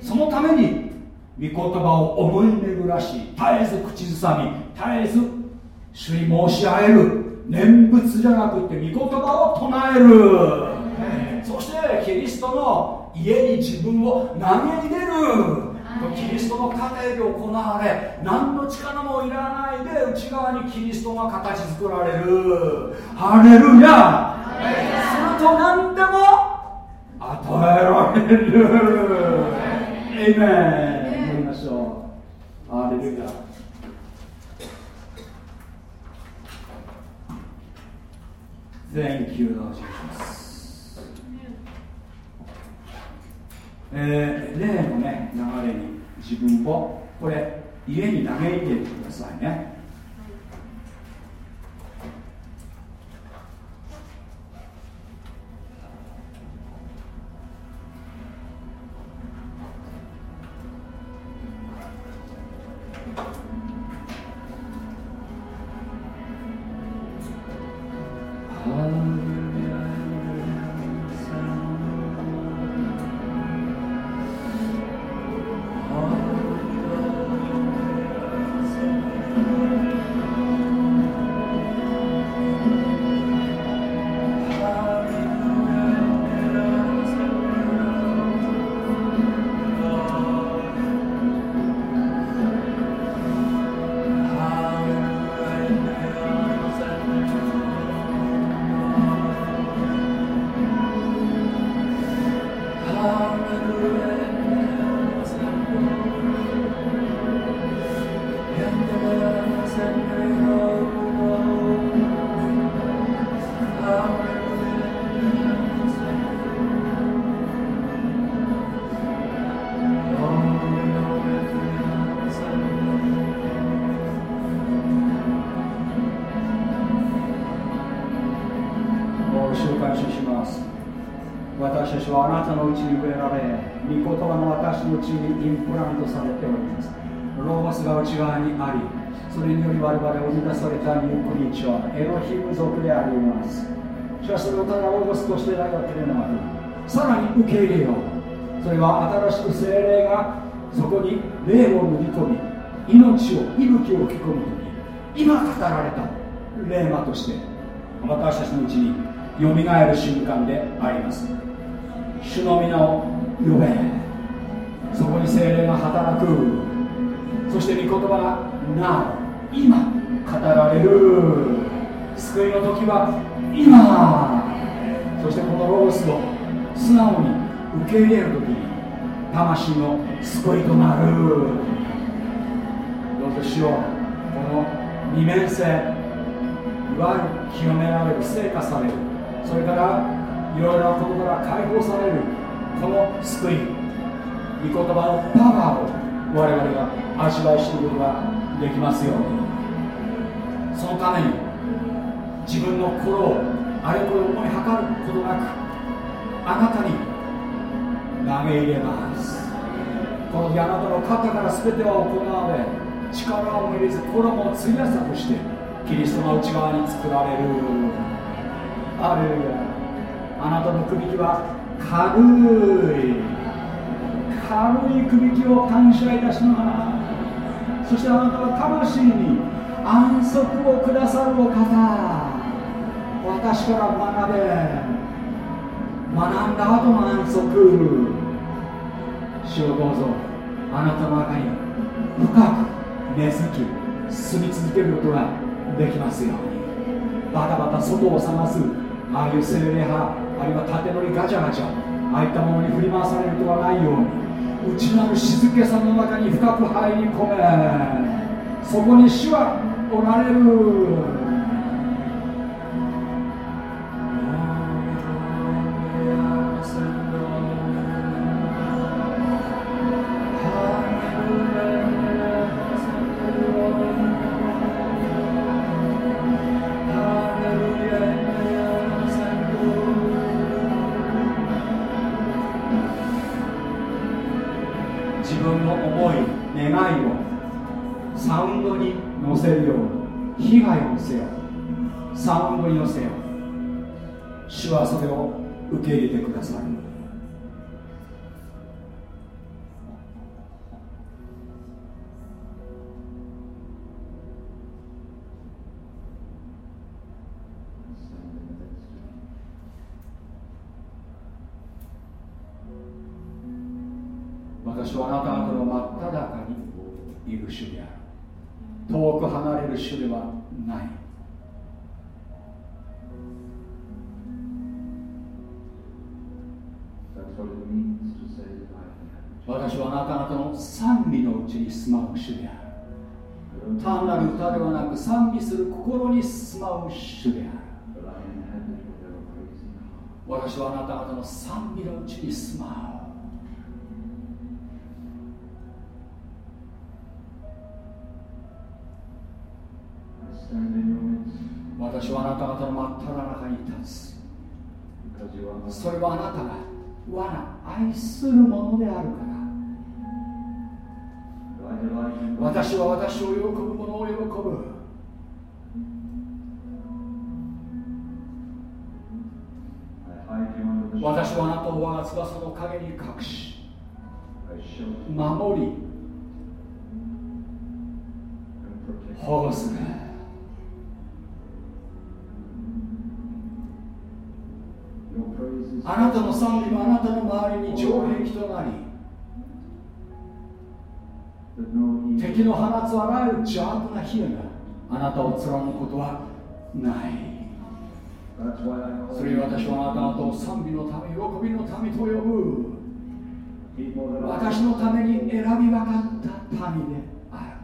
そのために御言葉を思い巡らし絶えず口ずさみ絶えず主に申し上げる。念仏じゃなくて御言葉を唱える。そしてキリストの家に自分を投げ入れる。キリストの家庭で行われ何の力もいらないで内側にキリストが形作られる。ハレルヤすると何でも与えられる。エイメン祈りましょう。ハレルヤ Thank you, Lord Jesus. えー、例のね流れに自分をこれ家に嘆いてくださいね。てくださいね受け入れようそれは新しく精霊がそこに霊を塗り込み命を息吹を吹き込む時今語られた霊魔として私たちのうちによみがえる瞬間であります。主の皆を呼べ。そこに精霊が働く。そして御言葉がなお。今。語られる。救いの時は今。そしてこのロースを素直に受け入れる時に魂の救いとなる。どうぞしようこの二面性いわゆる清められる成果される。それからいろいろなことから解放される。この救い御言葉のパワーを我々が味わいしていくことができますように。そのために自分の心をあれこれ思いはかることなくあなたに投げ入れます。この日あなたの肩から全ては行われ力を入れず衣をつやさくしてキリストの内側に作られる。アレルヤ。あなたの首輝は軽い。軽い首輝を感謝いたします。そしてあなたは魂に安息をくださるお方私から学べ。学んだ後の安息。主をどうぞあなたの中に深く根付き住み続けることができますように。バタバタ外を探すああいう精霊派あるいは縦乗りガチャガチャああいったものに振り回されることはないように内なる静けさの中に深く入り込め。そこに主はおられる。私私はあなた方の真っ只中にいる主である。遠く離れる主ではない。私はあなた方の賛美のうちに住まう主である。単なる歌ではなく賛美する心に住まう主である。私はあなた方の賛美のうちに住まう。私はあなた方の真っ只中に立つ。それはあなたが我が愛するものであるから。私は私を喜ぶ者を喜ぶ。私はあなたを我が翼の陰に隠し守り保護する。あなたの敵の放つあらゆる邪悪な火があなたを貫くことはない。それに私はあなた方を賛美のため喜びの民と呼ぶ私のために選び分かった民であ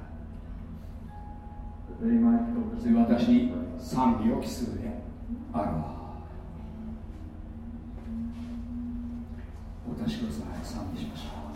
るそれ私に賛美を期するであるわお出しください賛美しましょう。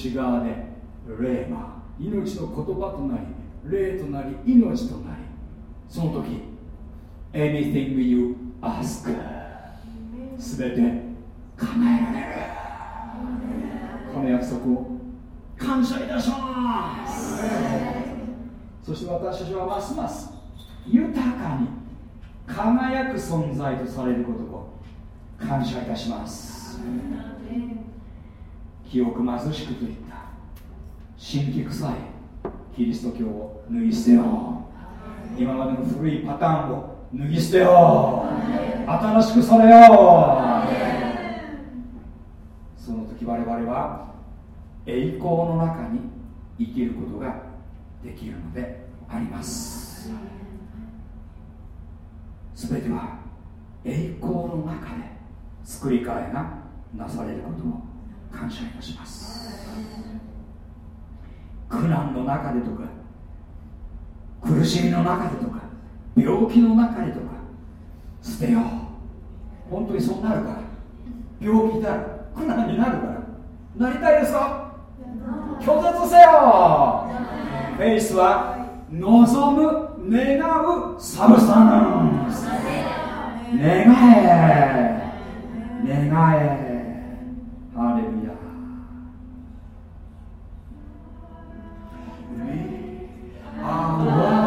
内側で霊が命の言葉となり霊となり命となり。その時 anything you ask 全て叶えられる。この約束を感謝いたします。そして私たちはますます豊かに輝く存在とされることを感謝いたします。記憶貧しくといった。神秘臭い。キリスト教を脱ぎ捨てよう。今までの古いパターンを脱ぎ捨てよう。新しくされよう。その時我々は栄光の中に生きることができるのであります。全ては栄光の中で作り変えがなされることを感謝いたします。苦難の中でとか苦しみの中でとか病気の中でとか捨てよう。本当にそうなるから。病気になる。苦難になるから。なりたいですか？拒絶せよ。フェイスは望む願うサブスタンス。願え。願え。Wow.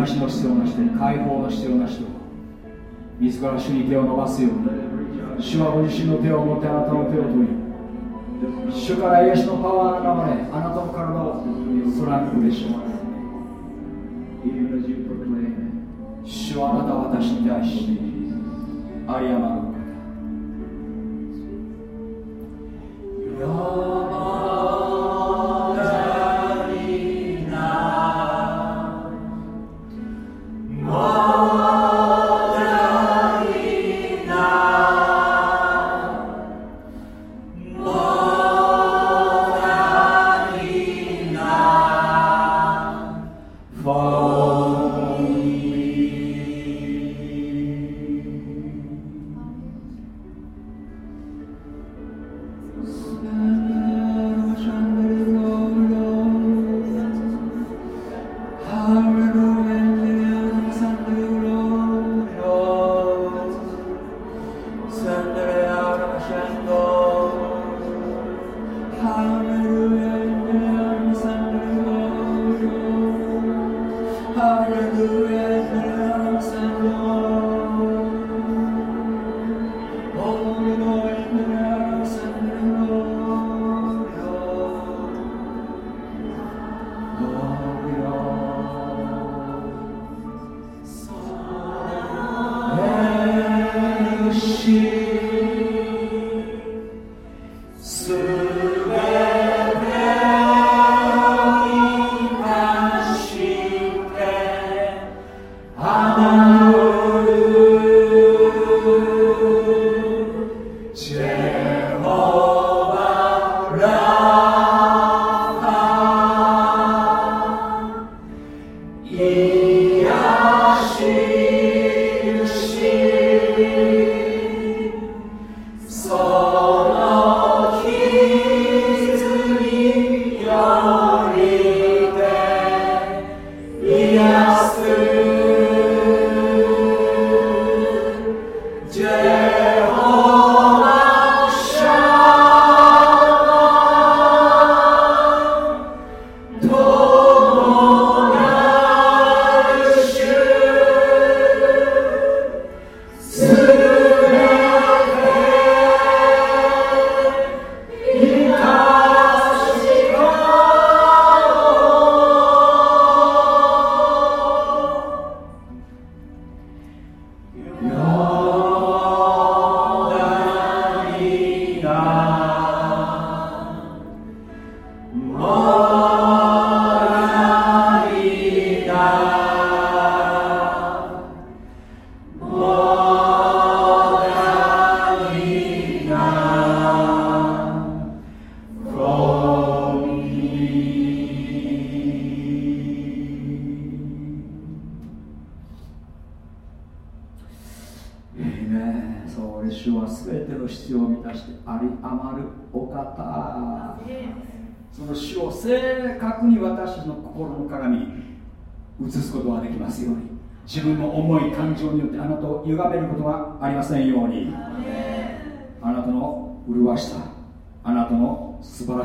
癒しの必要な人解放の必要な人自ら主に手を伸ばすように主はご自身の手を持ってあなたの手を取り主から癒しのパワーが流れあなたの体を空にるでしょう主はあなたは私に対し有り余る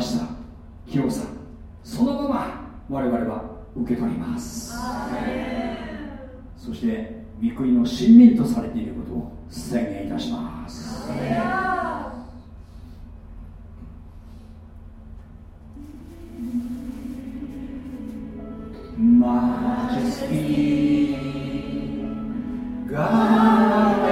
した。さそのまま我々は受け取ります。そして御国の親民とされていることを宣言いたします。マジェスティー。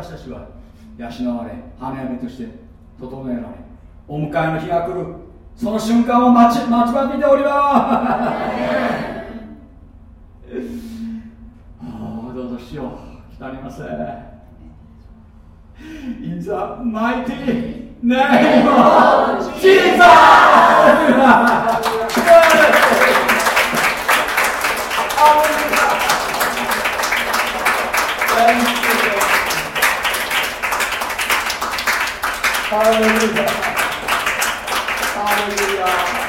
私たちは養われ花嫁として整えられお迎えの日が来る。その瞬間を待ち待ちわびております。ああどうぞしよう来たりませんいざ the mighty ーザー Hallelujah. Hallelujah.